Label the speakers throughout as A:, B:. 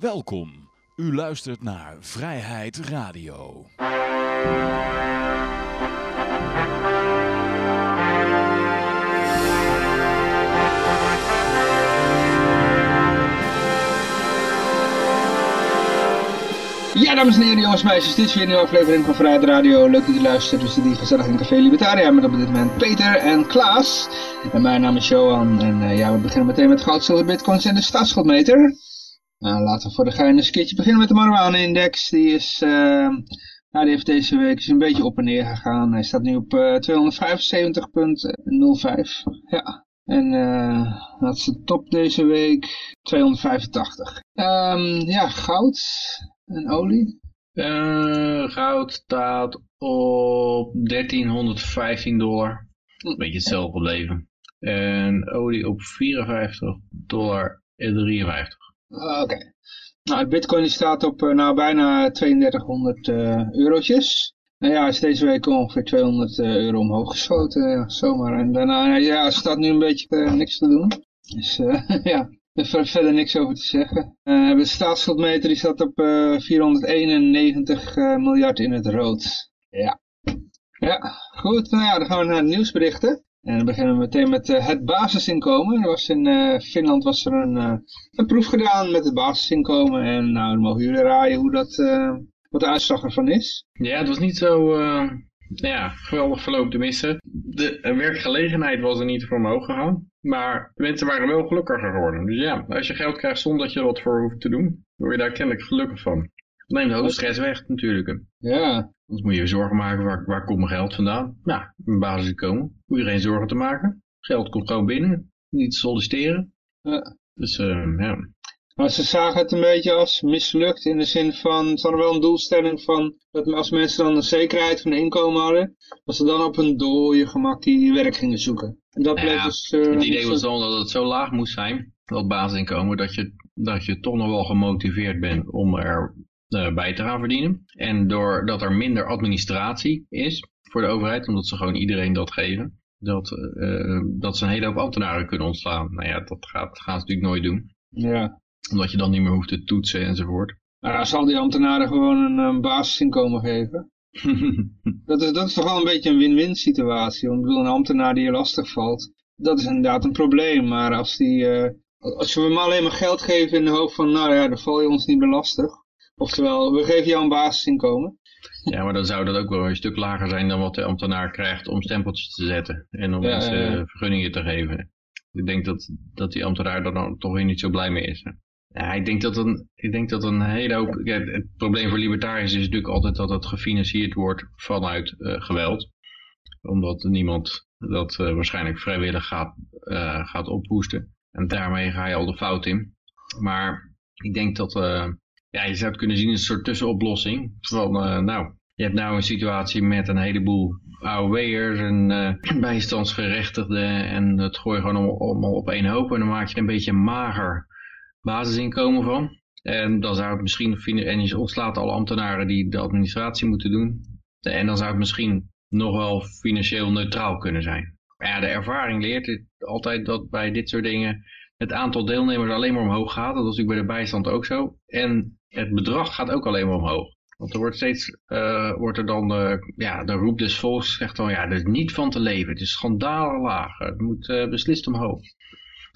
A: Welkom. U luistert naar Vrijheid Radio.
B: Ja, dames en heren, jongens en meisjes, dit is weer een nieuwe aflevering van Vrijheid Radio. Leuk dat u luistert tussen die gezellig in Café Libertaria met op dit moment Peter en Klaas. En mijn naam is Johan en uh, ja, we beginnen meteen met goud, zilver, bitcoins en de staatsschuldmeter. Nou, laten we voor de gein eens een keertje beginnen met de marijuana-index. Die is, uh, nou, die heeft deze week is een beetje op en neer gegaan. Hij staat nu op uh, 275,05. Ja, en uh, dat is de top deze week 285. Um, ja, goud en olie?
C: Uh, goud staat op 1315 dollar. Een beetje hetzelfde leven. En olie op 54 dollar en 53.
B: Oké. Okay. Nou, bitcoin staat op uh, nou, bijna 3200 uh, eurotjes. Nou ja, is deze week ongeveer 200 euro omhoog geschoten, zomaar. En daarna, ja, staat nu een beetje niks te doen. Dus ja, er verder niks over te zeggen. Uh, de staatsschuldmeter die staat op uh, 491 uh, miljard in het rood. Ja. Ja, goed. Nou ja, dan gaan we naar de nieuwsberichten. En dan beginnen we meteen met uh, het basisinkomen. Er was in Finland was er een, een, proef gedaan met het basisinkomen. En nou, dan mogen jullie raaien hoe dat, wat de uitslag ervan is.
C: Ja, het was niet zo ja, geweldig verlopen tenminste. De werkgelegenheid was er niet voor omhoog gegaan. Maar mensen waren wel gelukkiger geworden. Dus ja, als je geld krijgt zonder dat je er wat voor hoeft te doen, word je daar kennelijk gelukkig van. Dat neemt de hoofdstress weg natuurlijk.
B: Ja.
C: Anders moet je je zorgen maken, waar, waar komt mijn geld vandaan? Nou, mijn basisinkomen. Hoef je geen zorgen te maken. Geld komt gewoon binnen. Niet te solliciteren.
B: Ja.
C: Dus uh, ja.
B: Maar ze zagen het een beetje als mislukt in de zin van, ze hadden wel een doelstelling van, dat als mensen dan een zekerheid van inkomen hadden, dat ze dan op een dooie gemak die werk gingen zoeken. En dat bleef
C: ja,
B: dus... Uh,
C: het idee was dan dat het zo laag moest zijn, dat basisinkomen, dat je, dat je toch nog wel gemotiveerd bent om er bij te gaan verdienen. En doordat er minder administratie is voor de overheid, omdat ze gewoon iedereen dat geven, dat, uh, dat ze een hele hoop ambtenaren kunnen ontslaan. Nou ja, dat gaat, gaan ze natuurlijk nooit doen.
B: Ja
C: omdat je dan niet meer hoeft te toetsen enzovoort.
B: Nou, zal die ambtenaren gewoon een, een basisinkomen geven? dat, is, dat is toch wel een beetje een win-win situatie. Want ik bedoel, een ambtenaar die je lastig valt, dat is inderdaad een probleem. Maar als, die, uh, als we hem alleen maar geld geven in de hoop van, nou ja, dan val je ons niet meer lastig. Oftewel, we geven jou een basisinkomen.
C: Ja, maar dan zou dat ook wel een stuk lager zijn dan wat de ambtenaar krijgt om stempeltjes te zetten. En om ja, mensen ja, ja. vergunningen te geven. Ik denk dat, dat die ambtenaar er dan toch weer niet zo blij mee is. Hè? Ja, ik denk dat een, ik denk dat een hele hoop... Ja, het probleem voor libertariërs is natuurlijk altijd dat het gefinancierd wordt vanuit uh, geweld. Omdat niemand dat uh, waarschijnlijk vrijwillig gaat, uh, gaat ophoesten. En daarmee ga je al de fout in. Maar ik denk dat... ja, je zou het kunnen zien als een soort tussenoplossing. Van, nou, je hebt nou een situatie met een heleboel AOW'ers en bijstandsgerechtigden. En dat gooi je gewoon allemaal op één hoop. En dan maak je een beetje mager basisinkomen van. En dan zou het misschien, en je ontslaat alle ambtenaren die de administratie moeten doen. En dan zou het misschien nog wel financieel neutraal kunnen zijn. Ja, de ervaring leert altijd dat bij dit soort dingen het aantal deelnemers alleen maar omhoog gaat. Dat was natuurlijk bij de bijstand ook zo. En het bedrag gaat ook alleen maar omhoog. Want er wordt steeds, uh, wordt er dan, uh, ja, de roep des volks zegt dan, ja, er is niet van te leven. Het is schandalig laag. Het moet uh, beslist omhoog.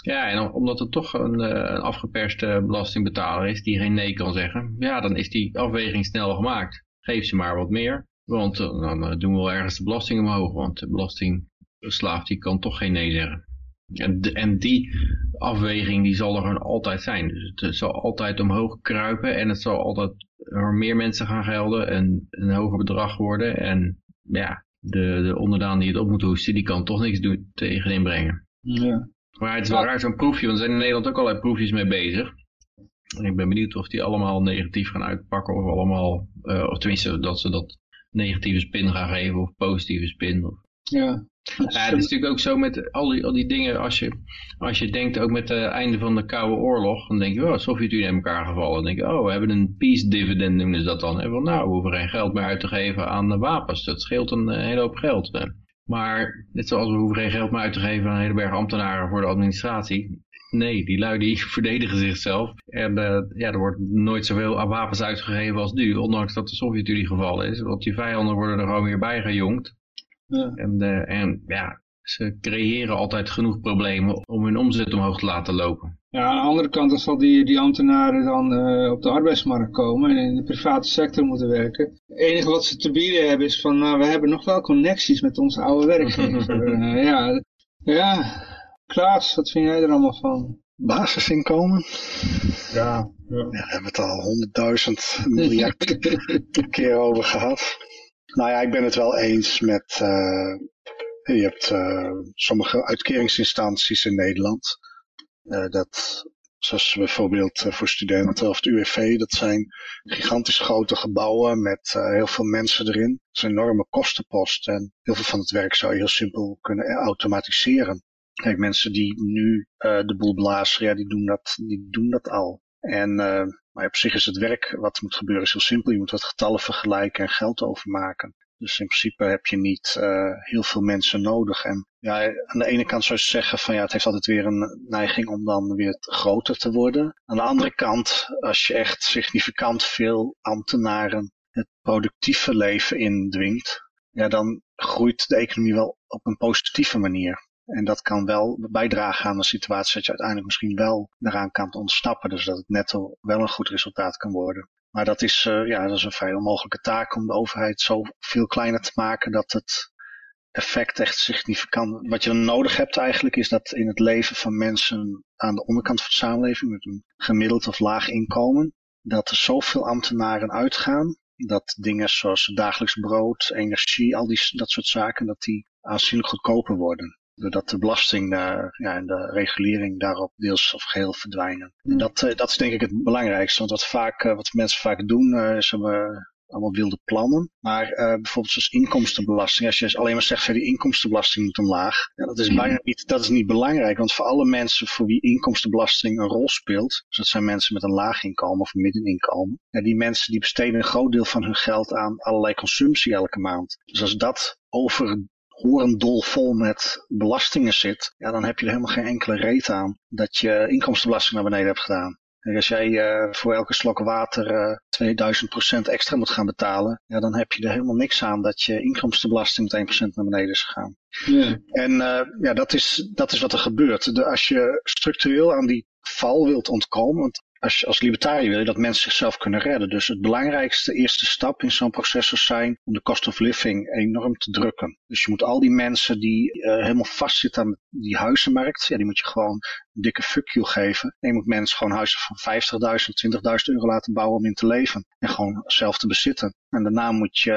C: Ja, en omdat het toch een, een afgeperste belastingbetaler is die geen nee kan zeggen, ja, dan is die afweging snel gemaakt. Geef ze maar wat meer, want dan doen we wel ergens de belasting omhoog, want de belastingslaaf die kan toch geen nee zeggen. En, en die afweging die zal er gewoon altijd zijn. Dus het zal altijd omhoog kruipen en het zal altijd er meer mensen gaan gelden en een hoger bedrag worden. En ja, de, de onderdaan die het op moet hoesten, die kan toch niks doen, tegen inbrengen.
B: Ja.
C: Maar het is wel raar zo'n proefje, want er zijn in Nederland ook allerlei proefjes mee bezig. En ik ben benieuwd of die allemaal negatief gaan uitpakken of allemaal, uh, of tenminste dat ze dat negatieve spin gaan geven of positieve spin. Of...
B: Ja.
C: Ja, het is natuurlijk ook zo met al die, al die dingen, als je, als je denkt ook met het einde van de Koude Oorlog, dan denk je, oh, Sovjet-Unie in elkaar gevallen. Dan denk je, oh, we hebben een peace dividend, noemen ze dat dan. En nou, we hoeven geen geld meer uit te geven aan wapens. Dat scheelt een hele hoop geld. Maar net zoals we hoeven geen geld meer uit te geven aan een hele berg ambtenaren voor de administratie, Nee, die lui die verdedigen zichzelf. En uh, ja, er wordt nooit zoveel wapens uitgegeven als nu, ondanks dat de Sovjet-Unie gevallen is. Want die vijanden worden er gewoon weer bijgejongd. Ja. En, uh, en ja, ze creëren altijd genoeg problemen om hun omzet omhoog te laten lopen.
B: Ja, aan de andere kant, dan zal die, die ambtenaren dan uh, op de arbeidsmarkt komen en in de private sector moeten werken. Het enige wat ze te bieden hebben is van, nou, we hebben nog wel connecties met onze oude werkgever. uh, ja, ja, Klaas, wat vind jij er allemaal van?
D: Basisinkomen?
B: Ja, ja.
D: ja we hebben het al honderdduizend miljard keer over gehad. Nou ja, ik ben het wel eens met... Uh, je hebt uh, sommige uitkeringsinstanties in Nederland. Uh, dat, zoals bijvoorbeeld voor studenten of het UWV, dat zijn gigantisch grote gebouwen met heel veel mensen erin. Dat is een enorme kostenpost en heel veel van het werk zou je heel simpel kunnen automatiseren. Kijk, mensen die nu uh, de boel blazen, ja, die doen dat, die doen dat al. En uh, maar op zich is het werk wat moet gebeuren is heel simpel. Je moet wat getallen vergelijken en geld overmaken. Dus in principe heb je niet uh, heel veel mensen nodig. En ja, aan de ene kant zou je zeggen van ja, het heeft altijd weer een neiging om dan weer groter te worden. Aan de andere kant, als je echt significant veel ambtenaren het productieve leven indwingt, ja, dan groeit de economie wel op een positieve manier. En dat kan wel bijdragen aan een situatie dat je uiteindelijk misschien wel eraan kan ontsnappen. Dus dat het netto wel een goed resultaat kan worden. Maar dat is, uh, ja, dat is een vrij onmogelijke taak om de overheid zo veel kleiner te maken dat het effect echt significant... Wat je nodig hebt eigenlijk is dat in het leven van mensen aan de onderkant van de samenleving met een gemiddeld of laag inkomen, dat er zoveel ambtenaren uitgaan dat dingen zoals dagelijks brood, energie, al die, dat soort zaken, dat die aanzienlijk goedkoper worden doordat de belasting uh, ja, en de regulering daarop deels of geheel verdwijnen. En dat, uh, dat is denk ik het belangrijkste, want wat, vaak, uh, wat mensen vaak doen is hebben allemaal wilde plannen. Maar bijvoorbeeld zoals inkomstenbelasting, als je alleen maar zegt van die inkomstenbelasting moet omlaag, ja, dat is mhm. bijna niet, dat is niet belangrijk, want voor alle mensen voor wie inkomstenbelasting een rol speelt, dus dat zijn mensen met een laag inkomen of een middeninkomen, ja, die mensen die besteden een groot deel van hun geld aan allerlei consumptie elke maand. Dus als dat over horendol vol met belastingen zit, ja, dan heb je er helemaal geen enkele reet aan dat je inkomstenbelasting naar beneden hebt gedaan. En als jij uh, voor elke slok water uh, eh, 2000% extra moet gaan betalen, ja, dan heb je er helemaal niks aan dat je inkomstenbelasting met 1% naar beneden is gegaan. Yeah. En uh, ja, dat is, dat is wat er gebeurt. De, als je structureel aan die val wilt ontkomen, want als, als libertariër wil je dat mensen zichzelf kunnen redden. Dus het belangrijkste eerste stap in zo'n proces zou zijn om de cost of living enorm te drukken. Dus je moet al die mensen die uh, helemaal vastzitten aan die huizenmarkt, ja, die moet je gewoon een dikke fuck you geven. En je moet mensen gewoon huizen van 50.000, 20.000 euro laten bouwen om in te leven. En gewoon zelf te bezitten. En daarna moet je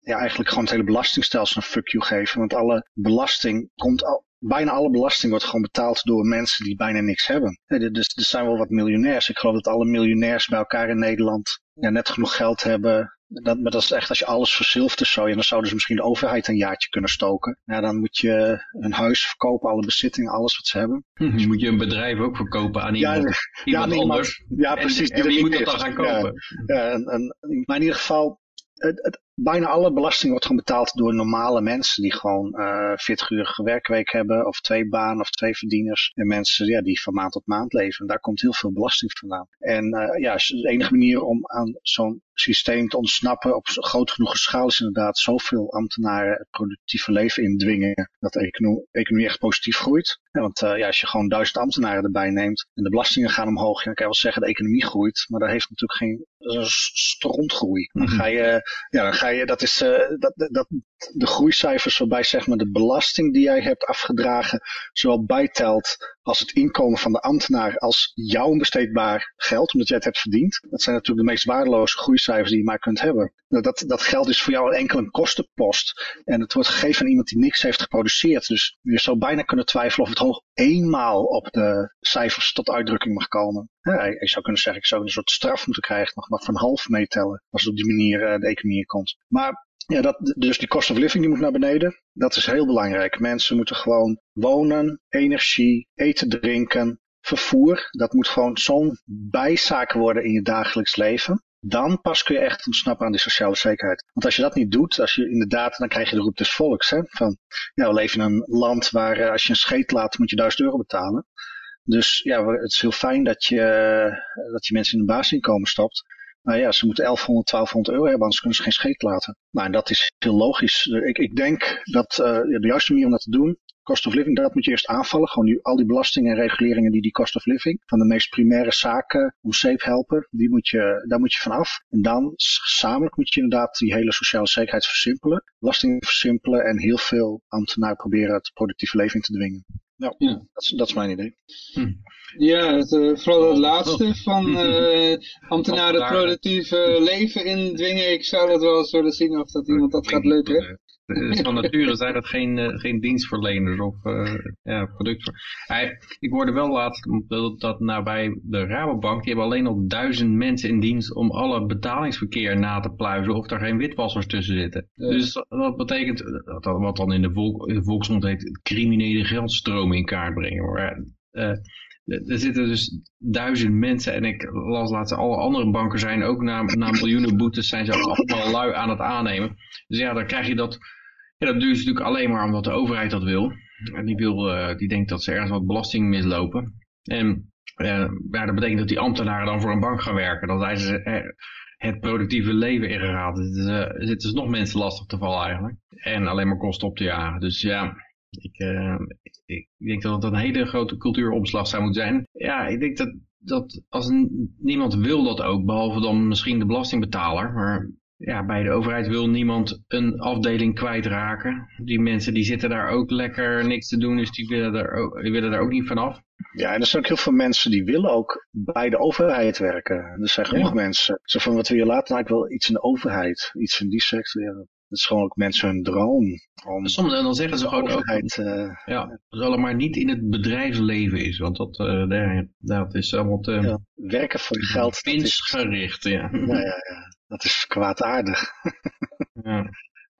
D: ja, eigenlijk gewoon het hele belastingstelsel een fuck you geven. Want alle belasting komt al, bijna alle belasting wordt gewoon betaald door mensen die bijna niks hebben. Dus er zijn wel wat miljonairs. Ik geloof dat alle miljonairs bij elkaar in Nederland ja, net genoeg geld hebben. Dat, maar dat is echt als je alles verzilft of zo. Ja, dan zouden ze misschien de overheid een jaartje kunnen stoken. Ja, dan moet je een huis verkopen, alle bezittingen, alles wat ze hebben.
C: Dus moet je een bedrijf ook verkopen aan iemand, ja, iemand ja, anders.
D: Ja, precies.
C: En, en die moet dat dan gaan kopen.
D: Ja, en, en, maar in ieder geval, het, het, bijna alle belasting wordt gewoon betaald door normale mensen die gewoon uh, 40 uur werkweek hebben of twee banen of twee verdieners. En mensen ja, die van maand tot maand leven. En daar komt heel veel belasting vandaan. En uh, ja, de enige manier om aan zo'n systeem te ontsnappen op groot genoeg schaal is inderdaad zoveel ambtenaren het productieve leven indwingen dat de economie, economie echt positief groeit. Ja, want uh, ja, als je gewoon duizend ambtenaren erbij neemt en de belastingen gaan omhoog, dan kan je wel zeggen de economie groeit, maar dat heeft natuurlijk geen strontgroei. Dan ga je, ja, dan ga je, dat is uh, dat, dat, de groeicijfers waarbij zeg maar de belasting die jij hebt afgedragen zowel bijtelt als het inkomen van de ambtenaar als jouw besteedbaar geld, omdat jij het hebt verdiend. Dat zijn natuurlijk de meest waardeloze groeicijfers die je maar kunt hebben. Nou, dat, dat geld is voor jou enkel een kostenpost en het wordt gegeven aan iemand die niks heeft geproduceerd. Dus je zou bijna kunnen twijfelen of het hoog eenmaal op de cijfers tot uitdrukking mag komen. Je zou kunnen zeggen, ik zou een soort straf moeten krijgen, nog maar van half meetellen, als het op die manier uh, de economie komt. Maar ja, dat, dus die cost of living die moet naar beneden. Dat is heel belangrijk. Mensen moeten gewoon wonen, energie, eten, drinken, vervoer. Dat moet gewoon zo'n bijzaak worden in je dagelijks leven. Dan pas kun je echt ontsnappen aan die sociale zekerheid. Want als je dat niet doet, als je inderdaad, dan krijg je de roep des volks. Hè? Van, ja, we leven in een land waar eh, als je een scheet laat, moet je duizend euro betalen. Dus ja, het is heel fijn dat je, dat je mensen in een basisinkomen stopt. Nou ja, ze moeten 1100, 1200 euro hebben, anders kunnen ze geen scheet laten. Nou, en dat is heel logisch. Ik, ik denk dat uh, de juiste manier om dat te doen, cost of living, dat moet je eerst aanvallen. Gewoon nu al die belastingen en reguleringen die die cost of living van de meest primaire zaken om safe helpen, die moet je, daar moet je vanaf. En dan gezamenlijk moet je inderdaad die hele sociale zekerheid versimpelen, belastingen versimpelen en heel veel ambtenaren proberen het productieve leven te dwingen. Ja. Dat, is, dat is mijn idee.
B: Hm. Ja, het, uh, vooral het laatste van uh, ambtenaren het productieve leven indwingen. Ik zou dat wel eens willen zien of dat iemand dat gaat lukken.
C: Dus van nature zijn dat geen, uh, geen dienstverleners of uh, ja, product. Hij, ik hoorde wel laatst dat, dat nou bij de Rabobank, die hebben alleen al duizend mensen in dienst om alle betalingsverkeer na te pluizen of er geen witwassers tussen zitten. Dus dat betekent, dat, wat dan in de, volk, in de volksmond heet, criminele geldstromen in kaart brengen. Maar, uh, er zitten dus duizend mensen en ik las laatst alle andere banken zijn ook na, na miljoenen boetes zijn ze allemaal lui aan het aannemen. Dus ja, dan krijg je dat ja, dat duurt natuurlijk alleen maar omdat de overheid dat wil. En die, wil, uh, die denkt dat ze ergens wat belasting mislopen. En uh, dat betekent dat die ambtenaren dan voor een bank gaan werken. Dan zijn ze uh, het productieve leven ingegaan. Dus uh, zitten dus nog mensen lastig te vallen eigenlijk. En alleen maar kosten op te jagen. Dus ja, ik, ik denk dat het een hele grote cultuuromslag zou moeten zijn. Ja, ik denk dat, dat als niemand wil dat ook, behalve dan misschien de belastingbetaler. Maar ja, bij de overheid wil niemand een afdeling kwijtraken. Die mensen die zitten daar ook lekker niks te doen, dus die willen daar ook, die willen daar ook niet vanaf.
D: Ja, en er zijn ook heel veel mensen die willen ook bij de overheid werken. Er zijn genoeg mensen. Zo van, wat wil je laten? Nou, ik wil iets in de overheid. Iets in die sector. Ja. Dat is gewoon ook mensen hun droom. Om
C: Soms en dan zeggen ze gewoon overheid, ook, uh, ja, dat het maar niet in het bedrijfsleven is. Want dat, uh, daar, dat is allemaal te... Ja,
D: werken voor je geld.
C: Winstgericht, ja.
D: Ja, ja, ja. Dat is kwaadaardig.
B: ja.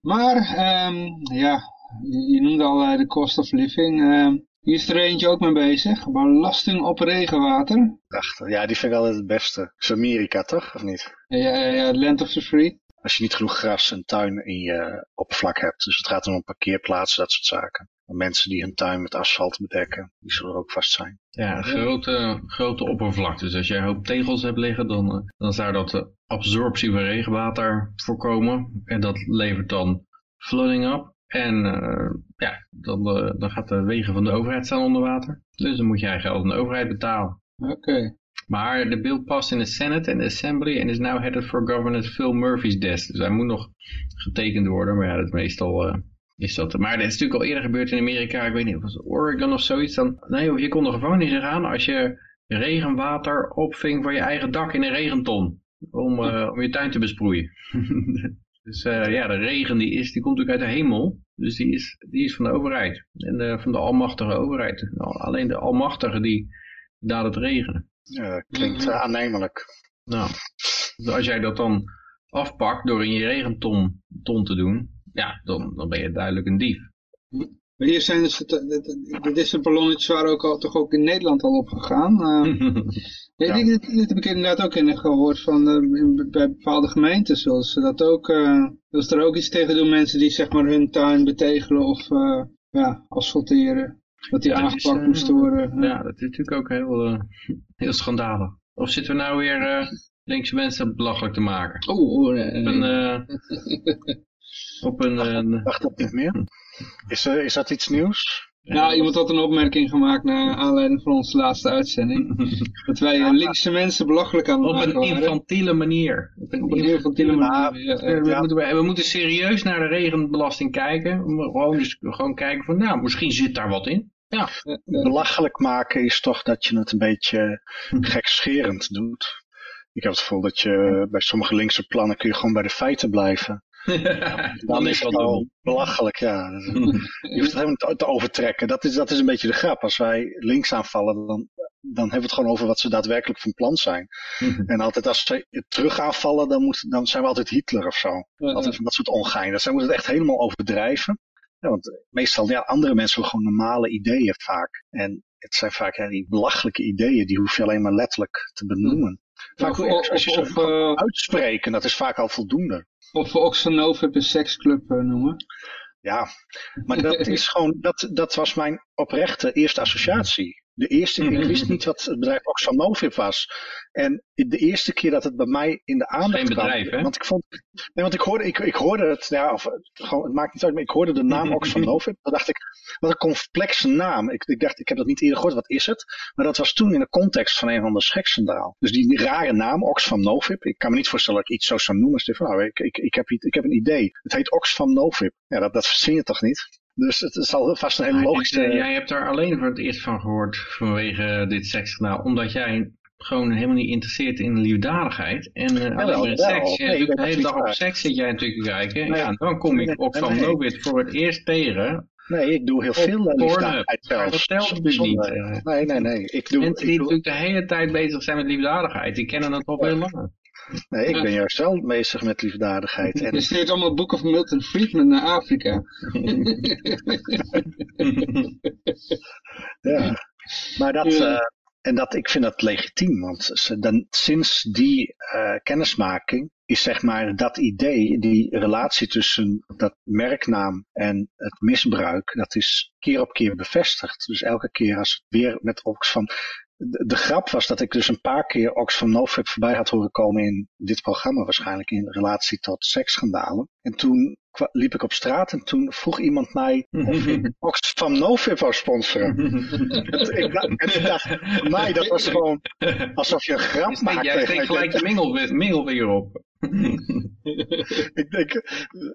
B: Maar, um, ja, je, je, noemde al uh, de cost of living. Uh, hier is er eentje ook mee bezig. Belasting op regenwater.
D: Prachtig. Ja, die vind ik altijd het beste. Dat is Amerika, toch? Of niet?
B: Ja, ja, ja, Land of the Free.
D: Als je niet genoeg gras en tuin in je oppervlak hebt. Dus het gaat dan om parkeerplaatsen, dat soort zaken. Mensen die hun tuin met asfalt bedekken, die zullen er ook vast zijn.
C: Ja, grote, grote oppervlakte. Dus als jij een hoop tegels hebt liggen, dan, eh, dan zou dat de absorptie van regenwater voorkomen. En dat levert dan flooding op. En uh, ja, dan, uh, dan gaat de wegen van de overheid staan onder water. Dus dan moet jij geld aan de overheid betalen.
B: Oké.
C: Maar de bill past in de Senate en de Assembly en is now headed for Governor Phil Murphy's desk. Dus hij moet nog getekend worden, maar ja, dat is meestal... Uh, is dat. Maar dit is natuurlijk al eerder gebeurd in Amerika. Ik weet niet, was het Oregon of zoiets. Dan, nee, je kon de gevangenis gaan als je regenwater opving van je eigen dak in een regenton. Om, uh, om je tuin te besproeien. dus uh, ja, de regen die, is, die komt natuurlijk uit de hemel. Dus die is, die is van de overheid. En de, van de almachtige overheid. Nou, alleen de almachtige die, die laat het regenen.
D: Ja, klinkt uh, aannemelijk.
C: Nou, dus als jij dat dan afpakt door in je regenton ton te doen, ja, dan, dan ben je duidelijk een dief.
B: Maar hier zijn dus, de disciplinonnetjes waren ook al, toch ook in Nederland al opgegaan. Uh, ja. dit, dit, heb ik inderdaad ook in gehoord van uh, bij bepaalde gemeenten zullen ze dat ook, uh, ze er ook iets tegen doen, mensen die zeg maar hun tuin betegelen of ja, asfalteren. Dat die ja, aangepakt is, moesten worden.
C: Ja, dat is natuurlijk ook heel, heel schandalig. Of zitten we nou weer linkse mensen belachelijk te maken?
B: Oeh, oh, nee, nee.
C: Op een,
D: wacht,
C: een...
D: wacht op niet meer. Is, is dat iets nieuws?
B: Nou, iemand had een opmerking gemaakt naar aanleiding van onze laatste uitzending. dat wij ja, linkse mensen belachelijk aan het
C: Op een infantiele manier.
B: Op een, op een infantiele manier. Ja,
C: ja, we, moeten, we, moeten serieus naar de regenbelasting kijken. Gewoon, dus, gewoon kijken van, nou, misschien zit daar wat in. Ja.
D: Belachelijk maken is toch dat je het een beetje gekscherend doet. Ik heb het gevoel dat je bij sommige linkse plannen kun je gewoon bij de feiten blijven. dan is het al belachelijk, ja. Je hoeft het helemaal te overtrekken. Dat is, dat is een beetje de grap. Als wij links aanvallen, dan, dan hebben we het gewoon over wat ze daadwerkelijk van plan zijn. En altijd als ze terug aanvallen, dan, moet, dan zijn we altijd Hitler of zo. Altijd van dat soort ongein. Dan moeten het echt helemaal overdrijven. Ja, want meestal, ja, andere mensen hebben gewoon normale ideeën vaak. En het zijn vaak ja, die belachelijke ideeën, die hoef je alleen maar letterlijk te benoemen. Vaak of, je of, uh, uitspreken, dat is vaak al voldoende.
B: Of we Oxenove een seksclub uh, noemen.
D: Ja, maar dat is gewoon, dat, dat was mijn oprechte eerste associatie. De eerste, ik wist niet wat het bedrijf Oxfam Novib was. En de eerste keer dat het bij mij in de aandacht
C: Geen bedrijf,
D: kwam.
C: hè?
D: Want ik vond, nee, want ik hoorde, ik, ik hoorde het, ja, of, gewoon, het maakt niet uit, maar ik hoorde de naam Oxfam Novib. Dan dacht ik, wat een complexe naam. Ik, ik dacht, ik heb dat niet eerder gehoord, wat is het? Maar dat was toen in de context van een van de schekscendaal. Dus die rare naam, Oxfam Novib. Ik kan me niet voorstellen dat ik iets zo zou noemen. Stefan, nou, ik, ik, ik, heb, ik heb een idee. Het heet Oxfam Novib. Ja, dat, dat verzin je toch niet? Dus het zal vast een hele logische...
C: dit, eh, jij hebt daar alleen voor het eerst van gehoord vanwege dit sekskanaal. Omdat jij gewoon helemaal niet interesseert in liefdadigheid. En eh alleen maar in seks. Je
D: Nee, dat
C: de hele dag op seks zit jij natuurlijk te kijken.
D: Nee.
C: Ja, dan kom ik
D: Nee,
C: ook
D: nee,
C: van
D: nee.
C: Voor het eerst tegen.
D: Nee, ik doe heel
C: Op
D: veel uh,
C: Pornhub.
D: liefdadigheid
C: Dat
D: zelfs.
C: telt natuurlijk niet. Eh.
D: Nee, nee, nee. Ik doe,
C: Mensen
D: ik
C: die
D: doe-
C: natuurlijk de hele tijd bezig zijn met liefdadigheid, die kennen het al veel langer.
D: Nee, ik ben juist wel bezig met liefdadigheid. En
B: Je stuurt allemaal boek of Milton Friedman naar Afrika.
D: Ja. Maar dat,
B: Ja.
D: eh, en dat, ik vind dat legitiem, want ze, dan, sinds die eh, kennismaking is zeg maar dat idee, die relatie tussen dat merknaam en het misbruik, dat is keer op keer bevestigd. Dus elke keer als het weer met Oxfam... De, de grap was dat ik dus een paar keer Oxfam Novib voorbij had horen komen in dit programma, waarschijnlijk in relatie tot seksschandalen. En toen liep ik op straat en toen vroeg iemand mij of ik Oxfam Novib wou sponsoren. Het- ik, en ik dacht, voor mij, dat was gewoon alsof je een grap
C: Steek-
D: maakt.
C: Jij steekt
D: mij.
C: gelijk je mingel- mingelvinger op.
D: ik denk,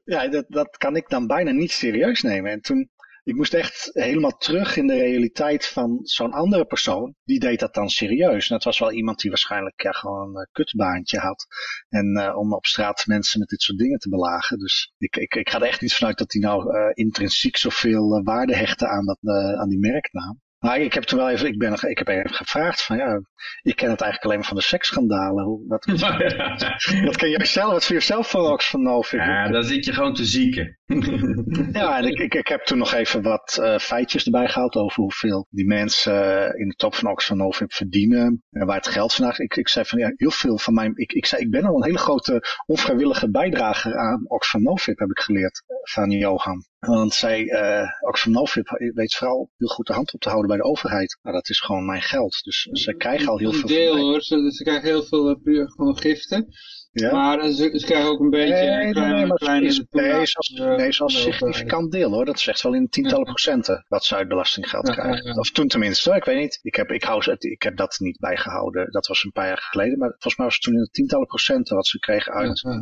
D: ja, dat, dat kan ik dan bijna niet serieus nemen. En toen, ik moest echt helemaal terug in de realiteit van zo'n andere persoon. Die deed dat dan serieus. En dat was wel iemand die waarschijnlijk ja, gewoon een kutbaantje had. En eh, om op straat mensen met dit soort dingen te belagen. Dus ik, ik, ik ga er echt niet vanuit dat hij nou eh, intrinsiek zoveel eh, waarde hechtte aan, dat, eh, aan die merknaam. Maar ik heb toen wel even, ik, ben, ik heb even gevraagd van ja, ik ken het eigenlijk alleen maar van de seksschandalen. Hoe, wat, wat ken jij zelf, wat vind je zelf van Oxfam Novib?
C: ja, dan zit je gewoon te zieken.
D: Ja, en ik, ik, ik heb toen nog even wat eh, feitjes erbij gehaald over hoeveel die mensen eh, in de top van Oxfam Novib verdienen en waar het geld vandaag. Ik, ik zei van ja, heel veel van mijn. Ik, ik zei, ik ben al een hele grote onvrijwillige bijdrager aan Oxfam Novib, heb ik geleerd van Johan. Want zij, eh Oxfam Novib weet vooral heel goed de hand op te houden bij de overheid. Nou, dat is gewoon mijn geld. Dus ze krijgen al heel
B: Een
D: veel
B: deel hoor, ze, ze krijgen heel veel eh, puur gewoon giften.
D: Ja?
B: Maar ze, ze krijgen ook een beetje
D: Nee,
B: een
D: nee,
B: kleine,
D: nee, maar
B: kleine
D: is, nee, is als,
B: eh,
D: nee, is als significant deel hoor. Dat is echt wel in tientallen procenten wat ze uit belastinggeld
B: Ja,
D: krijgen.
B: ja, ja.
D: Of toen tenminste, ik weet niet. Ik heb, ik, hou, ze- ik heb dat niet bijgehouden. Dat was een paar jaar geleden. Maar volgens mij was het toen in de tientallen procenten wat ze kregen uit,
B: Ja, ja.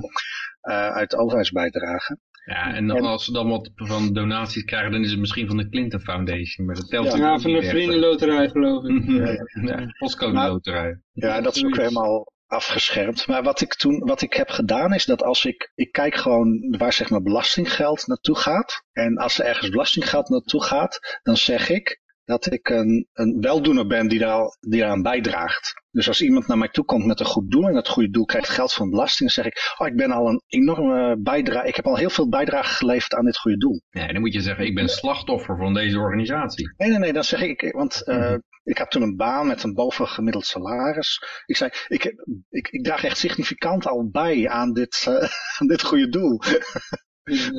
D: eh, uit overheidsbijdragen.
C: Ja, en dan,
D: En-
C: als ze dan wat van donaties krijgen, dan is het misschien van de Clinton Foundation. Maar dat telt
D: Ja,
B: Ja, van de vriendenloterij geloof ik.
C: Ja, postcode loterij.
D: Ja, dat is ook helemaal afgeschermd. Maar wat ik toen, wat ik heb gedaan is dat als ik, ik kijk gewoon waar zeg maar belastinggeld naartoe gaat. En als er ergens belastinggeld naartoe gaat, dan zeg ik dat ik een, een weldoener ben die, daar die eraan bijdraagt. Dus als iemand naar mij toe komt met een goed doel en dat goede doel krijgt geld van belasting, dan zeg ik, oh ik ben al een enorme bijdrage, ik heb al heel veel bijdrage geleverd aan dit goede doel.
C: Nee, dan moet je zeggen, ik ben slachtoffer van deze organisatie.
D: Nee, nee, nee, dan zeg ik, want eh, ik heb toen een baan met een bovengemiddeld salaris. Ik zei, ik, ik, ik draag echt significant al bij aan dit, eh, aan dit goede doel.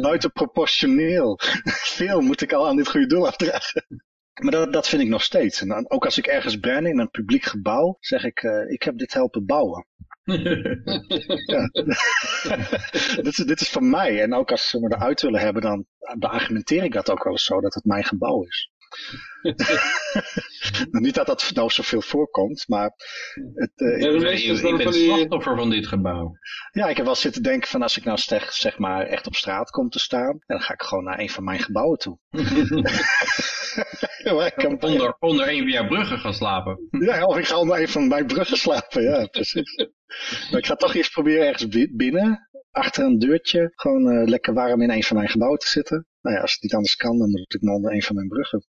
D: Buiten proportioneel. Veel moet ik al aan dit goede doel afdragen. Maar dat, dat vind ik nog steeds. En dan, ook als ik ergens ben in een publiek gebouw, zeg ik, eh, ik heb dit helpen bouwen. Dit, is, dit is van mij. En ook als ze me eruit willen hebben, dan beargumenteer ik dat ook wel eens zo, dat het mijn gebouw is. Nou, Niet dat dat nou zoveel voorkomt, maar het, eh,
B: Ja, de
C: Ik ben, ik
B: die-
C: slachtoffer van dit gebouw.
D: ja, ik heb wel zitten denken van als ik nou zeg, zeg maar echt op straat kom te staan, dan ga ik gewoon naar een van mijn gebouwen toe. Maar ik kan-
C: Onder, onder een van jouw bruggen gaan slapen.
D: Ja, of ik ga onder een van mijn bruggen slapen, ja, precies. Maar ik ga toch eerst proberen ergens bi- binnen, achter een deurtje, gewoon eh, lekker warm in een van mijn gebouwen te zitten. Nou ja, als het niet anders kan, dan moet ik maar onder een van mijn bruggen.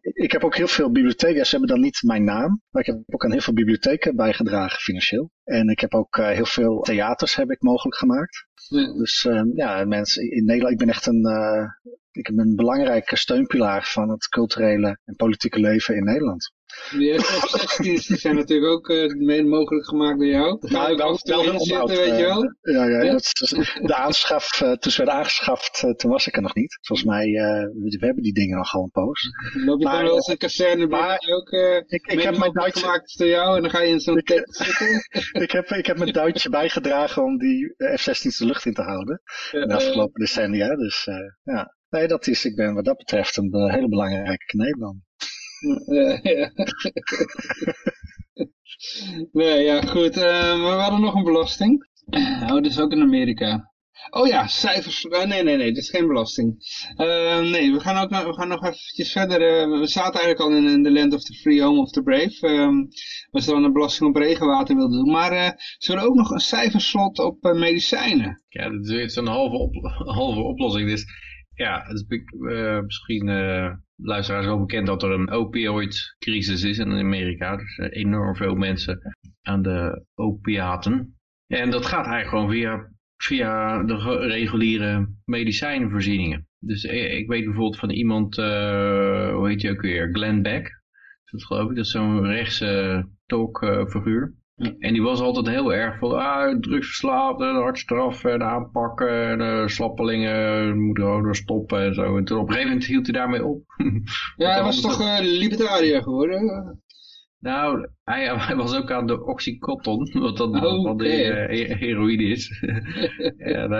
D: Ik heb ook heel veel bibliotheken, ze hebben dan niet mijn naam, maar ik heb ook aan heel veel bibliotheken bijgedragen financieel. En ik heb ook eh, heel veel theaters heb ik mogelijk gemaakt.
B: Ja.
D: Dus eh, ja, mensen in Nederland, ik ben echt een, eh, ik ben een belangrijke steunpilaar van het culturele en politieke leven in Nederland.
B: Die F-16's zijn natuurlijk ook uh, mede mogelijk gemaakt door jou. Daar ga en toe in zitten, weet je wel.
D: Ja, ja, ja? Dat de aanschaf, uh, toen ze werden aangeschaft, toen was ik er nog niet. Volgens mij, we, we hebben die dingen nog gewoon een poos.
B: Loop je maar, dan wel eens een kazerne maar, ook ik, ik heb mijn duitje gemaakt door jou en dan ga je in zo'n tent zitten?
D: ik, heb, ik heb mijn duitje bijgedragen om die F-16's de lucht in te houden. in de afgelopen decennia, dus ja. Nee, dat is, ik ben wat dat betreft een hele belangrijke kneepman.
B: Ja, nee, ja, goed. Uh, we hadden nog een belasting. Oh, dat is ook in Amerika. Oh ja, cijfers. Uh, nee, nee, nee, dit is geen belasting. Uh, nee, we gaan, ook, we gaan nog eventjes verder. we zaten eigenlijk al in, in the land of the free, home of the brave. Um, we zouden een belasting op regenwater wilden doen. Maar ze willen ook nog een cijferslot op medicijnen.
C: Ja, dat is zo'n halve, halve oplossing. Dus ja, het is uh, misschien uh, luisteraars wel bekend dat er een opioidcrisis is in Amerika. Dus uh, enorm veel mensen aan de opiaten. En dat gaat eigenlijk gewoon via, via de reguliere medicijnvoorzieningen. Dus ik weet bijvoorbeeld van iemand, hoe heet je ook weer, Glenn Beck. Dat geloof ik, dat is zo'n rechtse talkfiguur. En die was altijd heel erg van, ah, drugsverslaafden, hard straffen, aanpakken, de slappelingen moeten gewoon stoppen en zo. En toen op een gegeven moment hield hij daarmee op.
B: ja, hij was toch uh, libertariër geworden?
C: Nou, hij, hij, was ook aan de oxycontin, wat dan oh, wat de uh, heroïne is. en,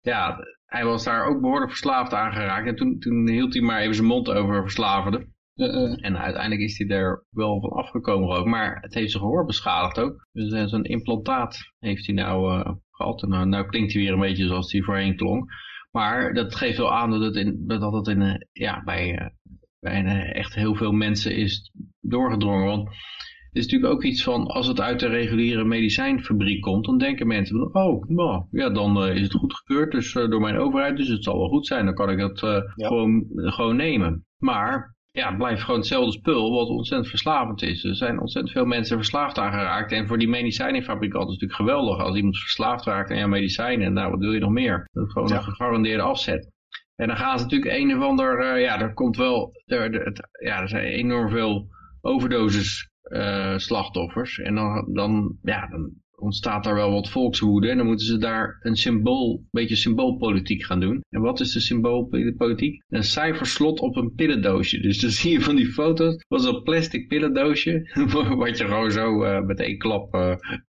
C: ja, hij was daar ook behoorlijk verslaafd aan geraakt. En toen, toen hield hij maar even zijn mond over verslavenden. Uh, en uiteindelijk is hij er wel van afgekomen ook. Maar het heeft zijn gehoor beschadigd ook. Dus uh, zo'n implantaat heeft hij nou gehad. En nou, nou, klinkt hij weer een beetje zoals hij voorheen klonk. Maar dat geeft wel aan dat het, in, dat het in, ja, bij, bij echt heel veel mensen is doorgedrongen. Want het is natuurlijk ook iets van, als het uit de reguliere medicijnfabriek komt, dan denken mensen, oh, nou, ja, dan is het goedgekeurd dus, door mijn overheid, dus het zal wel goed zijn, dan kan ik dat ja. gewoon, gewoon nemen. Maar ja, het blijft gewoon hetzelfde spul wat ontzettend verslavend is. Er zijn ontzettend veel mensen verslaafd aan geraakt. En voor die medicijnenfabrikanten is het natuurlijk geweldig als iemand verslaafd raakt aan jouw medicijnen. Nou, wat wil je nog meer? Dat is gewoon een gegarandeerde afzet. En dan gaan ze natuurlijk een of ander, uh, ja, er komt wel, er, er, ja, er zijn enorm veel overdoses uh, slachtoffers. En dan, dan, ja, dan ontstaat daar wel wat volkswoede. En dan moeten ze daar een symbool, een beetje symboolpolitiek gaan doen. En wat is de symboolpolitiek? Een cijferslot op een pillendoosje. Dus dan zie je van die foto's, was een plastic pillendoosje, wat je gewoon zo uh, met één klap uh,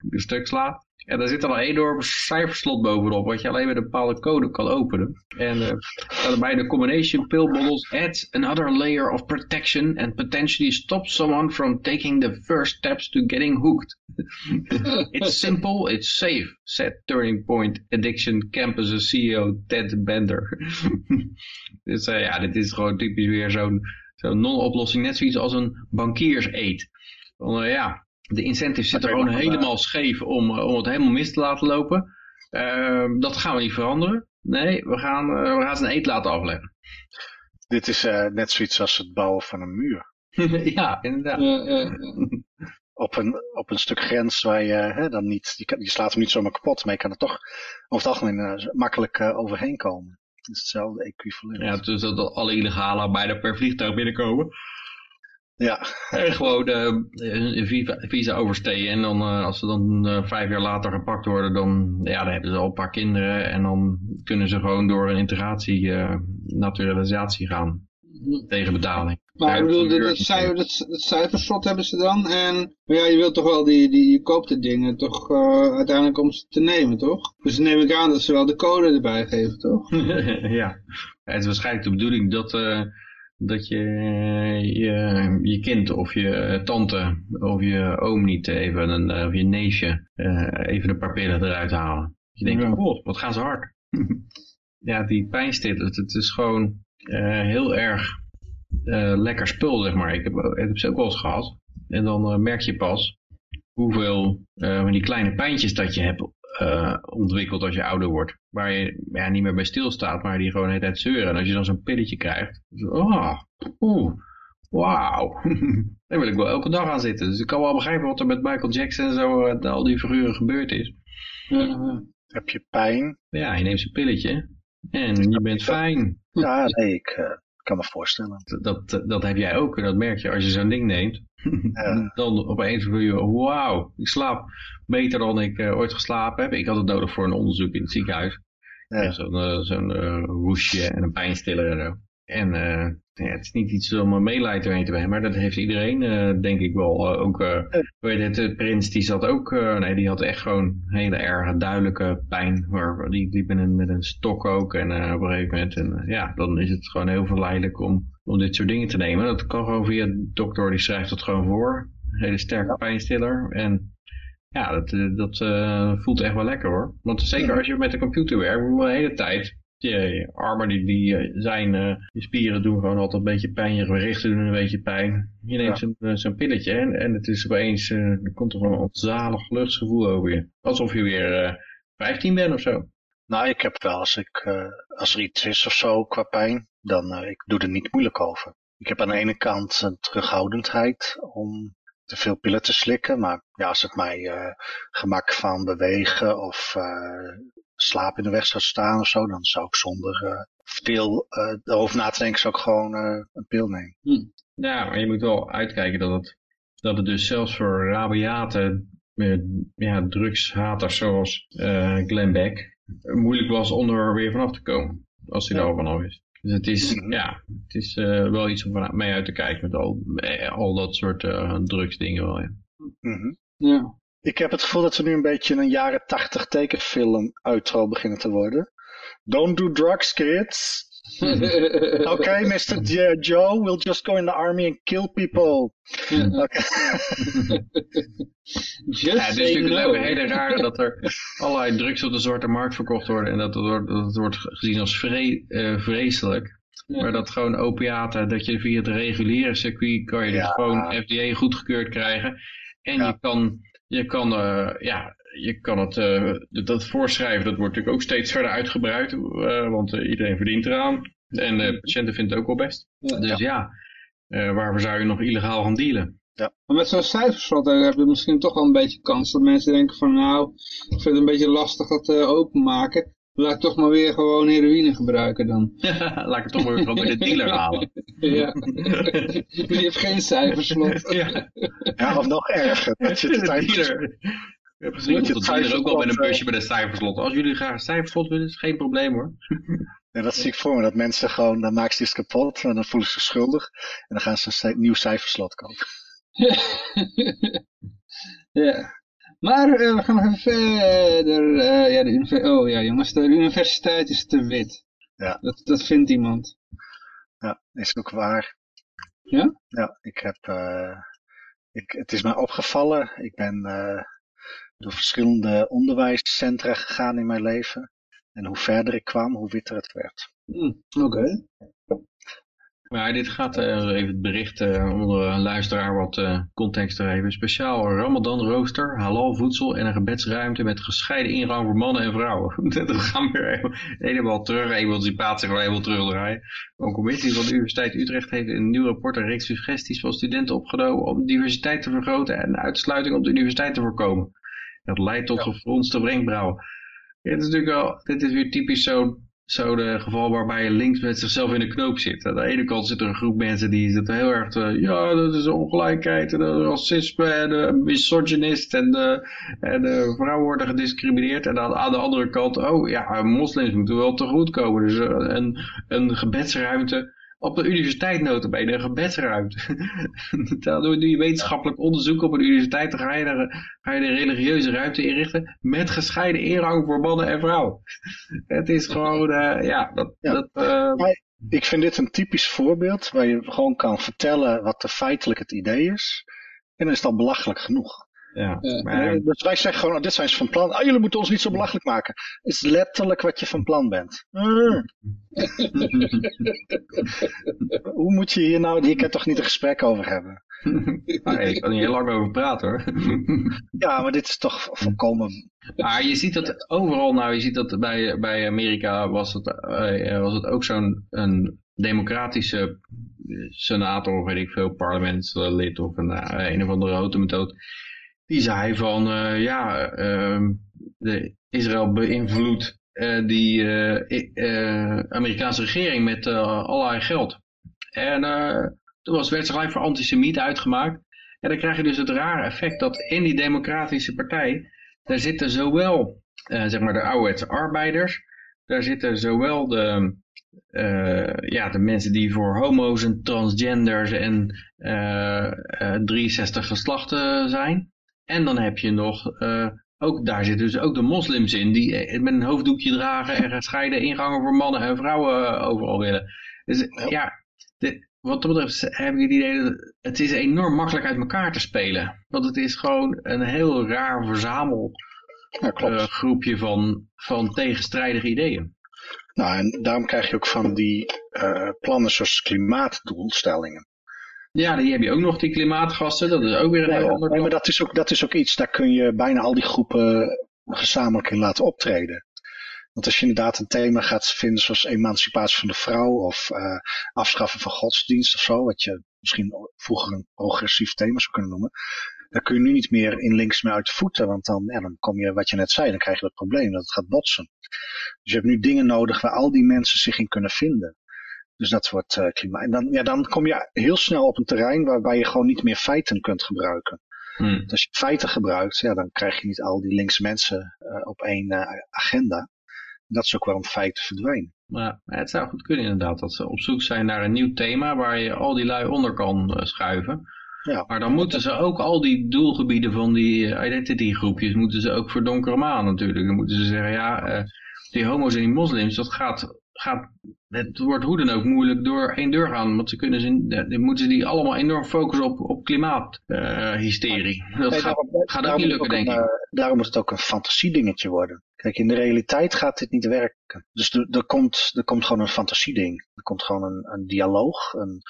C: stuk slaat. En daar zit dan een enorm cijferslot bovenop, wat je alleen met een bepaalde code kan openen. En uh, bij de combination pill bottles adds another layer of protection and potentially stops someone from taking the first steps to getting hooked. it's simple, it's safe, said Turning Point Addiction Campus CEO Ted Bender. dus uh, ja, dit is gewoon typisch weer zo'n non-oplossing, net zoiets als een bankierseet. Van, uh, ja, de incentives zitten gewoon helemaal scheef om, eh, om het helemaal mis te laten lopen. Uh, dat gaan we niet veranderen. Nee, we gaan, uh, we gaan ze een eet laten afleggen.
D: Dit is uh, net zoiets als het bouwen van een muur.
C: ja, inderdaad.
D: op, een, op een stuk grens waar je hè, dan niet, je, je, slaat hem niet zomaar kapot, maar je kan er toch over het algemeen makkelijk overheen komen. Het is hetzelfde equivalent.
C: Ja, dus dat alle illegale bijna per vliegtuig binnenkomen.
D: Ja.
C: En gewoon uh, visa oversteken. En dan, uh, als ze dan uh, vijf jaar later gepakt worden, dan, ja, dan hebben ze al een paar kinderen. En dan kunnen ze gewoon door een integratie, naturalisatie gaan. Tegen betaling.
B: Maar ik bedoel, dat, cijfer, dat, dat cijferslot hebben ze dan. En maar ja, je wilt toch wel, die, die, je koopt de dingen toch uiteindelijk om ze te nemen, toch? Dus neem ik aan dat ze wel de code erbij geven, toch?
C: ja. Het is waarschijnlijk de bedoeling dat dat je, je je kind of je tante of je oom niet even, een, of je neefje, uh, even een paar pillen eruit halen. Je denkt, ja. oh, wat gaan ze hard. ja, die pijnstillers, het is gewoon uh, heel erg uh, lekker spul, zeg maar. Ik heb, ik heb ze ook wel eens gehad. En dan merk je pas hoeveel van die kleine pijntjes dat je hebt uh, ontwikkelt als je ouder wordt. Waar je ja, niet meer bij stilstaat, maar die gewoon het tijd zeuren. En als je dan zo'n pilletje krijgt, oh, oeh, wauw. Daar wil ik wel elke dag aan zitten. Dus ik kan wel begrijpen wat er met Michael Jackson en zo, uh, al die figuren gebeurd is.
D: heb je pijn?
C: Ja, je neemt een pilletje en je bent fijn.
D: Ja, nee, ik, uh, ik kan me voorstellen.
C: Dat, dat, dat heb jij ook en dat merk je als je zo'n ding neemt.
D: Ja.
C: dan opeens voel je, wauw, ik slaap beter dan ik eh, ooit geslapen heb. Ik had het nodig voor een onderzoek in het ziekenhuis.
D: Ja.
C: Zo'n eh, zo'n eh, hoesje en een pijnstiller en zo. En ja, het is niet iets om meelijden mee te hebben, maar dat heeft iedereen denk ik wel. Ook, heet het, de prins die zat ook, nee die had echt gewoon hele erge duidelijke pijn. Waar, die liep met een, met een stok ook en op een gegeven moment. En ja, dan is het gewoon heel verleidelijk om, om dit soort dingen te nemen. Dat kan gewoon via de dokter, die schrijft dat gewoon voor. Een hele sterke pijnstiller. En ja, dat, eh, dat eh, voelt echt wel lekker hoor. Want zeker als je met de computer werkt, moet je de hele tijd. Je, armen die, die eh, zijn, eh, je spieren doen gewoon altijd een beetje pijn, je gewrichten doen een beetje pijn. Je neemt
D: Ja.
C: zo'n zo'n pilletje en, en het is opeens, er komt er gewoon een zalig luchtsgevoel over je. Alsof je weer eh 15 bent of zo.
D: Nou, ik heb wel, als, ik, als er iets is of zo qua pijn, dan uh, ik doe er niet moeilijk over. Ik heb aan de ene kant een terughoudendheid om te veel pillen te slikken, maar ja, als het mij uh, gemak van bewegen of uh, slaap in de weg zou staan of zo, dan zou ik zonder uh, veel erover na te denken, zou ik gewoon een pil nemen.
C: Hm. Ja, maar je moet wel uitkijken dat het, dat het dus zelfs voor rabiate ja, drugshaters zoals Glenn Beck moeilijk was om er weer vanaf te komen. Als hij ja. daar al vanaf is. Dus het is, mm -hmm. ja, het is uh, wel iets om mee uit te kijken met al, al dat soort uh, drugsdingen wel, ja.
D: Mm -hmm. ja. Ik heb het gevoel dat we nu een beetje een jaren tachtig tekenfilm outro beginnen te worden. Don't do drugs, kids. Oké, okay, Mr. J Joe, we'll just go in the army and kill people.
C: Okay. ja, het is natuurlijk no. ook een hele rare dat er allerlei drugs op de zwarte markt verkocht worden en dat het wordt, dat het wordt gezien als vre uh, vreselijk. Ja. Maar dat gewoon opiaten, dat je via het reguliere circuit kan je ja. dus gewoon FDA goedgekeurd krijgen. En ja. je kan, je kan, uh, ja, je kan het, uh, dat voorschrijven, dat wordt natuurlijk ook steeds verder uitgebreid, uh, want iedereen verdient eraan. En de patiënten vinden het ook wel best. Ja, dus ja, ja waarvoor zou je nog illegaal gaan dealen?
B: Ja. Maar met zo'n cijferslot heb je misschien toch wel een beetje kans dat mensen denken van nou, ik vind het een beetje lastig dat openmaken. Laat ik toch maar weer gewoon heroïne gebruiken dan.
C: Laat ik het toch maar weer gewoon bij de dealer halen.
B: ja. Die heeft geen cijferslot.
C: ja.
D: ja, of nog erger. Dat je het
C: dealer. Ja, precies. Dat je het ook wel met een busje met een cijferslot. Als jullie graag een cijferslot willen, is geen probleem hoor.
D: Ja, dat zie ik voor me. Dat mensen gewoon, dan maken ze iets kapot en dan voelen ze zich schuldig. En dan gaan ze een nieuw cijferslot kopen.
B: ja. Maar uh, we gaan even verder. Uh, ja, de oh ja, jongens, de universiteit is te wit.
D: Ja.
B: Dat, dat vindt iemand.
D: Ja, is ook waar.
B: Ja?
D: Ja, ik heb, uh, ik, het is mij opgevallen. Ik ben door verschillende onderwijscentra gegaan in mijn leven. En hoe verder ik kwam, hoe witter het werd.
B: Mm, Oké. Okay.
C: Maar dit gaat uh, even het bericht uh, onder een luisteraar wat uh, context te geven. Speciaal Ramadan rooster, halal voedsel en een gebedsruimte met gescheiden ingang voor mannen en vrouwen. Dat gaan we weer helemaal terug, emancipatie gewoon helemaal terugdraaien. Een commissie van de Universiteit Utrecht heeft in een nieuw rapport een reeks suggesties van studenten opgenomen om diversiteit te vergroten en uitsluiting op de universiteit te voorkomen. Dat leidt tot ja. gefronste wenkbrauwen. Dit is natuurlijk wel, dit is weer typisch zo'n zo de geval waarbij links met zichzelf in de knoop zit. Aan de ene kant zit er een groep mensen die zitten heel erg te, ja, dat is ongelijkheid en racisme en uh, misogynist en, uh, en uh, vrouwen worden gediscrimineerd. En dan aan de andere kant, oh ja, moslims moeten wel tegemoet komen. Dus een, een gebedsruimte op de universiteit notabene, een gebedsruimte. Dan doe je wetenschappelijk onderzoek op een universiteit, dan ga je, de, ga je de religieuze ruimte inrichten met gescheiden inrang voor mannen en vrouwen. Het is gewoon, uh, ja, dat...
D: Ja.
C: dat uh...
D: Ik vind dit een typisch voorbeeld waar je gewoon kan vertellen wat er feitelijk het idee is. En dan is al belachelijk genoeg.
C: Ja,
D: maar... Dus wij zeggen gewoon, oh, dit zijn ze van plan. Ah, jullie moeten ons niet zo belachelijk maken. Is letterlijk wat je van plan bent. Mm. Hoe moet je hier nou, hier kan toch niet een gesprek over hebben?
C: Nee, ik kan hier heel lang over praten hoor.
D: ja, maar dit is toch volkomen...
C: Maar je ziet dat overal, nou je ziet dat bij, bij Amerika was het, uh, was het ook zo'n een democratische senator of weet ik veel, parlementslid of een, een of andere grote methode die zei van, uh, ja, uh, de Israël beïnvloedt uh, die Amerikaanse regering met allerlei geld. En toen was, werd ze gelijk voor antisemiet uitgemaakt. En dan krijg je dus het rare effect dat in die democratische partij, daar zitten zowel zeg maar de ouderwetse arbeiders, daar zitten zowel de, ja, de mensen die voor homo's en transgenders en 63 geslachten zijn. En dan heb je nog ook, daar zitten dus ook de moslims in die eh, met een hoofddoekje dragen en gescheiden ingangen voor mannen en vrouwen eh, overal willen. Dus ja, de, wat dat betreft heb ik het idee dat het is enorm makkelijk uit elkaar te spelen. Want het is gewoon een heel raar verzamelgroepje ja, uh, van, van tegenstrijdige ideeën.
D: Nou, en daarom krijg je ook van die uh, plannen zoals klimaatdoelstellingen.
C: Ja, die heb je ook nog, die klimaatgassen. Dat is ook weer een heel ander
D: nee, maar dat is, ook, dat is ook iets, daar kun je bijna al die groepen gezamenlijk in laten optreden. Want als je inderdaad een thema gaat vinden zoals emancipatie van de vrouw of uh, afschaffen van godsdienst of zo, wat je misschien vroeger een progressief thema zou kunnen noemen, dan kun je nu niet meer in links meer uit de voeten, want dan, ja, dan kom je, wat je net zei, dan krijg je dat probleem dat het gaat botsen. Dus je hebt nu dingen nodig waar al die mensen zich in kunnen vinden. Dus dat wordt uh, klimaat. En dan, ja, dan kom je heel snel op een terrein waarbij je gewoon niet meer feiten kunt gebruiken. Hmm. Dus als je feiten gebruikt, ja, dan krijg je niet al die linkse mensen uh, op één uh, agenda. En dat is ook waarom feiten verdwijnen.
C: Maar het zou goed kunnen inderdaad, dat ze op zoek zijn naar een nieuw thema waar je al die lui onder kan schuiven. Ja. Maar dan moeten ze ook al die doelgebieden van die identity groepjes, moeten ze ook verdonkeren aan natuurlijk. Dan moeten ze zeggen, ja, die homo's en die moslims, dat gaat gaat, het wordt hoe dan ook moeilijk door één deur gaan. Want ze kunnen ze, dan moeten ze die allemaal enorm focussen op, op klimaathysterie. Uh, dat gaat, gaat ook niet lukken, denk ik. Uh,
D: daarom moet het ook een fantasiedingetje worden. Kijk, in de realiteit gaat dit niet werken. Dus er, er, komt, er komt gewoon een fantasieding. Er komt gewoon een, een dialoog, een,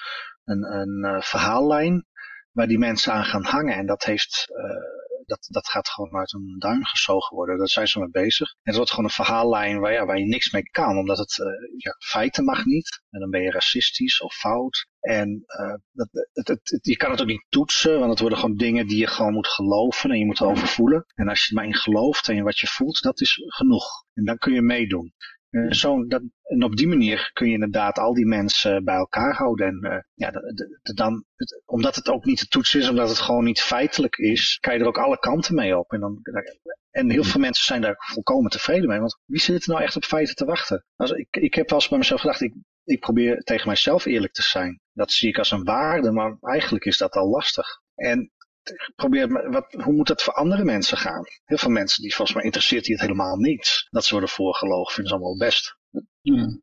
D: een, een uh, verhaallijn waar die mensen aan gaan hangen. En dat heeft uh, dat, dat gaat gewoon uit een duim gezogen worden. Daar zijn ze mee bezig. En het wordt gewoon een verhaallijn waar, ja, waar je niks mee kan. Omdat het, uh, ja, feiten mag niet. En dan ben je racistisch of fout. En dat, het, je kan het ook niet toetsen, want het worden gewoon dingen die je gewoon moet geloven en je moet erover voelen. En als je er maar in gelooft en wat je voelt, dat is genoeg. En dan kun je meedoen. Uh, zo, dat, en op die manier kun je inderdaad al die mensen bij elkaar houden. En uh, ja, de, de, dan, omdat het ook niet te toetsen is, omdat het gewoon niet feitelijk is, kan je er ook alle kanten mee op. En, dan, en heel veel mensen zijn daar volkomen tevreden mee. Want wie zit er nou echt op feiten te wachten? Also, ik, ik heb wel eens bij mezelf gedacht, ik, ik probeer tegen mijzelf eerlijk te zijn. Dat zie ik als een waarde, maar eigenlijk is dat al lastig. En probeer, wat, hoe moet dat voor andere mensen gaan? Heel veel mensen die volgens mij interesseert die het helemaal niet. Dat ze worden voorgelogen, vinden ze allemaal best.
C: Ja.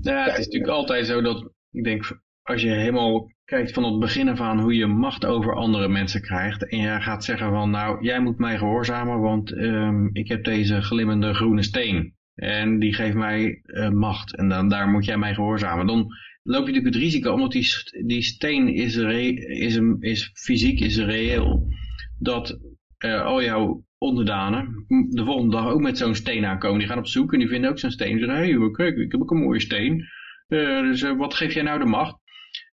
C: ja, het is natuurlijk altijd zo dat, ik denk, als je helemaal kijkt van het begin af aan hoe je macht over andere mensen krijgt. En je gaat zeggen van, nou, jij moet mij gehoorzamen, want um, ik heb deze glimmende groene steen. En die geeft mij uh, macht. En dan, daar moet jij mij gehoorzamen. Dan loop je natuurlijk het risico, omdat die, steen is, is, is fysiek, is reëel, dat uh, al jouw onderdanen de volgende dag ook met zo'n steen aankomen. Die gaan op zoek en die vinden ook zo'n steen. Die zeggen, hé, hey, ik heb ook een mooie steen. Uh, dus uh, wat geef jij nou de macht?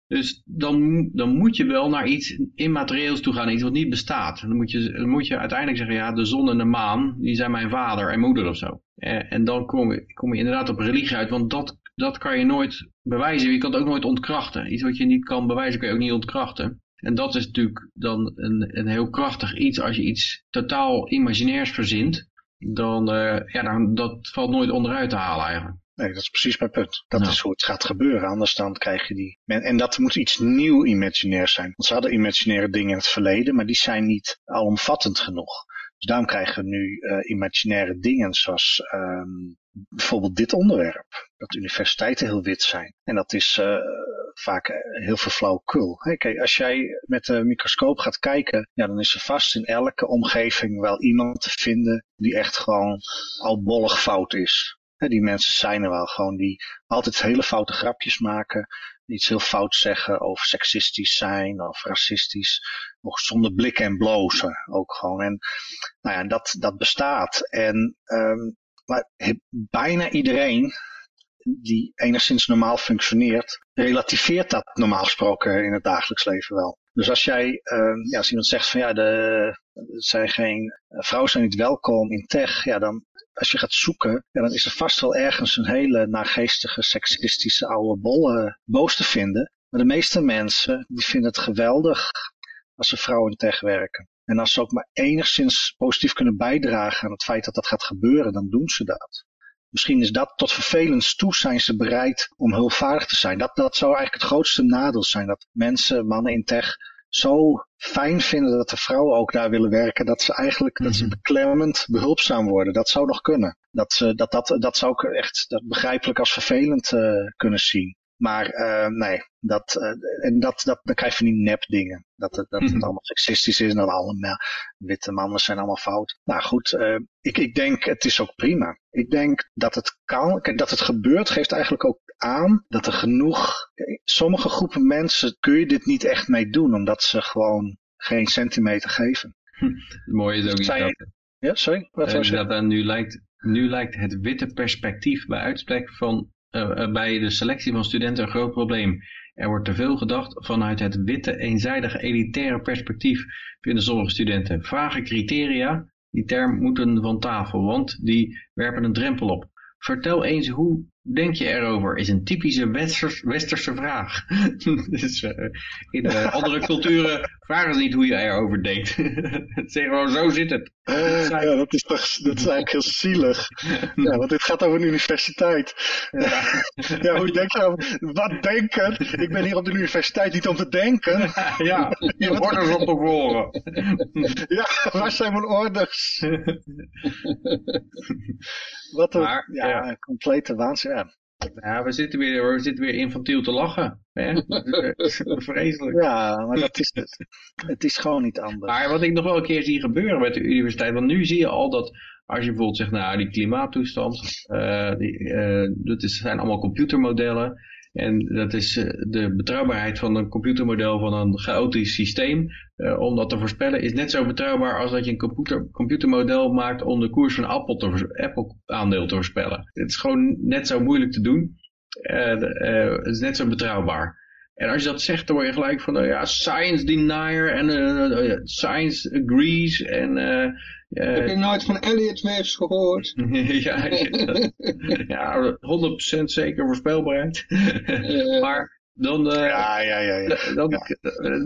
C: Dus dan, dan moet je wel naar iets immaterieels toe gaan, iets wat niet bestaat. Dan moet, je, dan moet je uiteindelijk zeggen, ja, de zon en de maan, die zijn mijn vader en moeder of zo. En, dan kom je inderdaad op religie uit, want dat dat kan je nooit bewijzen. Je kan het ook nooit ontkrachten. Iets wat je niet kan bewijzen kun je ook niet ontkrachten. En dat is natuurlijk dan een, een heel krachtig iets. Als je iets totaal imaginairs verzint, dan, uh, ja, dan dat valt nooit onderuit te halen eigenlijk.
D: Nee, dat is precies mijn punt. Dat is hoe het gaat gebeuren. Anders dan krijg je die... En dat moet iets nieuw imaginairs zijn. Want ze hadden imaginaire dingen in het verleden, maar die zijn niet alomvattend genoeg. Dus daarom krijgen we nu uh, imaginaire dingen zoals um, bijvoorbeeld dit onderwerp. Dat universiteiten heel wit zijn. En dat is uh, vaak heel veel flauwekul. Hey, kijk, als jij met een microscoop gaat kijken, ja, dan is er vast in elke omgeving wel iemand te vinden die echt gewoon al bollig fout is. die mensen zijn er wel gewoon die altijd hele foute grapjes maken, iets heel fout zeggen over seksistisch zijn of racistisch, of zonder blikken en blozen ook gewoon. En nou ja, dat, dat bestaat. En um, maar bijna iedereen die enigszins normaal functioneert, relativeert dat normaal gesproken in het dagelijks leven wel. Dus als jij, uh, ja, als iemand zegt van ja, de, zijn geen, vrouwen zijn niet welkom in tech, ja dan, als je gaat zoeken, ja, dan is er vast wel ergens een hele naargeestige, seksistische oude bolle boos te vinden. Maar de meeste mensen die vinden het geweldig als ze vrouwen in tech werken. En als ze ook maar enigszins positief kunnen bijdragen aan het feit dat dat gaat gebeuren, dan doen ze dat. Misschien is dat tot vervelend toe zijn ze bereid om hulpvaardig te zijn. Dat, dat zou eigenlijk het grootste nadeel zijn. Dat mensen, mannen in tech, zo fijn vinden dat de vrouwen ook daar willen werken. Dat ze eigenlijk dat ze mhm. beklemmend behulpzaam worden. Dat zou nog kunnen. Dat, dat, dat, dat zou ik echt dat begrijpelijk als vervelend uh, kunnen zien. Maar uh, nee, dat, uh, en dat, dat, dan krijg je van die nep dingen. Dat, dat, dat het mhm. allemaal seksistisch is en dat alle witte mannen zijn allemaal fout. Nou goed, uh, ik, ik denk het is ook prima. Ik denk dat het kan, dat het gebeurt geeft eigenlijk ook aan dat er genoeg, sommige groepen mensen kun je dit niet echt mee doen, omdat ze gewoon geen centimeter geven.
C: Het mooie is ook niet dat...
D: Ja, sorry? Wat
C: dat dan nu lijkt, nu lijkt het witte perspectief bij uitsprek van uh, bij de selectie van studenten een groot probleem. Er wordt te veel gedacht vanuit het witte, eenzijdige, elitaire perspectief, vinden sommige studenten. Vage criteria, die term moeten van tafel, want die werpen een drempel op. Vertel eens hoe denk je erover? Is een typische westers, westerse vraag. dus, uh, in uh, andere culturen vragen ze niet hoe je erover denkt. Ze zeggen gewoon, zo zit het.
D: Uh, ja, dat is, toch, dat is eigenlijk heel zielig. ja, want dit gaat over een universiteit. Ja, ja hoe denk je over... Wat denken? Ik ben hier op de universiteit niet om te denken.
C: ja, je orders op te
D: ja, waar zijn mijn orders? Wat een ja, ja. complete waanzin.
C: Ja. we zitten weer, we zitten weer infantiel te lachen. Hè? Vreselijk.
D: Ja, maar dat is het. Het is gewoon niet anders.
C: Maar wat ik nog wel een keer zie gebeuren met de universiteit, want nu zie je al dat als je bijvoorbeeld zegt, nou die klimaattoestand, uh, die, uh, dat is, zijn allemaal computermodellen. En dat is eh, de betrouwbaarheid van een computermodel van een chaotisch systeem. Uh, om dat te voorspellen is net zo betrouwbaar als dat je een computer, computermodel maakt om de koers van Apple, Apple aandeel te voorspellen. Het is gewoon net zo moeilijk te doen. Uh, het is net zo betrouwbaar. En als je dat zegt, dan word je gelijk van, uh, ja, science denier en science agrees en
B: uh, Heb je nooit van Elliot Waves gehoord?
C: ja, ja, 100% zeker voorspelbaarheid. maar dan, uh,
D: ja, ja, ja, ja.
C: Dan,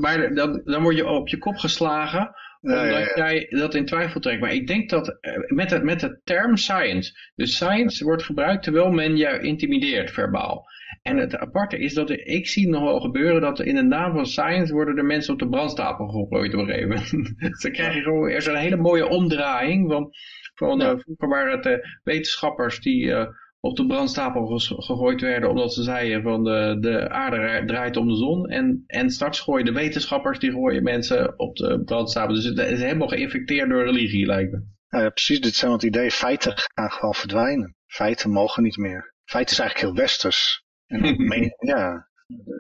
C: Maar dan, dan word je op je kop geslagen omdat jij dat in twijfel trekt. Maar ik denk dat eh, met, het, met de term science, dus science wordt gebruikt terwijl men jou intimideert verbaal. En het aparte is dat ik zie nog wel gebeuren dat in de naam van science worden er mensen op de brandstapel gegooid op een gegeven moment. Dan krijg je gewoon, er is een hele mooie omdraaiing van, van ja. uh, vroeger waren het uh, wetenschappers die uh, op de brandstapel gegooid werden omdat ze zeiden van de, de aarde draait om de zon. En, en straks gooien de wetenschappers, die gooien mensen op de brandstapel. Dus het is helemaal geïnfecteerd door religie lijkt me.
D: Ja, precies, dit zijn het idee. Feiten gaan gewoon verdwijnen. Feiten mogen niet meer. Feiten is eigenlijk heel westers. En ja,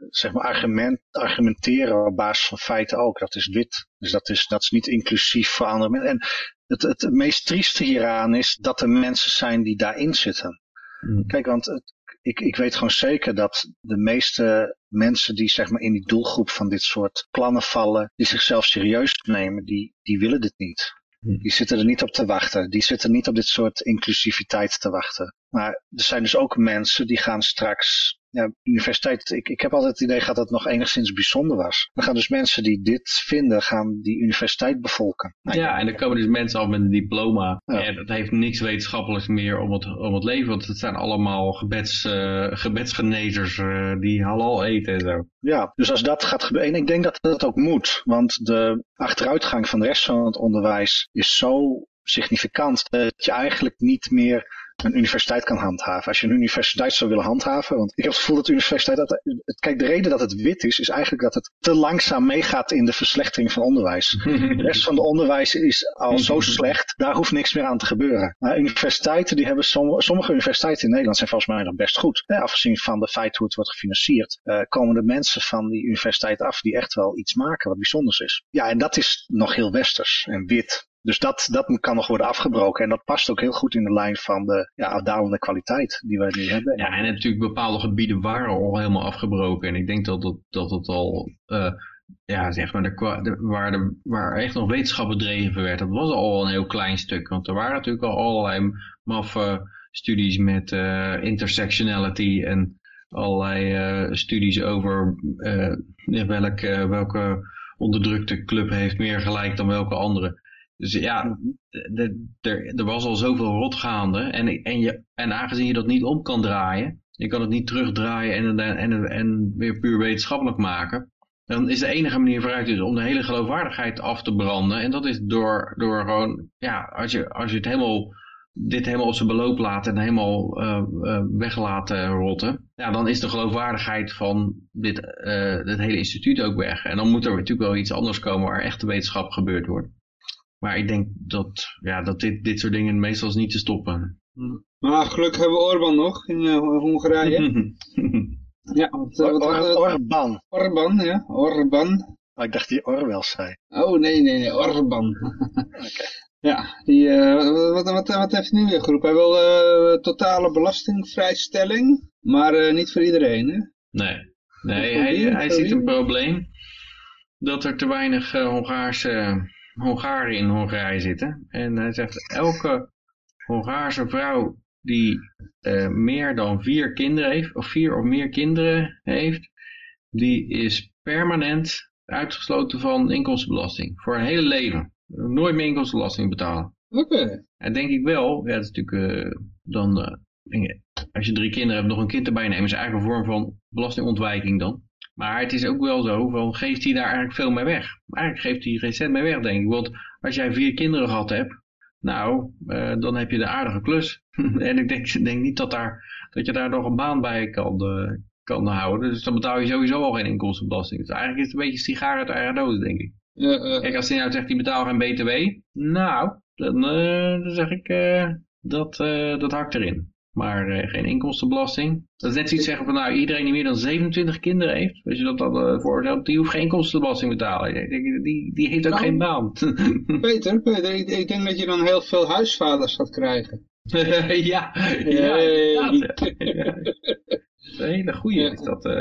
D: zeg maar argument, argumenteren op basis van feiten ook, dat is wit. Dus dat is, dat is niet inclusief voor andere mensen. En het, het meest trieste hieraan is dat er mensen zijn die daarin zitten. Hmm. Kijk, want het, ik, ik weet gewoon zeker dat de meeste mensen die zeg maar in die doelgroep van dit soort plannen vallen, die zichzelf serieus nemen, die, die willen dit niet. Hmm. Die zitten er niet op te wachten. Die zitten niet op dit soort inclusiviteit te wachten. Maar er zijn dus ook mensen die gaan straks ja, universiteit, ik, ik heb altijd het idee gehad dat het nog enigszins bijzonder was. Dan gaan dus mensen die dit vinden, gaan die universiteit bevolken.
C: ja, en dan komen dus mensen af met een diploma. Ja. En dat heeft niks wetenschappelijks meer om het, om het leven, want het zijn allemaal gebeds, uh, gebedsgenezers uh, die halal eten en zo.
D: Ja, dus als dat gaat gebeuren, en ik denk dat dat ook moet, want de achteruitgang van de rest van het onderwijs is zo significant dat je eigenlijk niet meer een universiteit kan handhaven. Als je een universiteit zou willen handhaven, want ik heb het gevoel dat de universiteit, dat, kijk de reden dat het wit is, is eigenlijk dat het te langzaam meegaat in de verslechtering van onderwijs. De rest van de onderwijs is al zo slecht, daar hoeft niks meer aan te gebeuren. Maar universiteiten, die hebben sommige universiteiten in Nederland zijn volgens mij nog best goed. afgezien van de feit hoe het wordt gefinancierd, uh, komen er mensen van die universiteit af die echt wel iets maken wat bijzonders is. Ja, en dat is nog heel westers en wit. Dus dat, dat kan nog worden afgebroken. En dat past ook heel goed in de lijn van de ja, afdalende kwaliteit die wij nu hebben.
C: Ja, en natuurlijk bepaalde gebieden waren al helemaal afgebroken. En ik denk dat het, dat het al, uh, ja, zeg maar, de, waar, de, waar echt nog wetenschap bedreven werd, dat was al een heel klein stuk. Want er waren natuurlijk al allerlei maffe studies met uh, intersectionality en allerlei studies over welke, welke onderdrukte club heeft meer gelijk dan welke andere. Dus ja, er was al zoveel rot gaande. En, en, je, en aangezien je dat niet om kan draaien, je kan het niet terugdraaien en, en, en, en weer puur wetenschappelijk maken. Dan is de enige manier vooruit dus om de hele geloofwaardigheid af te branden. En dat is door, door gewoon, ja, als je, als je het helemaal, dit helemaal op zijn beloop laat en helemaal uh, uh, weg laten rotten. Ja, dan is de geloofwaardigheid van dit, uh, dit hele instituut ook weg. En dan moet er natuurlijk wel iets anders komen waar echte wetenschap gebeurd wordt. Maar ik denk dat, ja, dat dit, dit soort dingen meestal is niet te stoppen.
B: Maar gelukkig hebben we Orban nog in uh, Hongarije. ja, wat,
D: Or, Or, Orban.
B: Orban, ja, Orban.
D: Oh, ik dacht die Orwell zei.
B: Oh, nee, nee, nee, Orban. okay. Ja, die, uh, wat, wat, wat heeft hij nu weer geroepen? Hij wil uh, totale belastingvrijstelling, maar niet voor iedereen, hè?
C: Nee, nee hij, hij ziet een probleem dat er te weinig Hongaarse Hongaren in Hongarije zitten. En hij zegt, elke Hongaarse vrouw die uh, meer dan vier kinderen heeft, of vier of meer kinderen heeft, die is permanent uitgesloten van inkomstenbelasting. Voor een hele leven. Nooit meer inkomstenbelasting betalen.
B: Oké. Okay.
C: En denk ik wel, ja, dat is natuurlijk uh, dan, uh, als je drie kinderen hebt, nog een kind erbij nemen, is eigenlijk een vorm van belastingontwijking dan. Maar het is ook wel zo, van, geeft hij daar eigenlijk veel mee weg? Eigenlijk geeft hij geen cent mee weg, denk ik. Want als jij vier kinderen gehad hebt, nou, uh, dan heb je de aardige klus. en ik denk, denk niet dat, daar, dat je daar nog een baan bij kan, uh, kan houden. Dus dan betaal je sowieso al geen inkomstenbelasting. Dus eigenlijk is het een beetje sigaar uit eigen doos, denk ik.
B: Uh,
C: Kijk, als hij nou zegt, die betaal geen btw. Nou, dan, dan zeg ik, dat, dat hakt erin maar uh, geen inkomstenbelasting. Dat is net zoiets zeggen van nou iedereen die meer dan 27 kinderen heeft, als je dat dan uh, voorstelt, die hoeft geen inkomstenbelasting te betalen. Die, die, die heeft ook nou, geen baan.
B: Peter, Peter ik, ik, denk dat je dan heel veel huisvaders gaat krijgen.
C: ja, ja, ja, ja, ja. Een hele goeie ja. is dat.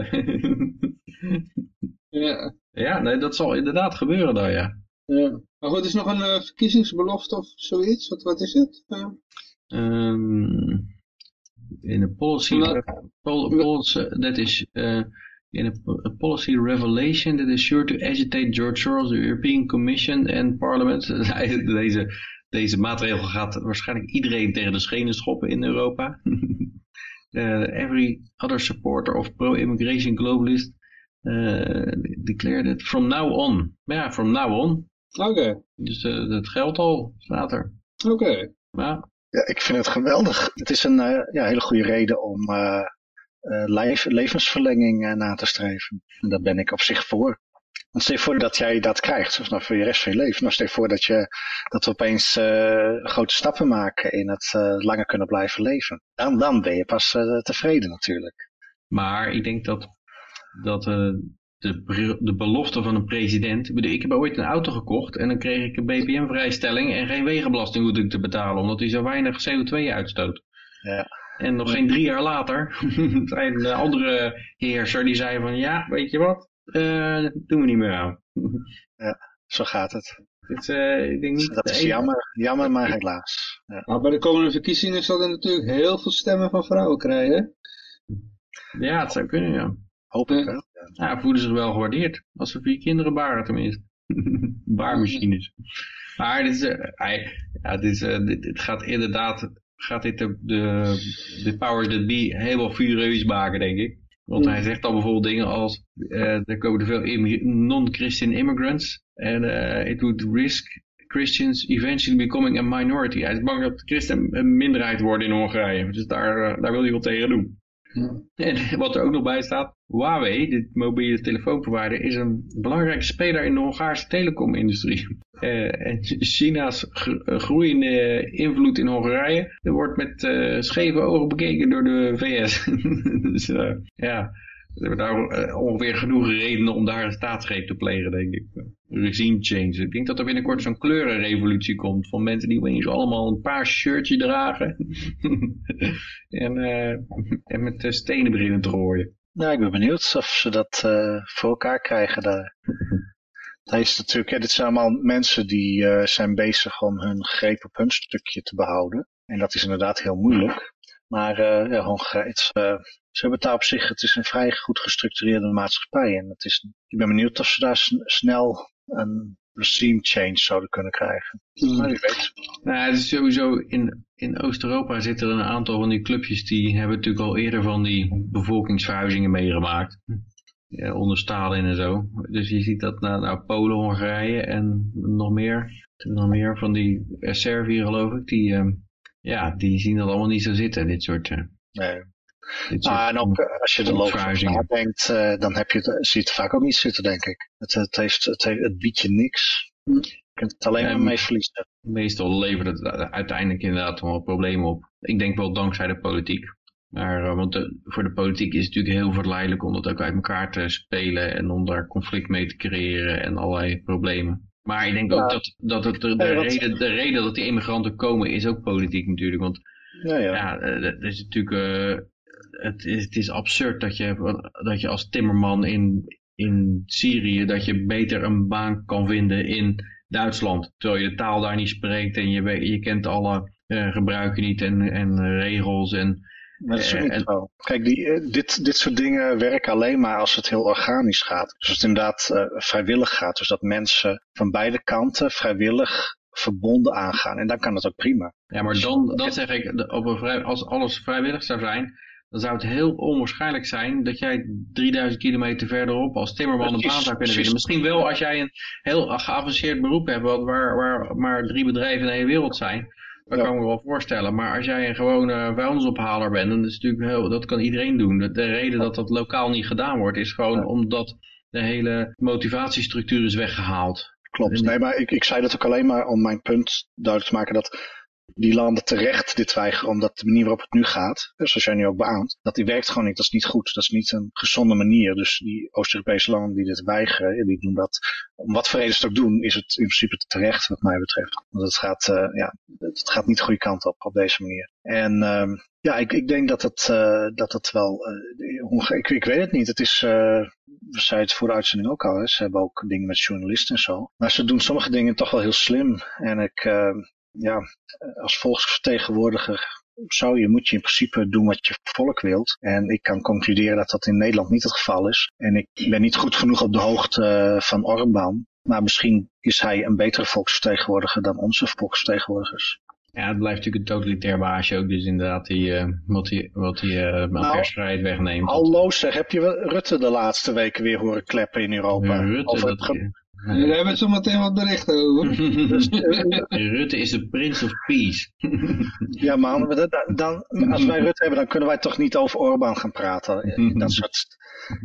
B: Ja.
C: Ja, nee, dat zal inderdaad gebeuren dan, ja.
B: ja. Maar goed, is nog een verkiezingsbelofte of zoiets? Wat, wat is het?
C: Um, in a policy, pol, policy that is uh, in a, a, policy revelation that is sure to agitate George Soros, the European Commission and Parliament. deze, deze maatregel gaat waarschijnlijk iedereen tegen de schenen schoppen in Europa. uh, every other supporter of pro-immigration globalist uh, declared it from now on. Ja, from now on.
B: Oké. Okay.
C: Dus uh, dat geldt al, staat er.
B: Oké. Okay.
C: Ja.
D: Ja, ik vind het geweldig. Het is een uh, ja, hele goede reden om uh, uh, levensverlenging na te streven. En daar ben ik op zich voor. Want stel je voor dat jij dat krijgt, of nou voor je rest van je leven. Nou stel je voor dat, je, dat we opeens grote stappen maken in het langer kunnen blijven leven. Dan, dan ben je pas tevreden natuurlijk.
C: Maar ik denk dat, dat de, de belofte van een president. Ik heb ooit een auto gekocht en dan kreeg ik een BPM-vrijstelling en geen wegenbelasting hoefde ik te betalen, omdat hij zo weinig CO2 uitstoot.
D: Ja.
C: En nog geen drie jaar later een andere heerser die zei van ja, weet je wat, uh, dat doen we niet meer aan.
D: ja, zo gaat het.
C: Uh, ik denk niet
D: dat is jammer, jammer maar helaas. Ja.
B: Maar bij de komende verkiezingen zal er natuurlijk heel veel stemmen van vrouwen krijgen.
C: Ja, het zou kunnen, ja.
D: Hoop ik wel.
C: Ja, voelen zich wel gewaardeerd. Als ze vier kinderen baren tenminste. Baarmachines. Maar dit is, uh, ja, dit, is, uh, dit, dit, gaat inderdaad, gaat dit de, de, de powers that be helemaal furieus maken, denk ik. Want hij zegt dan bijvoorbeeld dingen als, uh, er komen te veel non-Christian immigrants. En it would risk Christians eventually becoming a minority. Hij is bang dat christen een minderheid worden in Hongarije. Dus daar, daar wil hij wat tegen doen. En wat er ook nog bij staat, Huawei, dit mobiele telefoonprovider, is een belangrijke speler in de Hongaarse telecomindustrie. Uh, en China's groeiende invloed in Hongarije wordt met uh, scheve ogen bekeken door de VS. dus ja, er hebben daar ongeveer genoeg redenen om daar een staatsgreep te plegen, denk ik. Regime change. Ik denk dat er binnenkort zo'n kleurenrevolutie komt van mensen die opeens allemaal een paar shirtje dragen. en, en met stenen beginnen te rooien.
D: Nou, ik ben benieuwd of ze dat uh, voor elkaar krijgen daar. Dat is natuurlijk, ja, dit zijn allemaal mensen die uh, zijn bezig om hun greep op hun stukje te behouden. En dat is inderdaad heel moeilijk. Maar Maar uh, ja, Hongarije, het, uh, ze hebben het daar op zich, het is een vrij goed gestructureerde maatschappij. En het is, ik ben benieuwd of ze daar snel een regime change zouden kunnen krijgen.
C: Mm. Maar wie weet. Nou, het is sowieso in, in Oost-Europa zitten er een aantal van die clubjes die hebben natuurlijk al eerder van die bevolkingsverhuizingen meegemaakt. Ja, onder Stalin en zo. Dus je ziet dat naar, naar Polen, Hongarije en nog meer. Nog meer van die eh, Servië geloof ik. Die, uh, ja, die zien dat allemaal niet zo zitten, dit soort... Uh,
D: nee. Ah, en ook als je de logisch nadenkt, uh, dan heb je het, zie je het vaak ook niet zitten, denk ik. Het, het, heeft, het, heeft, het biedt je niks. Je kunt het alleen maar mee verliezen.
C: Meestal levert het uiteindelijk inderdaad wel problemen op. Ik denk wel dankzij de politiek. Maar, uh, want de, voor de politiek is het natuurlijk heel verleidelijk om dat ook uit elkaar te spelen en om daar conflict mee te creëren en allerlei problemen. Maar ik denk ook dat, dat het de, de, reden, de reden dat die immigranten komen is ook politiek natuurlijk. Want ja, ja. ja dat is natuurlijk, uh, het, is, het is absurd dat je, dat je als timmerman in, in Syrië, dat je beter een baan kan vinden in Duitsland. Terwijl je de taal daar niet spreekt en je, je kent alle uh, gebruiken niet en, en regels en
D: dat is niet zo. Kijk, die, eh, dit, dit soort dingen werken alleen maar als het heel organisch gaat. Dus als het inderdaad uh, vrijwillig gaat. Dus dat mensen van beide kanten vrijwillig verbonden aangaan. En dan kan dat ook prima.
C: Ja, maar dan, dan zeg ik, op een vrij, als alles vrijwillig zou zijn, dan zou het heel onwaarschijnlijk zijn dat jij 3000 kilometer verderop als timmerman een baan zou kunnen vinden. Misschien wel als jij een heel geavanceerd beroep hebt, waar, waar maar drie bedrijven in de hele wereld zijn. Dat kan ik me wel voorstellen. Maar als jij een gewone vuilnisophaler bent, dan is het natuurlijk heel, dat kan iedereen doen. De, reden dat dat lokaal niet gedaan wordt, is gewoon omdat de hele motivatiestructuur is weggehaald.
D: Klopt. Nee, maar ik, ik zei dat ook alleen maar om mijn punt duidelijk te maken dat die landen terecht dit weigeren, omdat de manier waarop het nu gaat, zoals jij nu ook beaamt, dat die werkt gewoon niet. Dat is niet goed. Dat is niet een gezonde manier. Dus die Oost-Europese landen die dit weigeren, die doen dat, om wat voor reden ze ook doen, is het in principe terecht wat mij betreft. Want het gaat, uh, ja, het gaat niet de goede kant op, op deze manier. En uh, ja, ik, ik denk dat het, uh, dat het wel, uh, ik, ik weet het niet. Het is, we zeiden het voor de uitzending ook al, hè. ze hebben ook dingen met journalisten en zo. Maar ze doen sommige dingen toch wel heel slim. En ik, ja, als volksvertegenwoordiger zou je, moet je in principe doen wat je volk wilt. En ik kan concluderen dat dat in Nederland niet het geval is. En ik ben niet goed genoeg op de hoogte van Orbán. Maar misschien is hij een betere volksvertegenwoordiger dan onze volksvertegenwoordigers.
C: Ja, het blijft natuurlijk een totalitair baasje ook. Dus inderdaad, die, uh, wat hij wat die, uh, nou, wegneemt.
D: Hallo zeg, heb je Rutte de laatste weken weer horen kleppen in Europa?
C: Rutte, dat,
B: daar hebben we zo meteen wat berichten over.
C: Rutte is de Prince of Peace.
D: ja, maar dan, als wij Rutte hebben, dan kunnen wij toch niet over Orbán gaan praten. Dat soort,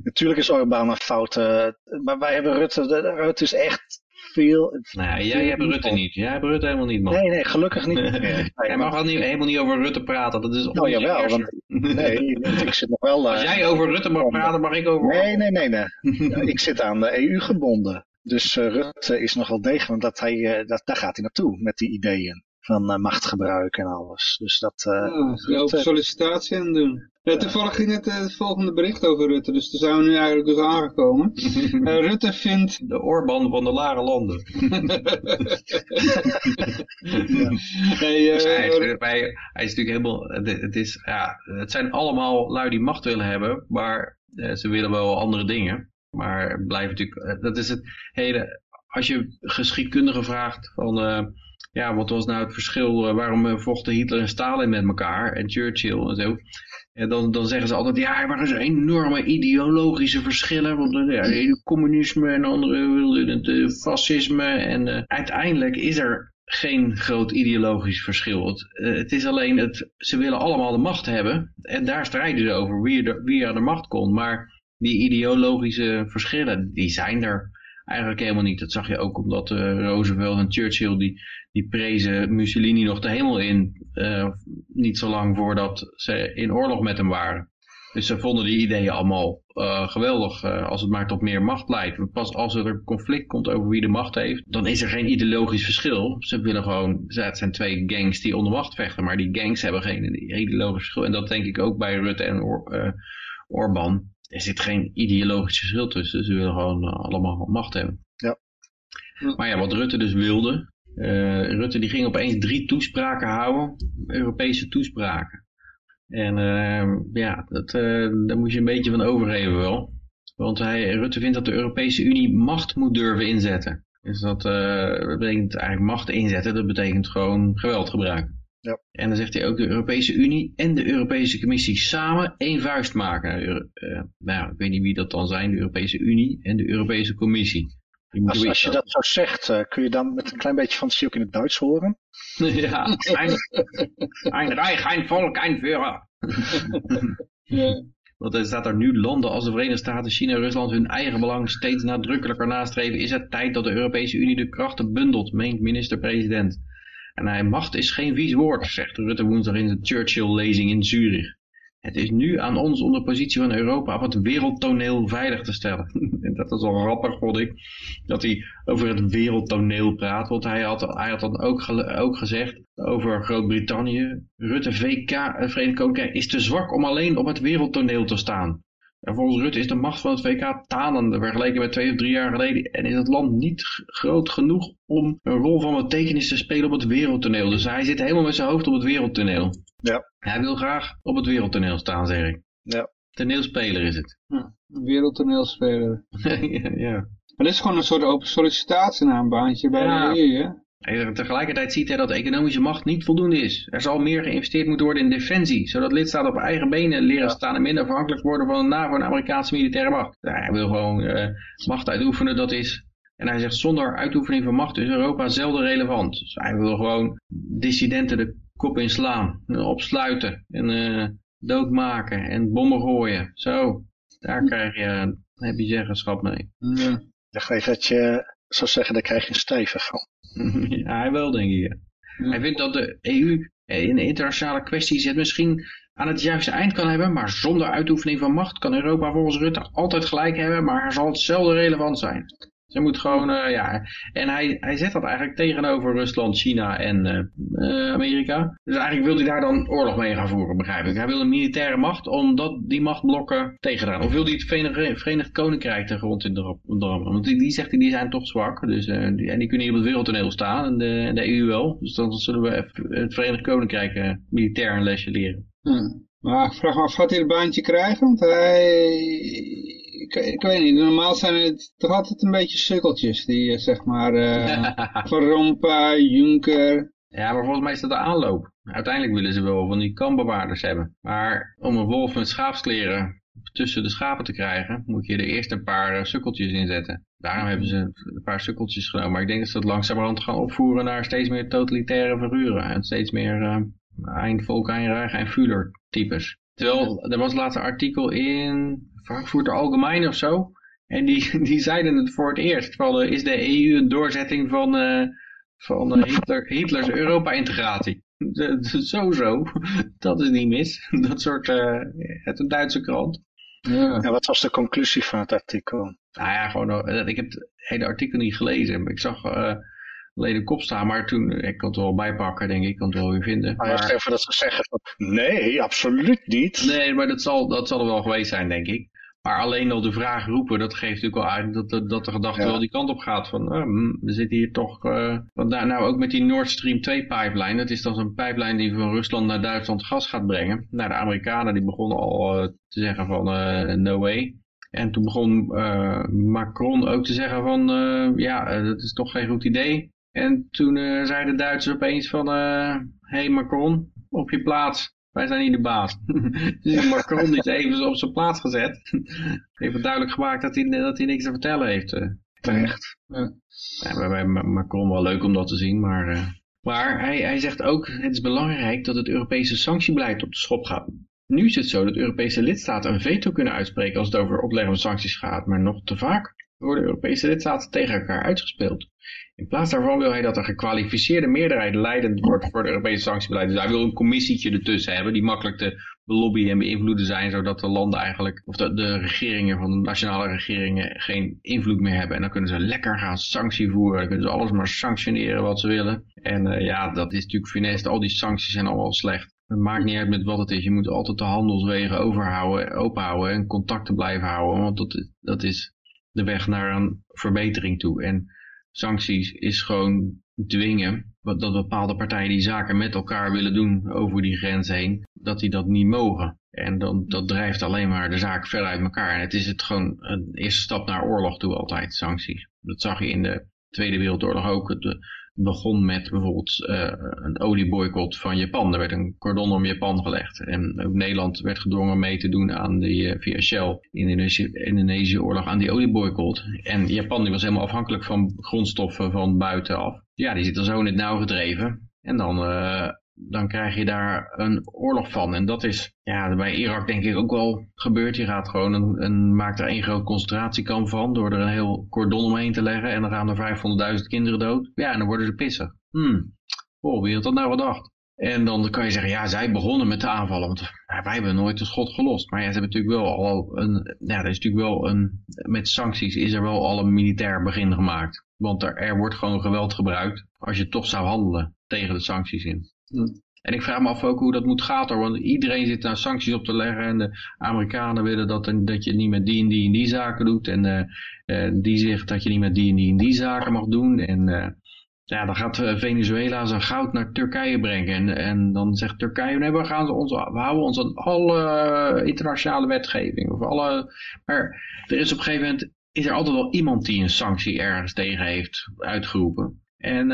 D: natuurlijk is Orbán een foute, maar wij hebben Rutte, Rutte is echt veel...
C: Nou ja, jij hebt Rutte niet. Jij hebt Rutte helemaal niet, man.
D: Nee, nee, gelukkig niet.
C: Nee, jij mag al niet, helemaal niet over Rutte praten. Dat is
D: nou jawel, want, nee, ik zit nog wel...
C: Als jij over Rutte mag praten, mag ik over...
D: Nee, nee, nee, nee. ik zit aan de EU gebonden. Dus uh, Rutte is nogal degelijk, dat hij, uh, dat, daar gaat hij naartoe met die ideeën van uh, machtgebruik en alles. Dus dat... Uh,
B: ja, Rutte... sollicitatie aan doen. Ja, toevallig ging net het volgende bericht over Rutte, dus daar zijn we nu eigenlijk dus aangekomen. Rutte vindt...
C: De Orban van de lage landen. ja. hey, dus hij, is, hij, hij, is natuurlijk helemaal... Het, is, ja, het zijn allemaal lui die macht willen hebben, maar ze willen wel andere dingen. Maar blijft natuurlijk, eh, dat is het hele, als je geschiedkundigen vraagt van, uh, ja, wat was nou het verschil, uh, waarom vochten Hitler en Stalin met elkaar en Churchill en zo. En dan, dan zeggen ze altijd, ja, er waren enorme ideologische verschillen, want ja, communisme en anderen wilden het fascisme en uiteindelijk is er geen groot ideologisch verschil. Het, het, is alleen, het, ze willen allemaal de macht hebben en daar strijden ze over wie wie aan de macht komt, maar die ideologische verschillen, die zijn er eigenlijk helemaal niet. Dat zag je ook omdat uh, Roosevelt en Churchill, die, die prezen Mussolini nog de hemel in, uh, niet zo lang voordat ze in oorlog met hem waren. Dus ze vonden die ideeën allemaal uh, geweldig, als het maar tot meer macht leidt. Pas als er conflict komt over wie de macht heeft, dan is er geen ideologisch verschil. Ze willen gewoon, het zijn twee gangs die onder macht vechten, maar die gangs hebben geen ideologisch verschil. En dat denk ik ook bij Rutte en Or Orban er zit geen ideologisch verschil tussen. Ze willen gewoon uh, allemaal macht hebben.
D: Ja.
C: Maar ja, wat Rutte dus wilde. Uh, Rutte die ging opeens drie toespraken houden. Europese toespraken. En uh, ja, dat, uh, daar moet je een beetje van overgeven wel. Want hij, Rutte vindt dat de Europese Unie macht moet durven inzetten. Dus dat, uh, betekent eigenlijk macht inzetten, dat betekent gewoon geweld gebruiken.
D: Ja.
C: En dan zegt hij ook de Europese Unie en de Europese Commissie samen één vuist maken. Uh, nou, ik weet niet wie dat dan zijn, de Europese Unie en de Europese Commissie.
D: Als, als, je dat zo zegt, uh, kun je dan met een klein beetje fantasie ook in het Duits horen?
C: ja, een, een Reich, een Volk, een Führer. ja. Want er staat er nu landen als de Verenigde Staten, China en Rusland hun eigen belang steeds nadrukkelijker nastreven. Is het tijd dat de Europese Unie de krachten bundelt, meent minister-president. En hij, macht is geen vies woord, zegt Rutte woensdag in de Churchill-lezing in Zurich. Het is nu aan ons om de positie van Europa op het wereldtoneel veilig te stellen. en dat is wel grappig, vond ik, dat hij over het wereldtoneel praat. Want hij had, hij had dan ook, ook gezegd over Groot-Brittannië. Rutte VK, het Verenigd Koninkrijk, is te zwak om alleen op het wereldtoneel te staan. En volgens Rutte is de macht van het VK tanende vergeleken met twee of drie jaar geleden. En is het land niet groot genoeg om een rol van betekenis te spelen op het wereldtoneel. Dus hij zit helemaal met zijn hoofd op het wereldtoneel.
D: Ja.
C: Hij wil graag op het wereldtoneel staan, zeg ik.
D: Ja.
C: Toneelspeler is het.
B: Ja, wereldtoneelspeler.
C: ja, ja.
B: Maar dit is gewoon een soort open sollicitatie naar een baantje bij
C: Ja.
B: de EU, hè?
C: En tegelijkertijd ziet hij dat de economische macht niet voldoende is. Er zal meer geïnvesteerd moeten worden in defensie, zodat lidstaten op eigen benen leren staan en minder afhankelijk worden van de NAVO en Amerikaanse militaire macht. Ja, hij wil gewoon eh, macht uitoefenen, dat is. En hij zegt zonder uitoefening van macht is Europa zelden relevant. Dus hij wil gewoon dissidenten de kop inslaan, en opsluiten en eh, doodmaken en bommen gooien. Zo, daar krijg je, heb je zeggenschap mee.
B: Ja.
D: Ik dacht even dat je zou zeggen, daar krijg je een stijve van.
C: ja, hij wel, denk ik. Hij vindt dat de EU in internationale kwesties het misschien aan het juiste eind kan hebben, maar zonder uitoefening van macht kan Europa volgens Rutte altijd gelijk hebben, maar er zal hetzelfde relevant zijn. Ze moet gewoon, uh, ja, en hij, hij zet dat eigenlijk tegenover Rusland, China en uh, uh, Amerika. Dus eigenlijk wil hij daar dan oorlog mee gaan voeren, begrijp ik. Hij wil een militaire macht, omdat die machtblokken tegengaan. Of wil hij het Verenigd, Koninkrijk de grond in drammen? Want die, zegt hij, die zijn toch zwak. Dus, en die kunnen hier op het wereldtoneel staan, en de, de EU wel. Dus dan zullen we het Verenigd Koninkrijk militair een lesje leren.
B: Hm. Maar ik vraag me af, gaat hij het baantje krijgen? Want hij ik, ik, weet niet, normaal zijn het toch altijd een beetje sukkeltjes, die zeg maar uh, Van Juncker.
C: Ja, maar volgens mij is dat de aanloop. Uiteindelijk willen ze wel van die kampbewaarders hebben. Maar om een wolf met schaapskleren tussen de schapen te krijgen, moet je er eerst een paar sukkeltjes inzetten. Daarom hebben ze een paar sukkeltjes genomen. Maar ik denk dat ze dat langzamerhand gaan opvoeren naar steeds meer totalitaire figuren. En steeds meer uh, eindvolk, eindreich en Führer types. Terwijl, er was laatst een artikel in Frankfurter Algemeen of zo. En die, die zeiden het voor het eerst. Van, uh, is de EU een doorzetting van, uh, van uh, Hitler, Hitlers Europa-integratie? Zo zo, dat is niet mis. Dat soort, het een Duitse krant.
B: Ja.
D: En wat was de conclusie van het artikel?
C: Nou ja, gewoon, ik heb het hele artikel niet gelezen. Maar ik zag alleen de kop staan, maar toen, ik kan het wel bijpakken, denk ik, ik kan het wel weer vinden.
D: Maar, maar even dat ze zeggen van, nee, absoluut niet.
C: Nee, maar dat zal, dat zal er wel geweest zijn, denk ik. Maar alleen al de vraag roepen, dat geeft natuurlijk al uit dat, dat, dat de gedachte ja. wel die kant op gaat. Van, uh, we zitten hier toch... Uh, want daar, nou ook met die Nord Stream 2 pipeline. Dat is dan zo'n pipeline die van Rusland naar Duitsland gas gaat brengen. Nou, de Amerikanen die begonnen al uh, te zeggen van no way. En toen begon Macron ook te zeggen van ja, dat is toch geen goed idee. En toen zeiden de Duitsers opeens van hé hey Macron, op je plaats. Wij zijn niet de baas. dus Macron is even op zijn plaats gezet. Even duidelijk gemaakt dat hij, dat hij niks te vertellen heeft.
D: Terecht.
C: Ja. Ja, bij Macron wel leuk om dat te zien, maar... Uh, maar hij, hij zegt ook, het is belangrijk dat het Europese sanctiebeleid op de schop gaat. Nu is het zo dat Europese lidstaten een veto kunnen uitspreken als het over opleggen van sancties gaat, maar nog te vaak worden Europese lidstaten tegen elkaar uitgespeeld. In plaats daarvan wil hij dat een gekwalificeerde meerderheid leidend wordt voor het Europese sanctiebeleid. Dus hij wil een commissietje ertussen hebben die makkelijk te belobbyen en beïnvloeden zijn, zodat de landen eigenlijk, of de, regeringen van de nationale regeringen geen invloed meer hebben. En dan kunnen ze lekker gaan sanctie voeren, dan kunnen ze alles maar sanctioneren wat ze willen. En uh, ja, dat is natuurlijk funest, al die sancties zijn allemaal slecht. Het maakt niet uit met wat het is, je moet altijd de handelswegen overhouden, openhouden en contacten blijven houden, want dat, dat is de weg naar een verbetering toe. En sancties is gewoon dwingen dat bepaalde partijen die zaken met elkaar willen doen over die grens heen, dat die dat niet mogen. En dan, dat drijft alleen maar de zaak verder uit elkaar. En het is het gewoon een eerste stap naar oorlog toe altijd, sancties. Dat zag je in de Tweede Wereldoorlog ook. Begon met bijvoorbeeld uh, een olieboycott van Japan. Er werd een cordon om Japan gelegd. En ook Nederland werd gedwongen mee te doen aan die, uh, via Shell in de Indonesië-oorlog aan die olieboycott. En Japan die was helemaal afhankelijk van grondstoffen van buitenaf. Ja, die zit er zo in het nauw gedreven. En dan uh, dan krijg je daar een oorlog van. En dat is ja, bij Irak denk ik ook wel gebeurd. Je gaat gewoon een, maakt er één groot concentratiekamp van door er een heel cordon omheen te leggen. En dan gaan er 500.000 kinderen dood. Ja, en dan worden ze pissig. Hmm, oh, wie had dat nou gedacht? En dan kan je zeggen, ja, zij begonnen met de aanvallen, want wij hebben nooit een schot gelost. Maar ja, ze hebben natuurlijk wel al een, ja, er is natuurlijk wel een, met sancties is er wel al een militair begin gemaakt. Want er wordt gewoon geweld gebruikt als je toch zou handelen tegen de sancties in. En ik vraag me af ook hoe dat moet gaan want iedereen zit daar sancties op te leggen en de Amerikanen willen dat, dat je niet met die en die en die zaken doet en uh, uh, die zegt dat je niet met die en die en die zaken mag doen en uh, ja, dan gaat Venezuela zijn goud naar Turkije brengen en, en dan zegt Turkije, nee we, gaan ons, we houden ons aan alle internationale wetgeving of alle, maar er is op een gegeven moment, is er altijd wel iemand die een sanctie ergens tegen heeft uitgeroepen en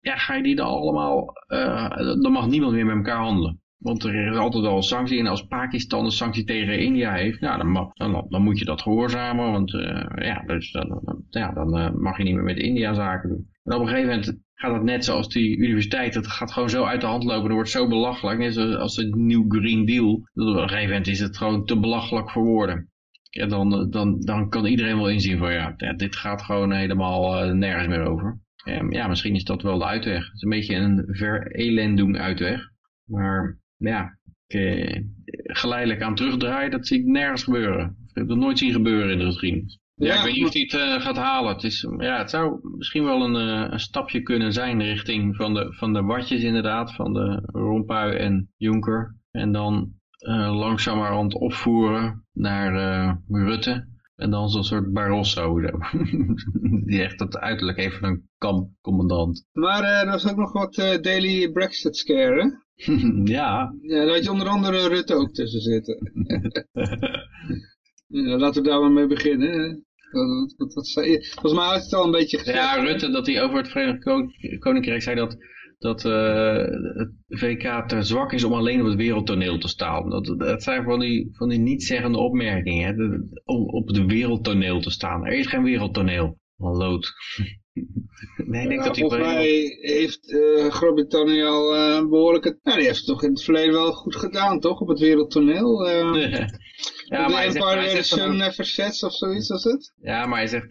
C: ja, ga je die dan allemaal, uh, dan mag niemand meer met elkaar handelen. Want er is altijd al sanctie. En als Pakistan een sanctie tegen India heeft, nou, dan, mag, dan, dan moet je dat gehoorzamen. Want uh, ja, dus dan, dan, ja, dan uh, mag je niet meer met India zaken doen. En op een gegeven moment gaat het net zoals die universiteit. Het gaat gewoon zo uit de hand lopen. Het wordt zo belachelijk. Net zoals de New Green Deal. Dat op een gegeven moment is het gewoon te belachelijk voor woorden. En dan, dan, dan kan iedereen wel inzien van ja, dit gaat gewoon helemaal nergens meer over. Um, ja, misschien is dat wel de uitweg. Het is een beetje een verelendung uitweg. Maar ja, ik, eh, geleidelijk aan terugdraaien, dat zie ik nergens gebeuren. Ik heb dat nooit zien gebeuren in de geschiedenis. Ja, ik weet niet of hij het uh, gaat halen. Het, is, ja, het zou misschien wel een, uh, een stapje kunnen zijn richting van de, van de watjes inderdaad, van de Rompuy en Juncker. En dan uh, langzamerhand opvoeren naar Rutte. En dan zo'n soort Barroso. Die echt het uiterlijk heeft van een kampcommandant.
B: Maar uh, er was ook nog wat uh, daily Brexit scare, hè?
C: ja.
B: Ja, daar had je onder andere Rutte ook tussen zitten. ja, laten we daar maar mee beginnen. Dat, dat, dat, volgens mij had het al een beetje gezegd.
C: Ja, Rutte, dat hij over het Verenigd Koninkrijk zei dat dat uh, het VK te zwak is om alleen op het wereldtoneel te staan. Dat, dat zijn van die, van die niet-zeggende opmerkingen. Hè? om op het wereldtoneel te staan. Er is geen wereldtoneel. Lood.
B: nee, ik denk dat volgens mij heeft uh, Groot-Brittannië al uh, een behoorlijke... Nou, die heeft het toch in het verleden wel goed gedaan, toch? Op het wereldtoneel. Uh, ja, maar hij zegt, hij Never Sets of zoiets was het?
C: Ja, maar hij zegt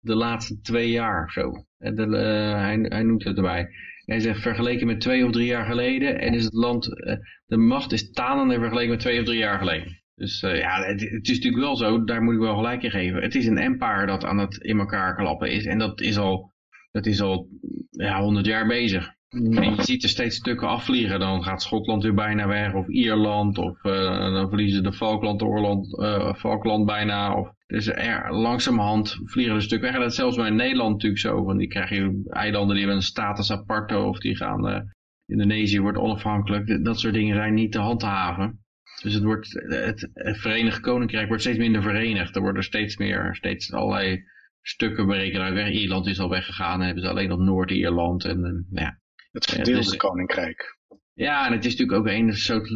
C: de laatste twee jaar zo. De, hij, hij noemt het erbij. Hij zegt vergeleken met twee of drie jaar geleden en is het land, eh, de macht is talender vergeleken met twee of drie jaar geleden. Dus uh, ja, het, het, is natuurlijk wel zo, daar moet ik wel gelijk in geven. Het is een empire dat aan het in elkaar klappen is en dat is al, dat is al ja, 100 jaar bezig. En je ziet er steeds stukken afvliegen. Dan gaat Schotland weer bijna weg. Of Ierland. Of uh, dan verliezen de Falkland, uh, Falkland bijna. Of, dus er, langzamerhand vliegen er stukken weg. En dat is zelfs bij Nederland natuurlijk zo. Want die krijg je eilanden die hebben een status aparte. Of die gaan... Uh, Indonesië wordt onafhankelijk. Dat soort dingen zijn niet te handhaven. Dus het, wordt, het, Verenigd Koninkrijk wordt steeds minder verenigd. Er worden steeds meer, steeds allerlei stukken berekend. Ierland is al weggegaan en hebben ze alleen nog Noord-Ierland. En ja,
D: het gedeelde dus, koninkrijk.
C: Ja, en het is natuurlijk ook een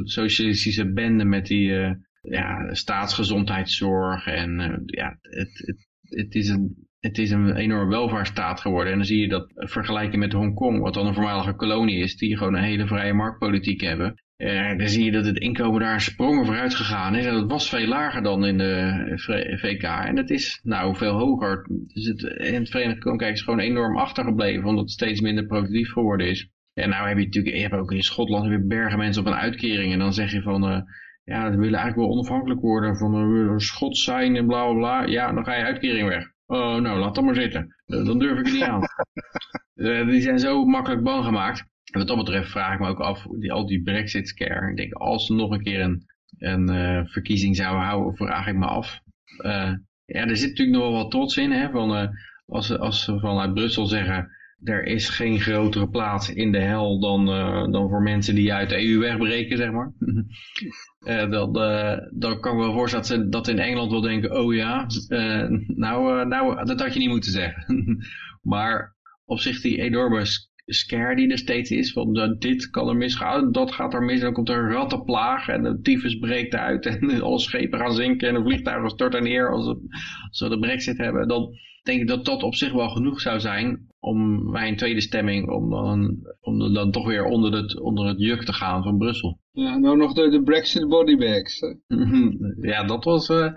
C: socialistische bende met die uh, ja, staatsgezondheidszorg. En uh, ja, het, het, het, is een, het is een enorme welvaartsstaat geworden. En dan zie je dat vergelijken met Hongkong, wat dan een voormalige kolonie is, die gewoon een hele vrije marktpolitiek hebben. Uh, dan zie je dat het inkomen daar sprongen vooruit gegaan is. En dat was veel lager dan in de VK. En dat is nou veel hoger. Dus het, in het Verenigd Koninkrijk is gewoon enorm achtergebleven. Omdat het steeds minder productief geworden is. En nou heb je natuurlijk, je hebt ook in Schotland weer bergen mensen op een uitkering. En dan zeg je van, uh, ja, we willen eigenlijk wel onafhankelijk worden. Van uh, Schots zijn en bla bla bla. Ja, dan ga je uitkering weg. Oh, nou, laat dat maar zitten. Dan durf ik het niet aan. die zijn zo makkelijk bang gemaakt. En wat dat betreft vraag ik me ook af, die, al die brexit scare. Ik denk, als ze nog een keer een, een uh, verkiezing zouden houden, vraag ik me af. Uh, ja, er zit natuurlijk nog wel wat trots in, hè, van, uh, als, als ze vanuit Brussel zeggen, er is geen grotere plaats in de hel dan, dan voor mensen die uit de EU wegbreken, zeg maar. dan, dan kan ik wel voorstellen dat ze dat in Engeland wel denken, oh ja, nou, nou, dat had je niet moeten zeggen. maar op zich die enorme scare die er steeds is. Van dit kan er misgaan, dat gaat er mis. En dan komt er een rattenplaag en de tyfus breekt uit. En alle schepen gaan zinken en de vliegtuigen storten neer als, als we de brexit hebben. Dan denk ik dat dat op zich wel genoeg zou zijn om bij een tweede stemming om dan, om dan toch weer onder het, onder het juk te gaan van Brussel.
B: Ja, nou nog de, de Brexit bodybags.
C: ja, dat was... Uh,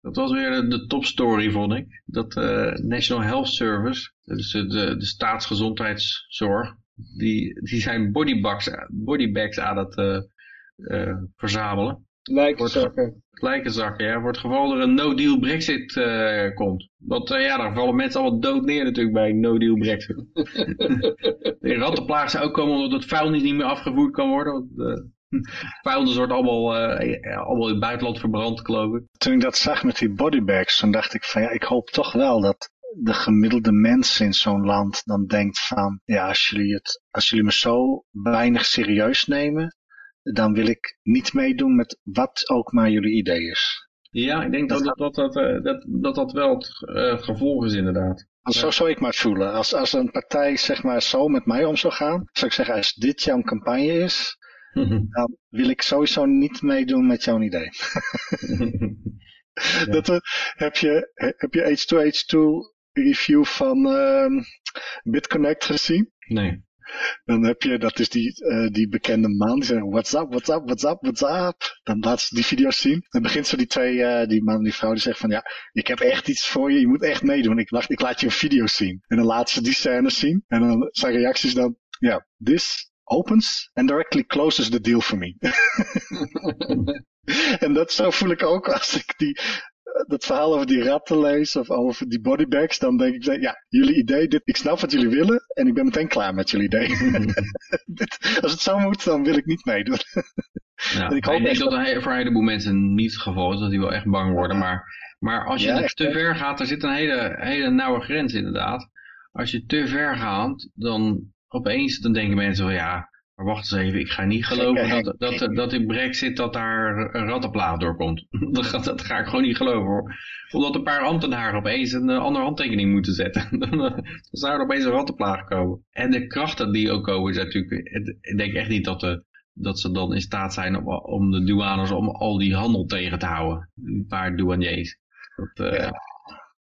C: dat was weer de, topstory, vond ik. Dat uh, National Health Service, dus de, de staatsgezondheidszorg, die, die zijn bodybags, bodybags aan het uh, uh, verzamelen.
B: Lijkenzakken.
C: Lijkenzakken, ja. Voor het geval er een no-deal brexit komt. Want ja, dan vallen mensen allemaal dood neer natuurlijk bij een no-deal brexit. de rattenplaag zou ook komen omdat het vuil niet meer afgevoerd kan worden. Want, Vuilnis wordt allemaal, uh, allemaal in het buitenland verbrand, geloof ik.
D: Toen ik dat zag met die bodybags, toen dacht ik van ja, ik hoop toch wel dat de gemiddelde mens in zo'n land dan denkt van, ja, als jullie, het, als jullie me zo weinig serieus nemen, dan wil ik niet meedoen met wat ook maar jullie idee is.
C: Ja, ik denk dat dat, dat, dat, eh, dat, dat, dat wel het uh, gevolg is inderdaad.
D: Zo zou ik maar voelen. Als, als een partij zeg maar zo met mij om zou gaan, zou ik zeggen, als dit jouw campagne is, dan wil ik sowieso niet meedoen met jouw idee. dat, uh, heb, je, heb je H2H2 review van uh, BitConnect gezien?
C: Nee.
D: Dan heb je, dat is die, uh, die bekende man, die zegt, what's up, what's up, what's up, what's up. Dan laat ze die video's zien. Dan begint zo die twee, uh, die man en die vrouw, die zegt van, ja, ik heb echt iets voor je, je moet echt meedoen. Ik, wacht, ik laat je een video zien. En dan laat ze die scènes zien. En dan zijn reacties dan, ja, yeah, this opens and directly closes the deal for me. en dat zo voel ik ook als ik die, dat verhaal over die ratten lees of over die bodybags, dan denk ik, ja, jullie idee, dit, ik snap wat jullie willen en ik ben meteen klaar met jullie idee. als het zo moet, dan wil ik niet meedoen.
C: Ja, ik, hoop denk dat, dat voor een heleboel mensen niet het geval is, dat die wel echt bang worden, maar, maar als je ja, te ver gaat, er zit een hele, hele nauwe grens inderdaad. Als je te ver gaat, dan opeens dan denken mensen van ja, maar wacht eens even, ik ga niet geloven dat, dat, dat in brexit dat daar een rattenplaag doorkomt. dat, dat ga ik gewoon niet geloven hoor. Omdat een paar ambtenaren opeens een eh, andere handtekening moeten zetten. dan, dan zou er opeens een rattenplaag komen. En de krachten die ook komen is natuurlijk, ik denk echt niet dat de, dat ze dan in staat zijn om, om de douaners om al die handel tegen te houden. Een paar douaniers. Dat, uh,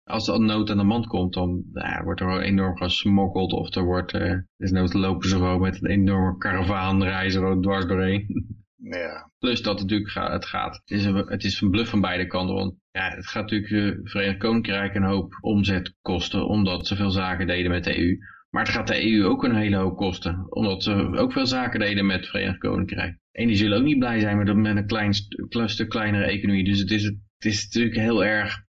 C: als er nood aan de mand komt, dan wordt er enorm gesmokkeld. Of er wordt, uh, nood lopen ze gewoon met een enorme karavaan reizen er dwars doorheen.
D: Ja.
C: Plus dat het natuurlijk gaat, het gaat, het is, een, het is een bluff van beide kanten. Want ja, het gaat natuurlijk de eh, Verenigd Koninkrijk een hoop omzet kosten, omdat ze veel zaken deden met de EU. Maar het gaat de EU ook een hele hoop kosten, omdat ze ook veel zaken deden met het Verenigd Koninkrijk. En die zullen ook niet blij zijn met, met een klein, stuk kleinere economie. Dus het is, het is natuurlijk heel erg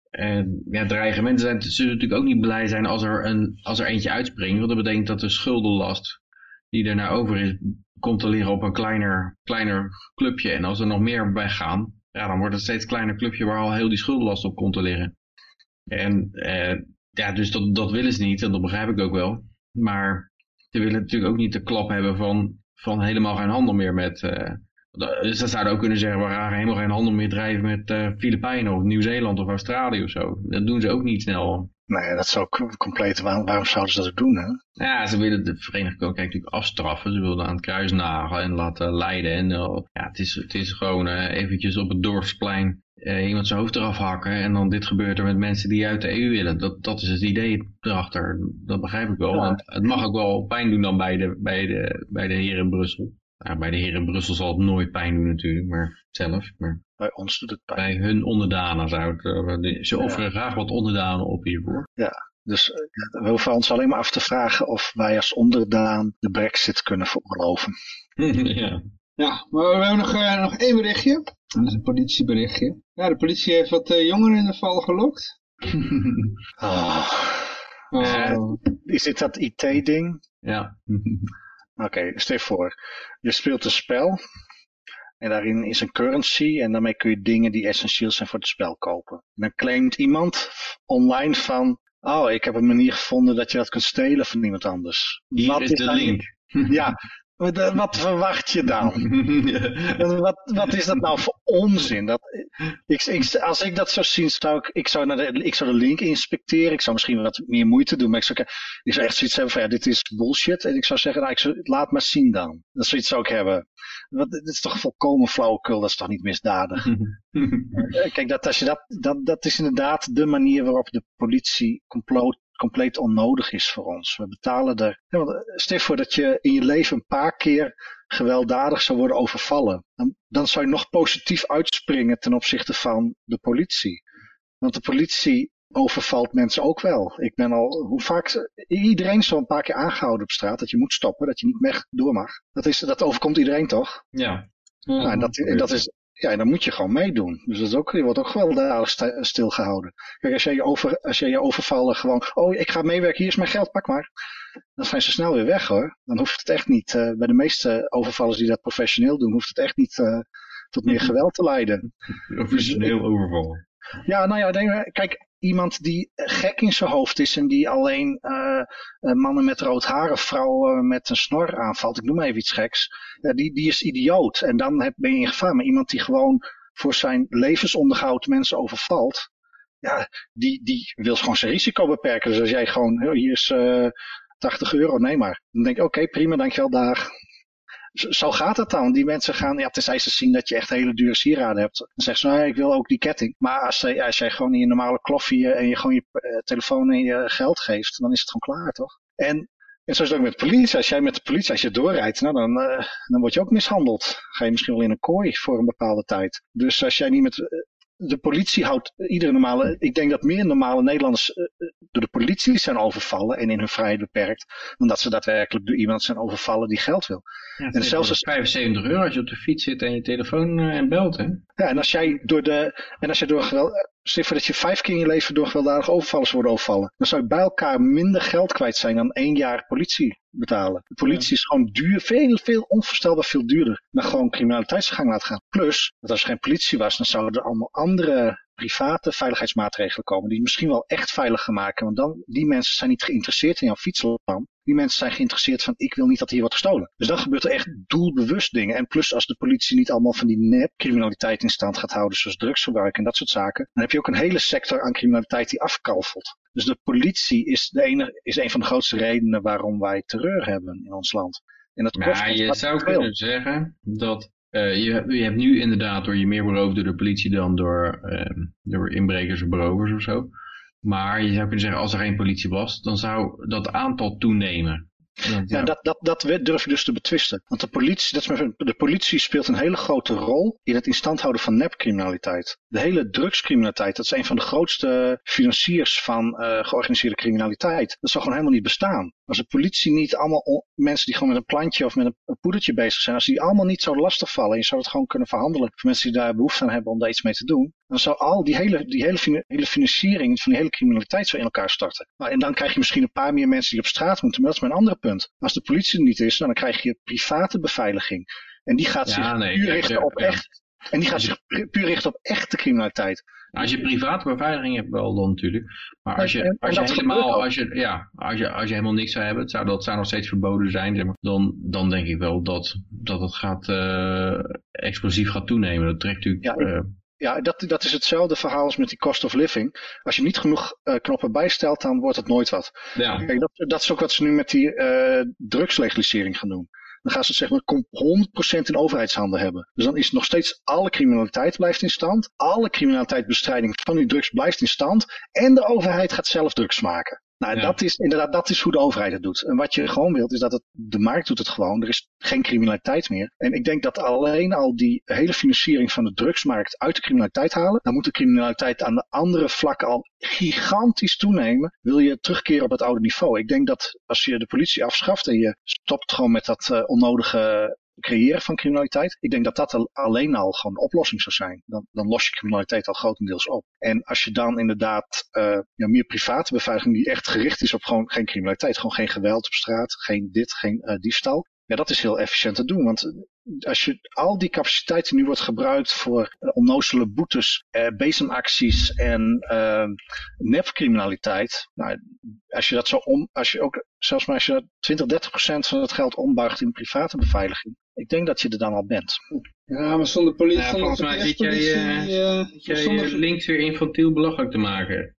C: ja, dreigementen zijn, zullen natuurlijk ook niet blij zijn als er, een, als er eentje uitspringt. Want dat betekent dat de schuldenlast die er nou over is, komt te liggen op een kleiner, kleiner clubje. En als er nog meer bij gaan, ja, dan wordt het steeds kleiner clubje waar al heel die schuldenlast op komt te liggen. En eh, ja, dus dat, dat willen ze niet en dat begrijp ik ook wel. Maar ze willen natuurlijk ook niet de klap hebben van, van helemaal geen handel meer met, uh, dus dat zouden ook kunnen zeggen, we gaan helemaal geen handel meer drijven met uh, Filipijnen of Nieuw-Zeeland of Australië of zo. Dat doen ze ook niet snel.
D: Nee, dat is ook compleet, waarom, waarom zouden ze dat ook doen hè?
C: Ja, ze willen de Verenigde Koninkrijk natuurlijk afstraffen. Ze willen aan het kruis nagen en laten leiden. En uh, ja, het is, het is gewoon uh, eventjes op het dorpsplein iemand zijn hoofd eraf hakken. En dan dit gebeurt er met mensen die uit de EU willen. Dat, dat is het idee erachter. Dat begrijp ik wel. Ja. het mag ook wel pijn doen dan bij de, bij de, bij de heren in Brussel. Nou, bij de heren in Brussel zal het nooit pijn doen natuurlijk, maar zelf. Maar
D: bij ons doet het pijn.
C: Bij hun onderdanen zou het, uh, ze offeren graag wat onderdanen op hiervoor.
D: Ja, dus uh, we hoeven ons alleen maar af te vragen of wij als onderdaan de brexit kunnen veroorloven.
C: ja.
B: Ja, maar we hebben nog, uh, nog één berichtje. Dat is een politieberichtje. Ja, de politie heeft wat jongeren in de val gelokt.
D: oh. Oh. is dit dat IT-ding?
C: Ja.
D: Oké, stel voor, je speelt een spel en daarin is een currency en daarmee kun je dingen die essentieel zijn voor het spel kopen. Dan claimt iemand online van, oh, ik heb een manier gevonden dat je dat kunt stelen van iemand anders.
C: Hier
D: Wat
C: is de link.
D: Ja, wat, wat verwacht je dan? Wat, wat is dat nou voor onzin? Dat, ik, ik, als ik dat zou zien, zou ik, ik, zou naar de, ik zou de link inspecteren. Ik zou misschien wat meer moeite doen. Maar ik zou, ik zou echt zoiets hebben van, ja, dit is bullshit. En ik zou zeggen, nou, ik zou, laat maar zien dan. Dat zoiets zou ik hebben. Wat, dit is toch volkomen flauwekul, dat is toch niet misdadig? Eh, Kijk, dat, als je dat, dat, dat is inderdaad de manier waarop de politie compleet, compleet onnodig is voor ons. We betalen er... Ja, want, eh, stel je voor dat je in je leven een paar keer gewelddadig zou worden overvallen. Dan, dan zou je nog positief uitspringen ten opzichte van de politie. Want de politie overvalt mensen ook wel. Ik ben al, hoe vaak, iedereen is zo een paar keer aangehouden op straat dat je moet stoppen, dat je niet weg door mag. Dat, is, dat overkomt iedereen toch?
C: ja.
D: Nou, en dat, en dat is, ja, en dan moet je gewoon meedoen. Dus dat is ook, je wordt ook gewelddadig stilgehouden. Kijk, als jij je, over, als jij je overvallen gewoon, oh, ik ga meewerken, hier is mijn geld, pak maar. Dan zijn ze snel weer weg hoor. Dan hoeft het echt niet, eh, bij de meeste overvallers die dat professioneel doen, hoeft het echt niet eh, tot meer geweld te leiden.
C: Professioneel overvallen.
D: Ja, nou ja, denk, kijk, iemand die gek in zijn hoofd is en die alleen eh, eh, mannen met rood haar of vrouwen met een snor aanvalt, ik noem maar even iets geks, ja, die, die is idioot. En dan heb, ben je in gevaar. Maar iemand die gewoon voor zijn levensonderhoud mensen overvalt, ja, die, die wil gewoon zijn risico beperken. Dus als jij gewoon, "Oh, hier is eh 80 euro, nee maar. Dan denk ik, oké, prima, dankjewel, dag. Zo- gaat het dan. Die mensen gaan, ja, tenzij ze zien dat je echt hele dure sieraden hebt. Dan zeggen ze, nou, ik wil ook die ketting. Maar als, ze- als jij gewoon je normale kloffie eh, en je gewoon je eh, telefoon en je geld geeft, dan is het gewoon klaar, toch? En, en zo is het ook met politie. Als jij met de politie, als je doorrijdt, nou, dan, eh, dan word je ook mishandeld. Ga je misschien wel in een kooi voor een bepaalde tijd. Dus als jij niet met... eh, de politie houdt iedere normale... Ik denk dat meer normale Nederlanders eh, eh, door de politie zijn overvallen en in hun vrijheid beperkt, dan dat ze daadwerkelijk door iemand zijn overvallen die geld wil.
C: Ja,
D: En zelfs als-
C: 75 euro als je op de fiets zit en je telefoon eh, en belt, hè?
D: Ja, en als jij door de, en als jij door geweld, voor dat je vijf keer in je leven door gewelddadige overvallers wordt overvallen, dan zou je bij elkaar minder geld kwijt zijn dan één jaar politie betalen. De politie is gewoon duur, veel, veel onvoorstelbaar veel duurder dan gewoon criminaliteitsgang laten gaan. Plus, dat als er geen politie was, dan zouden er allemaal andere private veiligheidsmaatregelen komen die misschien wel echt veiliger maken. Want dan, die mensen zijn niet geïnteresseerd in jouw fietslam. Die mensen zijn geïnteresseerd van ik wil niet dat hier wordt gestolen. Dus dan gebeurt er echt doelbewust dingen. En plus als de politie niet allemaal van die nepcriminaliteit in stand gaat houden, zoals drugsgebruik en dat soort zaken, dan heb je ook een hele sector aan criminaliteit die afkalfelt. Dus de politie is, de ene, is een van de grootste redenen waarom wij terreur hebben in ons land. En dat kost
C: Maar je zou
D: veel.
C: kunnen zeggen dat eh, je, je hebt nu inderdaad door je meer beroofd door de politie dan door, eh, door inbrekers of berovers of zo. Maar je zou kunnen zeggen, als er geen politie was, dan zou dat aantal toenemen.
D: Ja, dat, dat, dat durf je dus te betwisten. Want de politie, dat is mijn de politie speelt een hele grote rol in het instand houden van nepcriminaliteit. De hele drugscriminaliteit, dat is een van de grootste financiers van eh, georganiseerde criminaliteit. Dat zou gewoon helemaal niet bestaan. Als de politie niet allemaal mensen die gewoon met een plantje of met een, een poedertje bezig zijn, als die allemaal niet zouden lastigvallen, en je zou het gewoon kunnen verhandelen voor mensen die daar behoefte aan hebben om daar iets mee te doen, dan zou al die hele, die hele, hele financiering van die hele criminaliteit zo in elkaar starten. Nou, en dan krijg je misschien een paar meer mensen die op straat moeten, maar dat is mijn andere punt. Als de politie er niet is, nou, dan krijg je private beveiliging. En die gaat
C: Ja,
D: zich
C: nee,
D: puur richten op echt. En die gaat zich pu- puur richten op echte criminaliteit.
C: Als je private beveiliging hebt wel dan natuurlijk. Maar als je, als je helemaal, als je, ja, als je, als je helemaal niks zou hebben, het zou, dat zou nog steeds verboden zijn, zeg maar, dan, dan denk ik wel dat, dat het gaat, eh, explosief gaat toenemen. Dat trekt natuurlijk,
D: Ja, ik-
C: eh,
D: Ja, dat, dat is hetzelfde verhaal als met die cost of living. Als je niet genoeg eh, knoppen bijstelt, dan wordt het nooit wat.
C: ja,
D: Kijk, dat, dat is ook wat ze nu met die eh, drugslegalisering gaan doen. Dan gaan ze zeg maar kom- 100% in overheidshanden hebben. Dus dan is nog steeds alle criminaliteit blijft in stand. Alle criminaliteitsbestrijding van die drugs blijft in stand. En de overheid gaat zelf drugs maken. Nou,
C: Ja.
D: dat is inderdaad, dat is hoe de overheid het doet. En wat je gewoon wilt, is dat het, de markt doet het gewoon. Er is geen criminaliteit meer. En ik denk dat alleen al die hele financiering van de drugsmarkt uit de criminaliteit halen, dan moet de criminaliteit aan de andere vlakken al gigantisch toenemen. Wil je terugkeren op het oude niveau? Ik denk dat als je de politie afschaft en je stopt gewoon met dat eh, onnodige creëren van criminaliteit. Ik denk dat dat al- alleen al gewoon de oplossing zou zijn. Dan, dan los je criminaliteit al grotendeels op. En als je dan inderdaad eh, meer private beveiliging die echt gericht is op gewoon geen criminaliteit, gewoon geen geweld op straat, geen dit, geen eh, diefstal. Ja, dat is heel efficiënt te doen. Want als je al die capaciteit die nu wordt gebruikt voor uh, onnozele boetes, uh, bezemacties en uh, nepcriminaliteit. Nou, als je dat zo om, als je ook, zelfs maar als je 20, 30 procent van het geld ombuigt in private beveiliging. Ik denk dat je er dan al bent.
B: Ja, maar zonder politie...
C: Ja,
B: zonder
C: volgens mij zit jij, eh,
B: eh,
C: jij
B: zonder,
C: je links weer infantiel belachelijk te maken.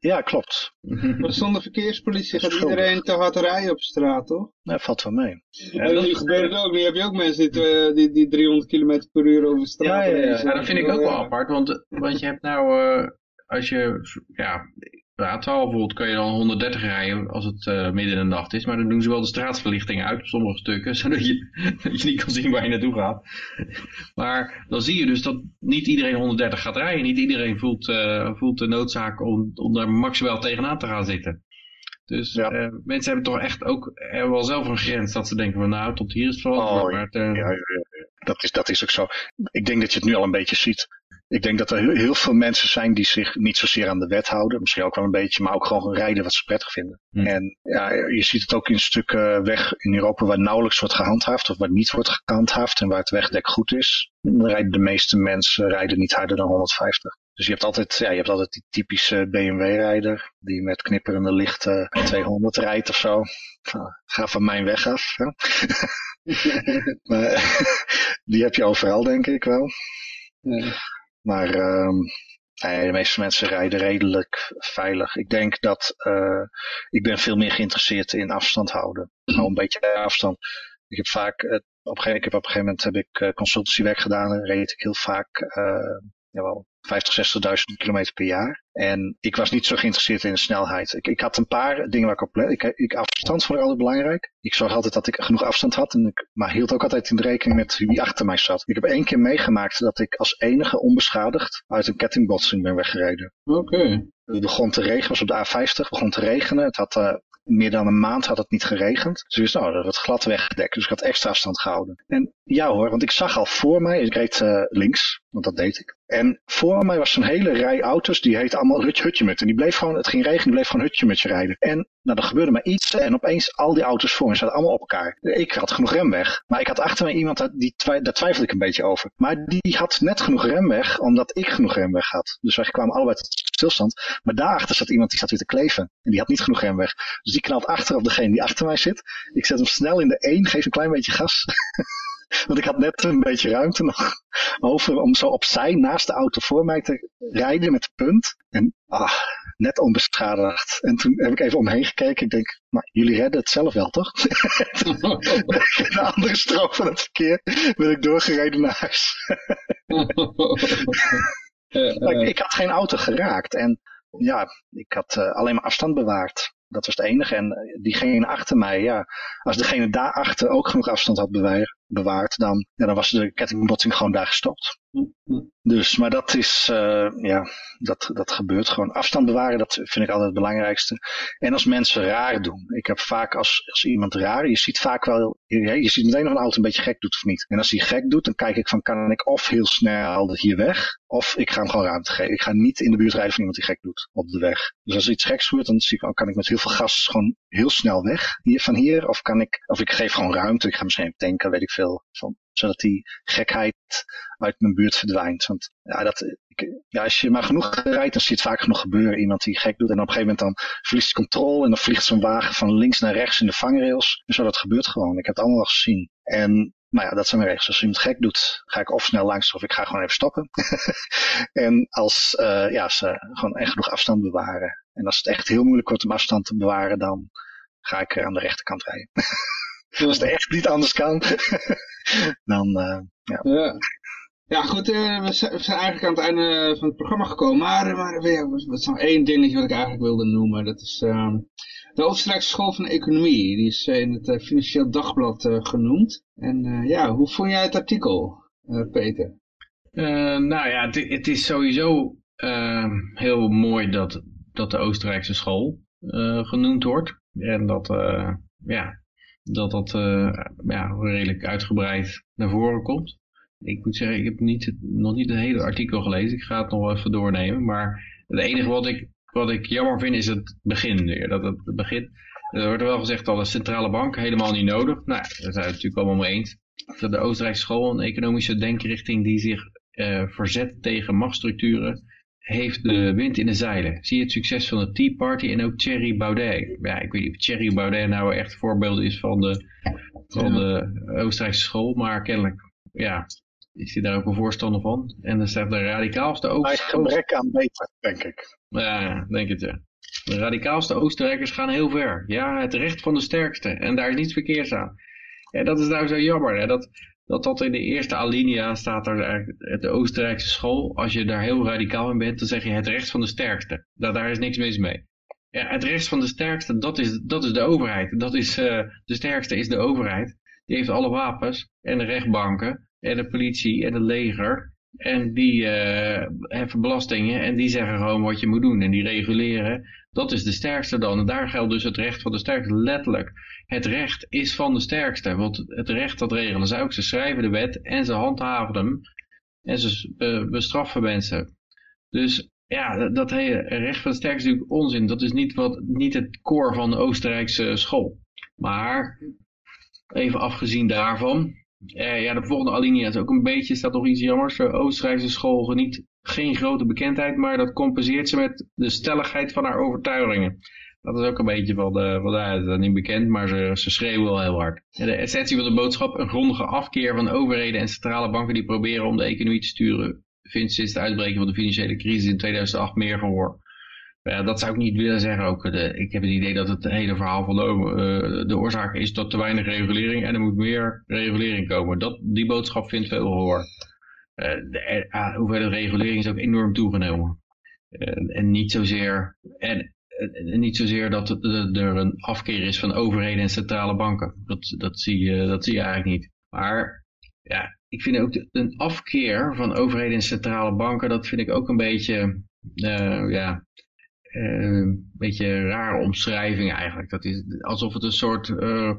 D: Ja, klopt.
B: maar zonder verkeerspolitie gaat
D: schuldig.
B: iedereen te hard rijden op straat, toch?
D: Dat valt wel mee.
B: en nu gebeurt het ook. Nu heb je ook mensen die, eh, die, die 300 km per uur over straat
D: Ja, ja, ja.
B: rijden.
C: Ja, dat vind ik ook wel apart, want, want je hebt nou, eh, als je, ja, A12 bijvoorbeeld kan je dan 130 rijden als het eh, midden in de nacht is, maar dan doen ze wel de straatverlichting uit op sommige stukken, zodat je, dat je niet kan zien waar je naartoe gaat. Maar dan zie je dus dat niet iedereen 130 gaat rijden, niet iedereen voelt, eh, voelt de noodzaak om, om daar maximaal tegenaan te gaan zitten. Dus
D: Ja.
C: eh, mensen hebben toch echt ook wel zelf een grens dat ze denken van nou, tot hier is het verantwoord.
D: Oh,
C: maar het,
D: ja, ja. Dat, is, dat is ook zo. Ik denk dat je het nu al een beetje ziet. Ik denk dat er heel, veel mensen zijn die zich niet zozeer aan de wet houden. Misschien ook wel een beetje, maar ook gewoon rijden wat ze prettig vinden.
C: Hm.
D: En ja, je ziet het ook in stukken weg in Europa waar nauwelijks wordt gehandhaafd of waar niet wordt gehandhaafd en waar het wegdek goed is. Rijden de meeste mensen rijden niet harder dan 150. Dus je hebt altijd, ja, je hebt altijd die typische BMW-rijder die met knipperende lichten 200 rijdt of zo. Ga van mijn weg af. Hè? maar die heb je overal, denk ik wel.
B: Ja.
D: Maar ehm, nee, de meeste mensen rijden redelijk veilig. Ik denk dat eh, ik ben veel meer geïnteresseerd in afstand houden. Nou, een beetje afstand. Ik heb vaak, eh, op, een gegeven, ik heb op een gegeven moment heb ik eh, consultancywerk gedaan en reed ik heel vaak jawel, 50, 60.000 kilometer per jaar. En ik was niet zo geïnteresseerd in de snelheid. Ik, ik had een paar dingen waar ik op let. Ik, ik, afstand vond ik altijd belangrijk. Ik zorg altijd dat ik genoeg afstand had. En ik, maar hield ook altijd in de rekening met wie achter mij zat. Ik heb één keer meegemaakt dat ik als enige onbeschadigd uit een kettingbotsing ben weggereden.
B: Oké.
D: Het begon te regenen, was op de A50, het begon te regenen. Het had eh, meer dan een maand had het niet geregend. Dus ik wist, nou, dat wordt glad weggedekt. Dus ik had extra afstand gehouden. En ja hoor, want ik zag al voor mij, ik reed eh, links, want dat deed ik. En voor mij was een hele rij auto's, die heette allemaal Hutje. En die bleef gewoon, het ging regenen, die bleef gewoon Hutjemutje rijden. En nou, er gebeurde maar iets en opeens al die auto's voor me zaten allemaal op elkaar. Ik had genoeg remweg, maar ik had achter me iemand, die daar twijfelde ik een beetje over. Maar die had net genoeg remweg, omdat ik genoeg remweg had. Dus wij kwamen allebei tot stilstand. Maar daarachter zat iemand die zat weer te kleven. En die had niet genoeg remweg. Dus die knalt achter op degene die achter mij zit. Ik zet hem snel in de één, geef een klein beetje gas. Want ik had net een beetje ruimte nog over om zo opzij naast de auto voor mij te rijden met de punt. En ah, net onbeschadigd. En toen heb ik even omheen gekeken. Ik denk, maar jullie redden het zelf wel, toch? de andere strook van het verkeer ben ik doorgereden naar huis. Ik, ik had geen auto geraakt. En ja, ik had eh, alleen maar afstand bewaard. Dat was het enige. En eh, diegene achter mij, ja, als degene daarachter ook genoeg afstand had bewaar- bewaard, dan, ja, dan was de kettingbotsing gewoon daar gestopt. Dus, maar dat is, eh, ja, dat, dat gebeurt gewoon. Afstand bewaren, dat vind ik altijd het belangrijkste. En als mensen raar doen. Ik heb vaak als, als iemand raar, je ziet vaak wel, je, je ziet meteen of een auto een beetje gek doet of niet. En als hij gek doet, dan kijk ik van, kan ik of heel snel hier weg, of ik ga hem gewoon ruimte geven. Ik ga niet in de buurt rijden van iemand die gek doet op de weg. Dus als er iets geks gebeurt, dan zie ik, oh, kan ik met heel veel gas gewoon heel snel weg hier, van hier. Of kan ik, of ik geef gewoon ruimte. Ik ga misschien even tanken, weet ik veel. Van, zodat die gekheid uit mijn buurt verdwijnt. Want ja, dat, ik, ja, als je maar genoeg rijdt, dan zie je het vaak genoeg gebeuren. Iemand die gek doet en op een gegeven moment dan verliest controle en dan vliegt zo'n wagen van links naar rechts in de vangrails. En zo, dat gebeurt gewoon. Ik heb het allemaal al gezien. En maar ja, dat zijn mijn regels. Als iemand gek doet, ga ik of snel langs of ik ga gewoon even stoppen. en als, uh, ja, ze gewoon echt genoeg afstand bewaren. En als het echt heel moeilijk wordt om afstand te bewaren, dan ga ik aan de rechterkant rijden. als het echt niet anders kan, dan, uh, ja.
B: ja. Ja, goed, uh, we, zijn, eigenlijk aan het einde van het programma gekomen. Maar, maar ja, wat is nog één dingetje wat ik eigenlijk wilde noemen. Dat is uh, de Oostenrijkse School van Economie. Die is in het uh, Financieel Dagblad uh, genoemd. En ja, hoe vond jij het artikel, Peter?
C: nou ja, het, het, is sowieso heel mooi dat, dat de Oostenrijkse school genoemd wordt. En dat, ja, dat dat ja, redelijk uitgebreid naar voren komt. Ik moet zeggen, ik heb niet, nog niet het hele artikel gelezen. Ik ga het nog wel even doornemen. Maar het enige wat ik, wat ik jammer vind is het begin weer. Dat het begin, er wordt wel gezegd dat de centrale bank helemaal niet nodig. Nou, daar zijn we het natuurlijk allemaal mee eens. de Oostenrijkse school, een economische denkrichting die zich verzet tegen machtsstructuren, heeft de wind in de zeilen. Zie je het succes van de Tea Party en ook Thierry Baudet. Ja, ik weet niet of Thierry Baudet nou echt voorbeeld is van de, van de Oostenrijkse school, maar kennelijk, ja, is hij daar ook een voorstander van. En dan staat de radicaalste
D: Oostenrijkers... Hij gebrek aan beter, denk ik.
C: Ja, denk het ja. De radicaalste Oostenrijkers gaan heel ver. Ja, het recht van de sterkste. En daar is niets verkeerds aan. En dat is nou zo jammer. Hè? Dat, dat dat in de eerste alinea staat er de Oostenrijkse school. Als je daar heel radicaal in bent, dan zeg je het recht van de sterkste. Dat, daar is niks mis mee. Ja, het recht van de sterkste, dat is, dat is de overheid. Dat is, uh, de sterkste is de overheid. Die heeft alle wapens en de rechtbanken en de politie en het leger. En die uh, heffen belastingen en die zeggen gewoon wat je moet doen. En die reguleren. Dat is de sterkste dan. En daar geldt dus het recht van de sterkste. Letterlijk. Het recht is van de sterkste. Want het recht dat regelen ze ook. Ze schrijven de wet en ze handhaven hem. En ze bestraffen mensen. Dus ja, dat hele recht van de sterkste is natuurlijk onzin. Dat is niet, wat, niet het core van de Oostenrijkse school. Maar even afgezien daarvan uh, ja, de volgende alinea is ook een beetje, staat toch iets jammers. De Oostenrijkse school geniet geen grote bekendheid, maar dat compenseert ze met de stelligheid van haar overtuigingen. Dat is ook een beetje de, van de, dat niet bekend, maar ze, ze schreeuwen wel heel hard. de essentie van de boodschap, een grondige afkeer van overheden en centrale banken die proberen om de economie te sturen, vindt sinds het uitbreken van de financiële crisis in 2008 meer gehoor. Ja, dat zou ik niet willen zeggen. Ook de, ik heb het idee dat het hele verhaal van de, uh, de oorzaak is dat te weinig regulering en er moet meer regulering komen. Dat, die boodschap vindt veel gehoor. Uh, de uh, hoeveelheid regulering is ook enorm toegenomen. en niet zozeer, en, niet zozeer dat er een afkeer is van overheden en centrale banken. Dat, dat, zie, je, dat zie je eigenlijk niet. Maar ja, ik vind ook een afkeer van overheden en centrale banken, dat vind ik ook een beetje, ja, een beetje rare omschrijving eigenlijk. Dat is alsof het een soort uh,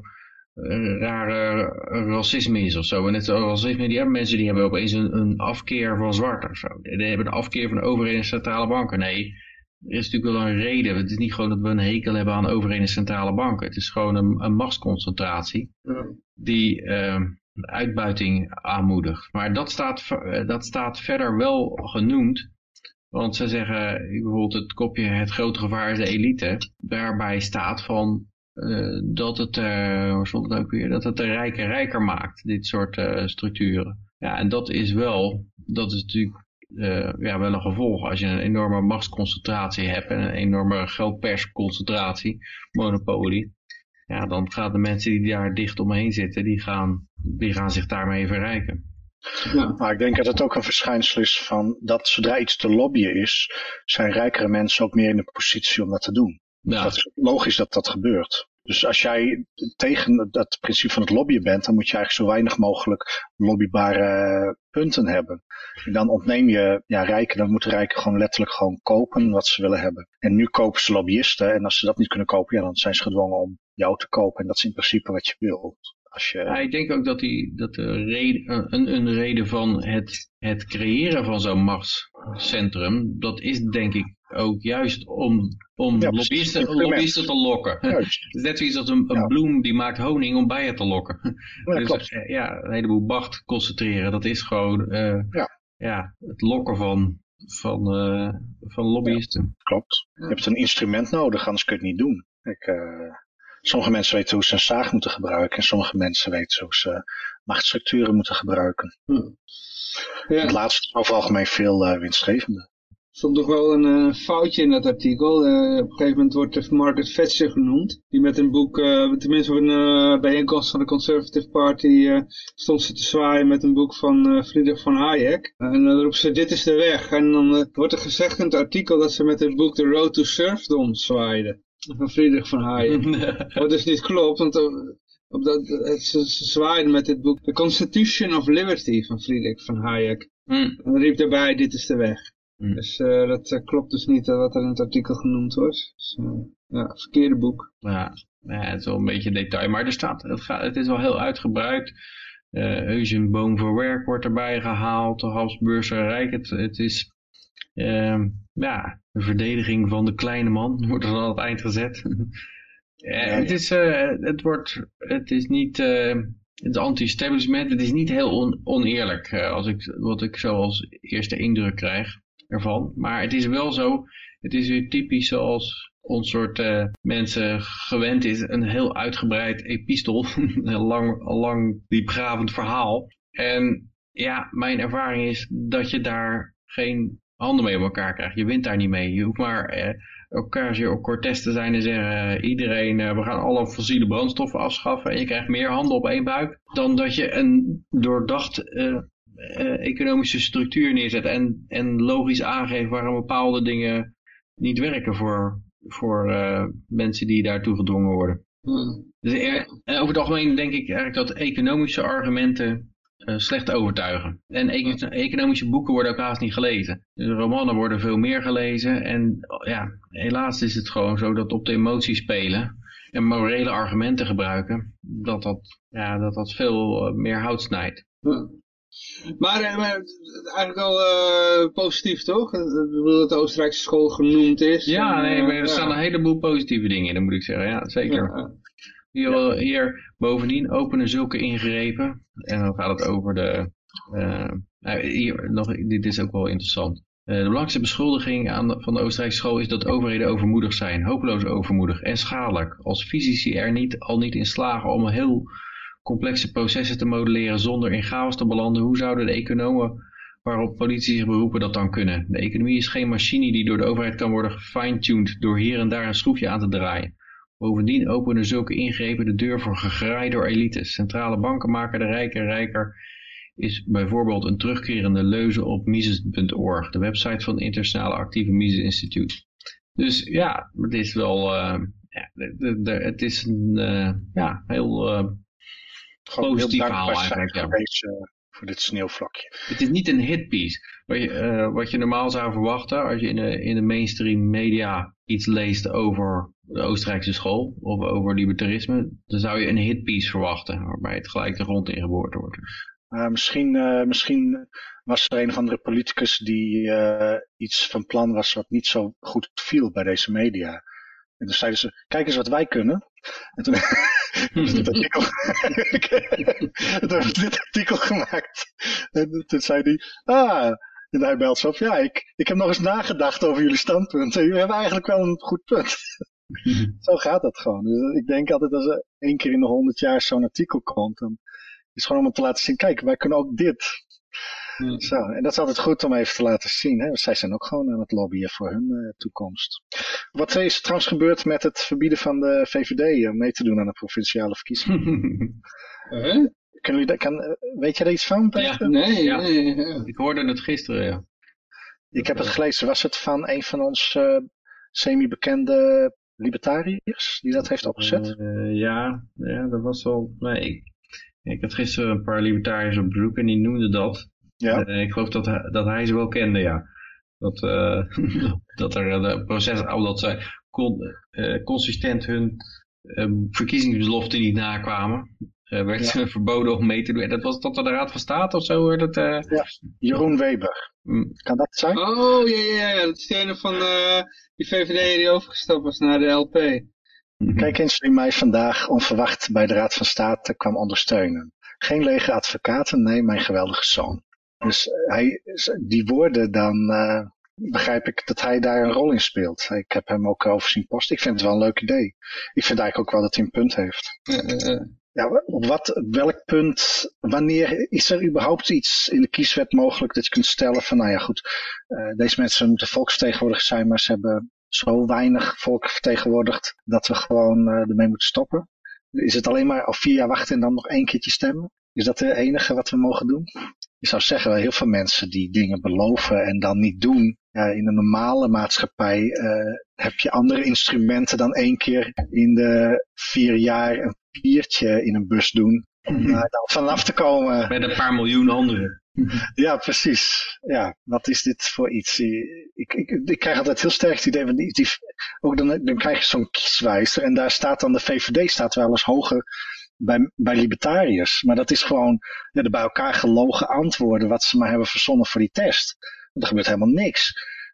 C: rare racisme is of zo. En net zo racisme, die hebben mensen die hebben opeens een, een afkeer van zwart of zo. Die hebben een afkeer van overheden en centrale banken. Nee, er is natuurlijk wel een reden. Het is niet gewoon dat we een hekel hebben aan overheden en centrale banken. Het is gewoon een, een machtsconcentratie die uh, uitbuiting aanmoedigt. Maar dat staat, dat staat verder wel genoemd want ze zeggen bijvoorbeeld het kopje het grote gevaar is de elite. Daarbij staat van uh, dat het, uh, stond het ook weer, dat het de rijken rijker maakt, dit soort structuren. Ja, en dat is wel, dat is natuurlijk ja, wel een gevolg. Als je een enorme machtsconcentratie hebt en een enorme geldpersconcentratie, monopolie, ja, dan gaan de mensen die daar dicht omheen zitten, die gaan, die gaan zich daarmee verrijken.
D: Ja. Maar ik denk dat het ook een verschijnsel is van dat zodra iets te lobbyen is, zijn rijkere mensen ook meer in de positie om dat te doen. Ja. Dat is logisch dat dat gebeurt. Dus als jij tegen dat principe van het lobbyen bent, dan moet je eigenlijk zo weinig mogelijk lobbybare punten hebben. En dan ontneem je ja, rijken, dan moeten rijken gewoon letterlijk gewoon kopen wat ze willen hebben. En nu kopen ze lobbyisten en als ze dat niet kunnen kopen, ja, dan zijn ze gedwongen om jou te kopen. En dat is in principe wat je wilt. Als je...
C: ja, ik denk ook dat, die, dat de reden, een, een reden van het, het creëren van zo'n machtscentrum, dat is denk ik ook juist om, om ja, lobbyisten, lobbyisten te lokken. Het is net zoiets als een, een bloem die maakt honing om bijen te lokken. Ja, dus, eh, ja, een heleboel macht concentreren, dat is gewoon uh, ja. ja. het lokken van, van, uh, van lobbyisten.
D: klopt. Je hebt een instrument nodig, anders kun je het niet doen. Ik, uh, Sommige mensen weten hoe ze een zaag moeten gebruiken en sommige mensen weten hoe ze machtsstructuren moeten gebruiken. Hm. Ja. Het laatste is over algemeen veel uh, winstgevender.
B: Er stond nog wel een uh, foutje in dat artikel. Uh, op een gegeven moment wordt Margaret Thatcher genoemd. Die met een boek, tenminste op een bijeenkomst van de Conservative Party, stond ze te zwaaien met een boek van Friedrich van Hayek. En dan roept ze, dit is de weg. En dan wordt er gezegd in het artikel dat ze met het boek The Road to Serfdom zwaaide van Friedrich van Hayek. Wat dus niet klopt, want op dat, ze, zwaaiden met dit boek The Constitution of Liberty van Friedrich van Hayek. Mm. En riep daarbij, dit is de weg. Mm. Dus uh, dat uh, klopt dus niet uh, wat er in het artikel genoemd wordt. Dus, ja, verkeerde boek.
C: Ja, ja, het is wel een beetje detail, maar er staat, het, gaat, het is wel heel uitgebreid. Eugene Boom voor Werk wordt erbij gehaald, de Habsburgse Rijk. Het, het is uh, ja, de verdediging van de kleine man wordt er aan het eind gezet. ja, het, is, uh, het, wordt, het is niet, uh, het anti-establishment, het is niet heel oneerlijk, als ik, wat ik zo als eerste indruk krijg ervan. Maar het is wel zo, het is weer typisch zoals ons soort mensen gewend is. Een heel uitgebreid epistel, een lang, lang diepgravend verhaal. En ja, mijn ervaring is dat je daar geen handen mee op elkaar krijgt. Je wint daar niet mee. Je hoeft maar eh, elkaar op te zijn en zeggen... Uh, iedereen, uh, we gaan alle fossiele brandstoffen afschaffen... en je krijgt meer handen op één buik... dan dat je een doordacht economische structuur neerzet... En, en logisch aangeeft waarom bepaalde dingen niet werken voor, voor mensen die daartoe gedwongen worden. Hmm. Dus over het algemeen denk ik eigenlijk dat economische argumenten slecht overtuigen. En economische boeken worden ook haast niet gelezen. Dus romannen worden veel meer gelezen. En ja, helaas is het gewoon zo dat op de emoties spelen en morele argumenten gebruiken, dat dat, ja, dat, dat veel eh, meer hout snijdt.
B: Maar, eh, maar eigenlijk wel uh, positief toch? Ik bedoel dat de Oostenrijkse school genoemd is.
C: Ja, nee, maar er staan een heleboel positieve dingen in, dat moet ik zeggen. Ja, zeker. Hier, hier bovendien openen zulke ingrepen. En dan gaat het over de... Uh, hier, nog, dit is ook wel interessant. Uh, de belangrijkste beschuldiging aan van de Oostenrijkse school is dat overheden overmoedig zijn. Hopeloos overmoedig en schadelijk. Als fysici er niet, al niet in slagen om heel complexe processen te modelleren zonder in chaos te belanden, hoe zouden de economen waarop politici zich beroepen dat dan kunnen? De economie is geen machine die door de overheid kan worden gefine-tuned door hier en daar een schroefje aan te draaien. Bovendien openen zulke ingrepen de deur voor gegraai door elites. Centrale banken maken de rijker rijker is bijvoorbeeld een terugkerende leuze op Mises.org, de website van het internationale actieve Mises Instituut. Dus ja, het is wel, uh, ja, de, de, het is een uh, ja, heel uh, positief verhaal eigenlijk. Ja.
D: voor dit sneeuwvlakje.
C: Het is niet een hitpiece. Wat je, wat je normaal zou verwachten als je in de, in de mainstream media iets leest over de Oostenrijkse school of over libertarisme, dan zou je een hitpiece verwachten waarbij het gelijk de grond ingeboord wordt.
D: Uh, misschien, uh, misschien was er een of andere politicus die uh, iets van plan was wat niet zo goed viel bij deze media. En toen zeiden ze, kijk eens wat wij kunnen. En toen hebben ze dit artikel, dit artikel gemaakt. En toen zei hij, ah, en hij belt zo op, ja, ik, ik heb nog eens nagedacht over jullie standpunten. Jullie hebben eigenlijk wel een goed punt. zo gaat dat gewoon. Dus ik denk altijd als er één keer in de honderd jaar zo'n artikel komt, dan is het gewoon om te laten zien, kijk, wij kunnen ook dit. Zo, en dat is altijd goed om even te laten zien. Hè? Zij zijn ook gewoon aan het lobbyen voor hun uh, toekomst. Wat is er trouwens gebeurd met het verbieden van de VVD om mee te doen aan de provinciale verkiezingen? uh? Kunnen jullie, kan, eh, weet je daar iets van,
C: Peter? Ja, nee, ja. nee ik hoorde het gisteren, ja.
D: Ik heb het gelezen. Was het van een van ons uh, semi-bekende libertariërs die dat heeft opgezet?
C: Uh, ja, ja, dat was wel... Nee, ik, ik had gisteren een paar libertariërs op bezoek en die noemden dat. Ja. Uh, ik geloof dat hij, dat hij ze wel kende, ja. Dat, dat er een proces, omdat zij con, consistent hun verkiezingsbeloften niet nakwamen uh, werd ja. verboden om mee te doen. En dat was tot de Raad van State of zo? Werd het, uh...
D: ja, Jeroen Weber. Mm. Kan dat zijn?
B: Oh, ja, ja, ja. Dat is de ene van uh, die VVD die overgestapt was naar de LP.
D: Mhm. Kijk eens wie mij vandaag onverwacht bij de Raad van State kwam ondersteunen. Geen lege advocaten, nee, mijn geweldige zoon. Dus hij, die woorden, dan begrijp ik dat hij daar een rol in speelt. Ik heb hem ook over zien posten. Ik vind het wel een leuk idee. Ik vind eigenlijk ook wel dat hij een punt heeft ja, op wat, welk punt, wanneer is er überhaupt iets in de kieswet mogelijk dat je kunt stellen van, nou ja goed, uh, deze mensen moeten volksvertegenwoordigers zijn, maar ze hebben zo weinig volk vertegenwoordigd dat we gewoon uh, ermee moeten stoppen. Is het alleen maar al vier jaar wachten en dan nog één keertje stemmen? Is dat het enige wat we mogen doen? Je zou zeggen, heel veel mensen die dingen beloven en dan niet doen. Ja, in een normale maatschappij uh, heb je andere instrumenten dan één keer in de vier jaar een papiertje in een bus doen. Om daar dan vanaf te komen.
C: Met een paar miljoen anderen.
D: Ja, precies. Ja, wat is dit voor iets? Ik, ik, ik krijg altijd heel sterk het idee van die, die ook dan, dan krijg je zo'n kieswijzer en daar staat dan de VVD staat wel eens hoger bij, bij libertariërs. Maar dat is gewoon ja, de bij elkaar gelogen antwoorden wat ze maar hebben verzonnen voor die test. Want er gebeurt helemaal niks.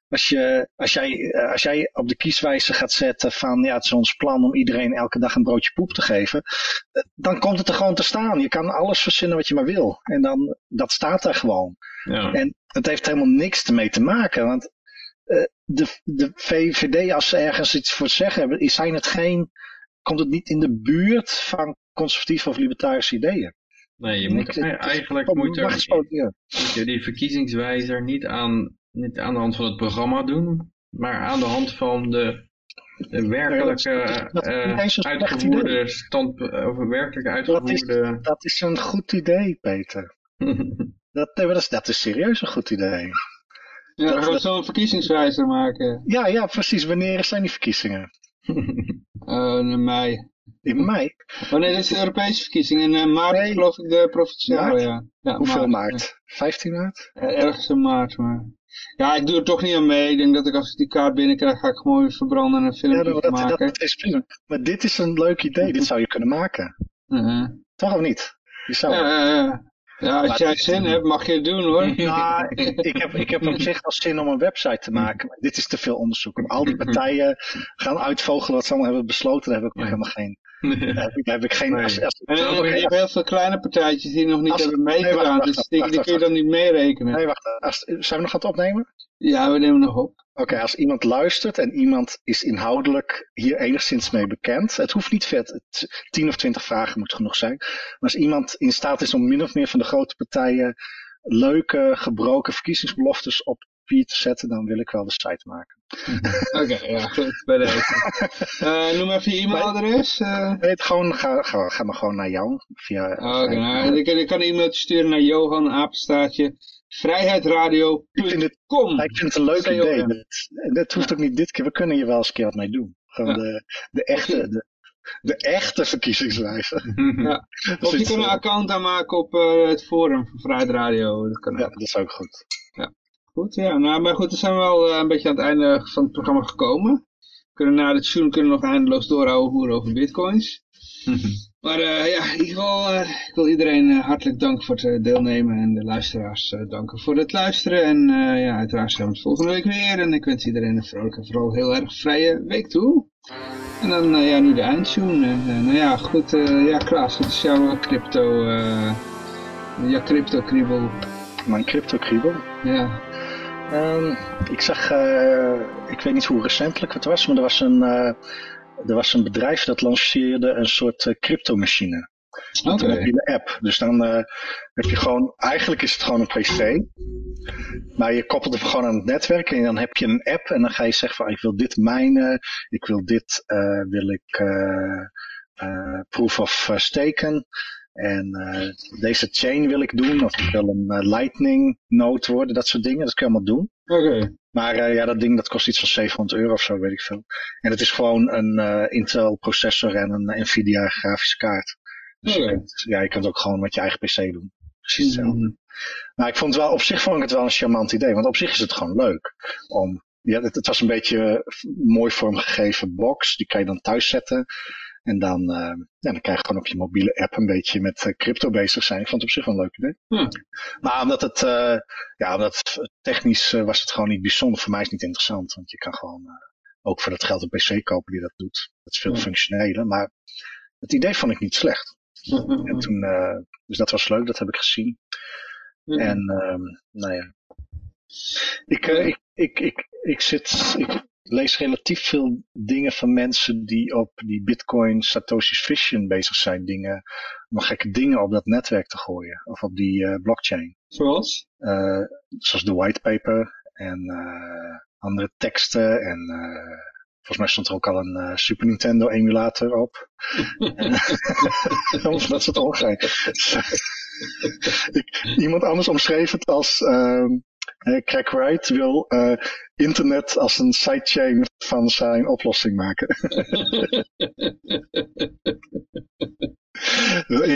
D: Als, je, als, jij, als jij op de kieswijze gaat zetten van ja, het is ons plan om iedereen elke dag een broodje poep te geven, dan komt het er gewoon te staan. Je kan alles verzinnen wat je maar wil. En dan, dat staat daar gewoon. Ja. En het heeft helemaal niks ermee te maken. Want de, de VVD, als ze ergens iets voor te zeggen hebben, zijn het geen, komt het niet in de buurt van conservatieve of libertarische ideeën.
C: Nee, je moet, eigenlijk moet, er, je die verkiezingswijzer niet aan, niet aan de hand van het programma doen, maar aan de hand van de, de werkelijke uh, uitgevoerde stand, of werkelijk uitgevoerde...
D: Dat is, dat is een goed idee, Peter. dat, dat, is, dat is serieus een goed idee.
B: Ja, gaan we zo'n verkiezingswijzer maken.
D: Ja, ja, precies. Wanneer zijn die verkiezingen?
B: uh, in mei.
D: In mei?
B: Oh nee, dat is de Europese verkiezing. In uh, maart nee. geloof ik de provinciale, ja.
D: ja. Hoeveel maart? maart? 15 maart?
B: ergens in maart, maar... Ja, ik doe er toch niet aan mee. Ik denk dat ik als ik die kaart binnenkrijg, ga ik gewoon verbranden en een filmpje ja, dat, maken.
D: Dat, is prima. Maar dit is een leuk idee. dit zou je kunnen maken. Uh -huh. Toch of niet? Je zou...
B: Ja, ja, als jij zin hebt, mag je het doen hoor.
D: Ja, ik, ik, heb, ik heb op zich wel zin om een website te maken. Maar dit is te veel onderzoek. Om al die partijen gaan uitvogelen wat ze allemaal hebben besloten, daar heb ik nog helemaal geen... Daar heb, ik, heb ik geen... Als,
B: als, en, je hebt heel veel kleine partijtjes die nog niet hebben meegedaan. dus die, die kun je dan niet meerekenen.
D: Nee, wacht. Als, zijn we nog aan het opnemen?
B: Ja, we nemen nog op.
D: Oké, als iemand luistert en iemand is inhoudelijk hier enigszins mee bekend. Het hoeft niet vet, tien of twintig vragen moet genoeg zijn. Maar als iemand in staat is om min of meer van de grote partijen leuke, gebroken verkiezingsbeloftes op papier te zetten, dan wil ik wel de site maken.
B: Oké, ja, goed, bij deze. uh, noem even je e-mailadres. Uh...
D: Nee, gewoon, ga, ga, ga maar gewoon naar jou. Via,
B: Oké, okay, nou, ik, ik kan een e-mailtje sturen naar Johan Apenstaartje vrijheidradio.com.
D: Ik, vind het een leuk idee. Dat, dat, hoeft ook niet dit keer. We kunnen hier wel eens een keer wat mee doen. Gewoon de, de echte, de, de echte verkiezingswijze.
B: Ja. Of je kan een account aanmaken op uh, het forum van Vrijheid Radio. Dat kan
D: ja, dat is ook goed.
B: Ja. Goed, ja. Nou, maar goed, we zijn wel uh, een beetje aan het einde van het programma gekomen. We kunnen na het tune kunnen nog eindeloos doorhouden over bitcoins. Maar uh, ja, in ieder geval, uh, ik wil iedereen uh, hartelijk danken voor het deelnemen en de luisteraars danken voor het luisteren. En ja, uiteraard zijn we het volgende week weer. En ik wens iedereen een vrolijke en vooral heel erg vrije week toe. En dan ja, nu de eindtune. En, nou ja, goed, ja Klaas, wat is jouw crypto, ja, crypto kriebel?
D: Mijn crypto kriebel?
B: Ja.
D: Um, ik zag, ik weet niet hoe recentelijk het was, maar er was een er was een bedrijf dat lanceerde een soort uh, cryptomachine. Okay. Een mobiele app. Dus dan heb je gewoon, eigenlijk is het gewoon een PC. Maar je koppelt hem gewoon aan het netwerk en dan heb je een app en dan ga je zeggen van ik wil dit minen, ik wil dit, wil ik proof of steken. En deze chain wil ik doen, of ik wil een lightning node worden, dat soort dingen. Dat kun je allemaal doen.
B: Oké.
D: Maar uh, ja, dat ding dat kost iets van 700 euro of zo, weet ik veel. En het is gewoon een uh, Intel processor en een Nvidia grafische kaart. Dus je kunt, ja, je kunt ook gewoon met je eigen PC doen. Precies hetzelfde. Mm. Maar ik vond het wel, op zich vond ik het wel een charmant idee. Want op zich is het gewoon leuk. Om, ja, het, het was een beetje mooi vormgegeven box. Die kan je dan thuis zetten. En dan, uh, ja, dan krijg je gewoon op je mobiele app een beetje met uh, crypto bezig zijn. Ik vond het op zich wel een leuk idee.
B: Hm.
D: Maar omdat het, uh, ja, omdat technisch was het gewoon niet bijzonder. Voor mij is het niet interessant. Want je kan gewoon ook voor dat geld een pc kopen die dat doet. Dat is veel hm. functioneler. Maar het idee vond ik niet slecht. Hm, en toen, dus dat was leuk, dat heb ik gezien. En, ehm, nou ja. Ik, ik, ik, ik, ik, zit, ik, lees relatief veel dingen van mensen die op die Bitcoin Satoshi's Vision bezig zijn. Dingen, om gekke dingen op dat netwerk te gooien. Of op die uh, blockchain.
B: Zoals?
D: Uh, zoals de whitepaper en uh, andere teksten. En volgens mij stond er ook al een Super Nintendo emulator op. of dat soort ongein. Iemand anders omschreef het als... Ehm, Craig Wright wil uh, internet als een sidechain van zijn oplossing maken.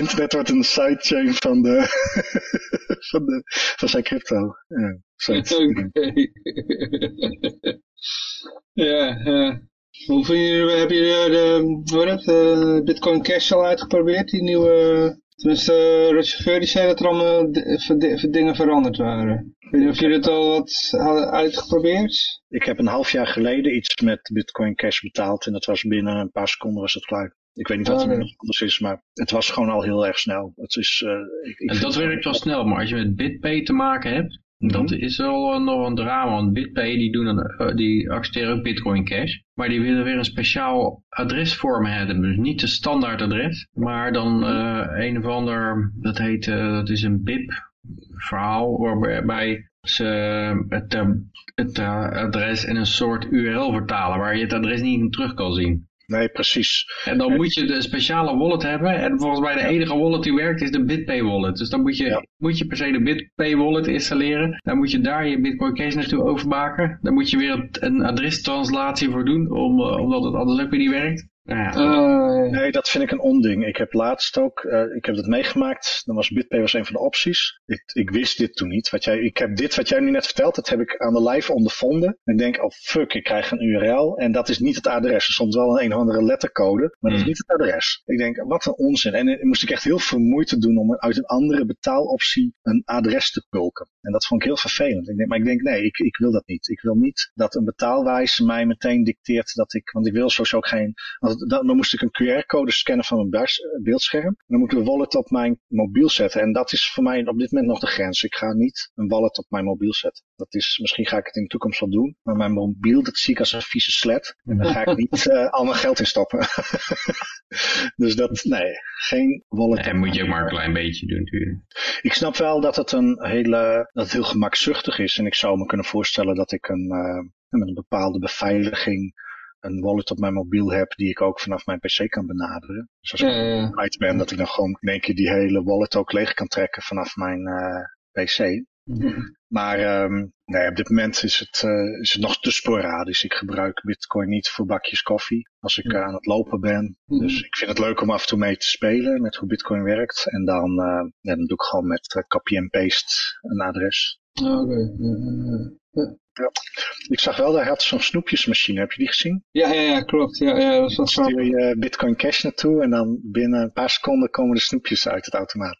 D: internet wordt een sidechain van, de, van, de, van zijn crypto. Ja,
B: okay. ja, ja. Hoeveel heb je de, de, de Bitcoin Cash al uitgeprobeerd, die nieuwe Tenminste, de chauffeur die zei dat er allemaal dingen veranderd waren. Ik weet niet of jullie het al wat hadden uitgeprobeerd?
D: Ik heb een half jaar geleden iets met Bitcoin Cash betaald en dat was binnen een paar seconden was het klaar. Ik weet niet wat er nog anders is, maar het was gewoon al heel erg snel. Het is,
C: uh, ik, ik en dat werkt wel snel, maar als je met BitPay te maken hebt, Mhm. Dat is wel uh, nog een drama, want BitPay die, doen uh, die accepteren ook Bitcoin Cash. Maar die willen weer een speciaal adresvorm hebben. Dus niet de standaard adres, maar dan uh, een of ander, dat heet, dat is een BIP verhaal waarbij ze het, het adres in een soort URL vertalen waar je het adres niet in terug kan zien.
D: Nee, precies.
C: En dan moet je de speciale wallet hebben. En volgens mij de enige wallet die werkt is de BitPay wallet. Dus dan moet je, moet je per se de BitPay wallet installeren. Dan moet je daar je Bitcoin Cash naartoe overmaken. Dan moet je weer een adrestranslatie voor doen, om, uh, omdat het anders ook weer niet werkt.
D: Uh, nee, dat vind ik een onding. Ik heb laatst ook, uh, ik heb dat meegemaakt. Dan was BitPay was een van de opties. Ik, ik, wist dit toen niet. Wat jij, ik heb dit wat jij nu net vertelt, dat heb ik aan de live ondervonden. En ik denk, oh fuck, ik krijg een URL. En dat is niet het adres. Er stond wel een, een of andere lettercode, maar dat is hmm. niet het adres. Ik denk, wat een onzin. En dan moest ik echt heel veel moeite doen om uit een andere betaaloptie een adres te pulken. En dat vond ik heel vervelend. Ik denk, maar ik denk, nee, ik, ik wil dat niet. Ik wil niet dat een betaalwijze mij meteen dicteert dat ik, want ik wil sowieso ook geen, dan, dan moest ik een QR-code scannen van mijn eh, beeldscherm. En dan moet ik de wallet op mijn mobiel zetten. En dat is voor mij op dit moment nog de grens. Ik ga niet een wallet op mijn mobiel zetten. Dat is, misschien ga ik het in de toekomst wel doen. Maar mijn mobiel, dat zie ik als een vieze slet. En daar ga ik niet uh, al mijn geld in stoppen. dus dat, nee, geen wallet.
C: En moet je ook maar een klein beetje doen natuurlijk.
D: Ik snap wel dat het een hele, dat het heel gemakzuchtig is. En ik zou me kunnen voorstellen dat ik een, uh, met een bepaalde beveiliging een wallet op mijn mobiel heb die ik ook vanaf mijn pc kan benaderen. Dus als ik ja, ja. ben, dat ik dan gewoon in één keer die hele wallet ook leeg kan trekken vanaf mijn uh, pc. Mhm. Maar um, nee, op dit moment is het, uh, is het nog te sporadisch. Ik gebruik bitcoin niet voor bakjes koffie als ik uh, aan het lopen ben. Mhm. Dus ik vind het leuk om af en toe mee te spelen met hoe bitcoin werkt. En dan, uh, ja, dan doe ik gewoon met copy en paste een adres.
B: Oké. Okay.
D: Ja. Ik zag wel, daar had zo'n snoepjesmachine. Heb je die gezien?
B: Ja, ja, ja klopt. Ja, ja, dat
D: wel stuur je Bitcoin Cash naartoe en dan binnen een paar seconden komen de snoepjes uit het automaat.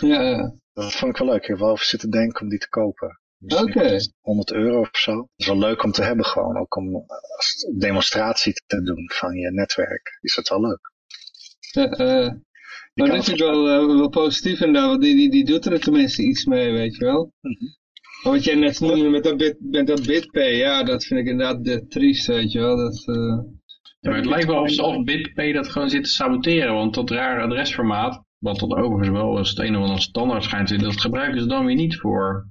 B: Ja, ja.
D: Dat vond ik wel leuk. Ik heb wel over zitten denken om die te kopen.
B: Dus Oké.
D: 100 euro of zo. Dat is wel leuk om te hebben gewoon. Ook om als demonstratie te doen van je netwerk. Is dat wel leuk.
B: Ja, uh, maar dat is wel, uh, wel positief inderdaad. Want die, die, die doet er tenminste iets mee, weet je wel. Mm -hmm. Wat jij net noemde met dat, bit, met dat BitPay, ja, dat vind ik inderdaad de triest, weet je wel. Dat, uh,
C: ja, maar het lijkt wel alsof BitPay dat gewoon zit te saboteren, want dat rare adresformaat, wat tot overigens wel als het een of ander standaard schijnt te dat gebruiken ze dan weer niet voor,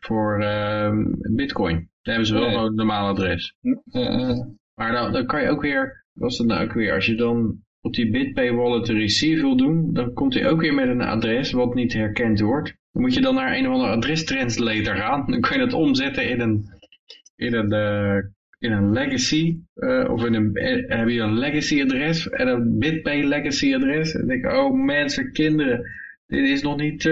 C: voor uh, Bitcoin. Dan hebben ze wel een normaal adres.
B: Uh,
C: maar dan, dan kan je ook weer, wat is dat nou ook weer, als je dan op die BitPay wallet de receive wil doen, dan komt hij ook weer met een adres wat niet herkend wordt moet je dan naar een of andere adrestranslator gaan. Dan kun je dat omzetten in een, in een, uh, in een legacy. Uh, of in een, uh, heb je een legacy adres en een BitPay legacy adres. En dan denk ik, oh mensen, kinderen, dit is nog niet,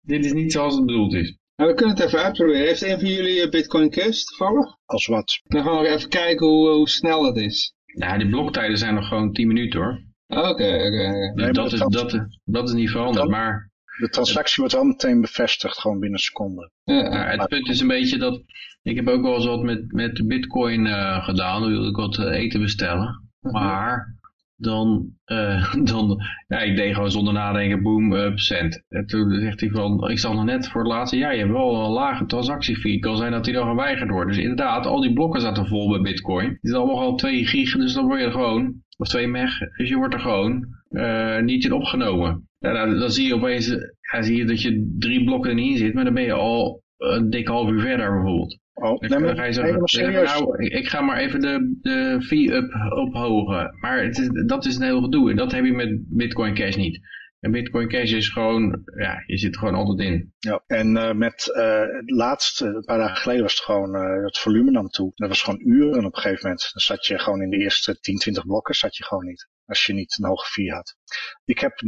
C: dit is niet zoals het bedoeld is.
B: Nou, we kunnen het even uitproberen. Heeft een van jullie Bitcoin Cash toevallig?
D: Als wat?
B: Dan gaan we even kijken hoe, hoe snel het is.
C: Ja, die bloktijden zijn nog gewoon 10 minuten hoor.
B: Oké, oké.
C: Dus dat, is, dat, dat is niet veranderd, maar
D: de transactie wordt wel meteen bevestigd, gewoon binnen seconden.
C: Ja, het punt is een beetje dat, ik heb ook wel eens wat met, met bitcoin uh, gedaan, dan wilde ik wat eh, eten bestellen. Mhm. Maar dan, uh, dan ja, ik deed gewoon zonder nadenken, boom, uh, cent. En toen zegt hij van, ik zag nog net voor het laatste, ja, je hebt wel een lage transactiefee. Kan zijn dat die dan geweigerd wordt. Dus inderdaad, al die blokken zaten vol bij bitcoin. Die is allemaal al 2 gig, dus dan word je er gewoon, of 2 meg, dus je wordt er gewoon uh, niet in opgenomen. Ja, dan, zie je opeens, ja, zie je dat je drie blokken er niet in zit, maar dan ben je al een dikke half uur verder bijvoorbeeld.
D: Oh, dan,
C: ga je zeggen, nou, ik, ik, ga maar even de, de fee up ophogen. Maar het is, dat is een heel gedoe en dat heb je met Bitcoin Cash niet. En Bitcoin Cash is gewoon, ja, je zit er gewoon altijd in.
D: Ja, en uh, met uh, het laatste, een paar dagen geleden was het gewoon uh, het volume nam toe. Dat was gewoon uren op een gegeven moment. Dan zat je gewoon in de eerste 10, 20 blokken, zat je gewoon niet. Als je niet een hoge fee had. Ik heb 0.0000085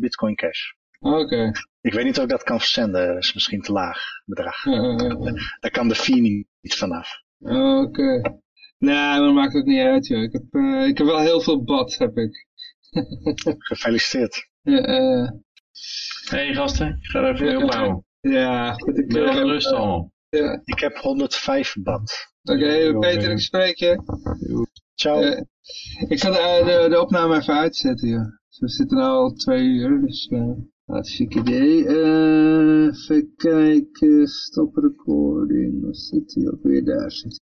D: Bitcoin Cash.
B: Oké.
D: Ik weet niet of ik dat kan verzenden. Dat is misschien te laag bedrag. Daar kan de fee niet, vanaf.
B: Oké. Nee, maar maakt het niet uit, joh. Ik heb, uh, ik heb wel heel veel bad, heb ik.
D: Gefeliciteerd.
B: Ja, eh,
C: hey, gasten, ik ga er even mee opbouwen.
B: ja goed. Ik,
C: Ik ben
B: eh,
C: gerust allemaal.
B: ja.
D: Ik heb 105 bad.
B: Oké, Peter, ik spreek je.
D: Ciao.
B: Eh, ik zal de, de, de opname even uitzetten, ja. We zitten nu al twee uur, dus uh, hartstikke idee. Eh, even kijken, stop recording. Waar zit hij ook weer? Daar zit hij.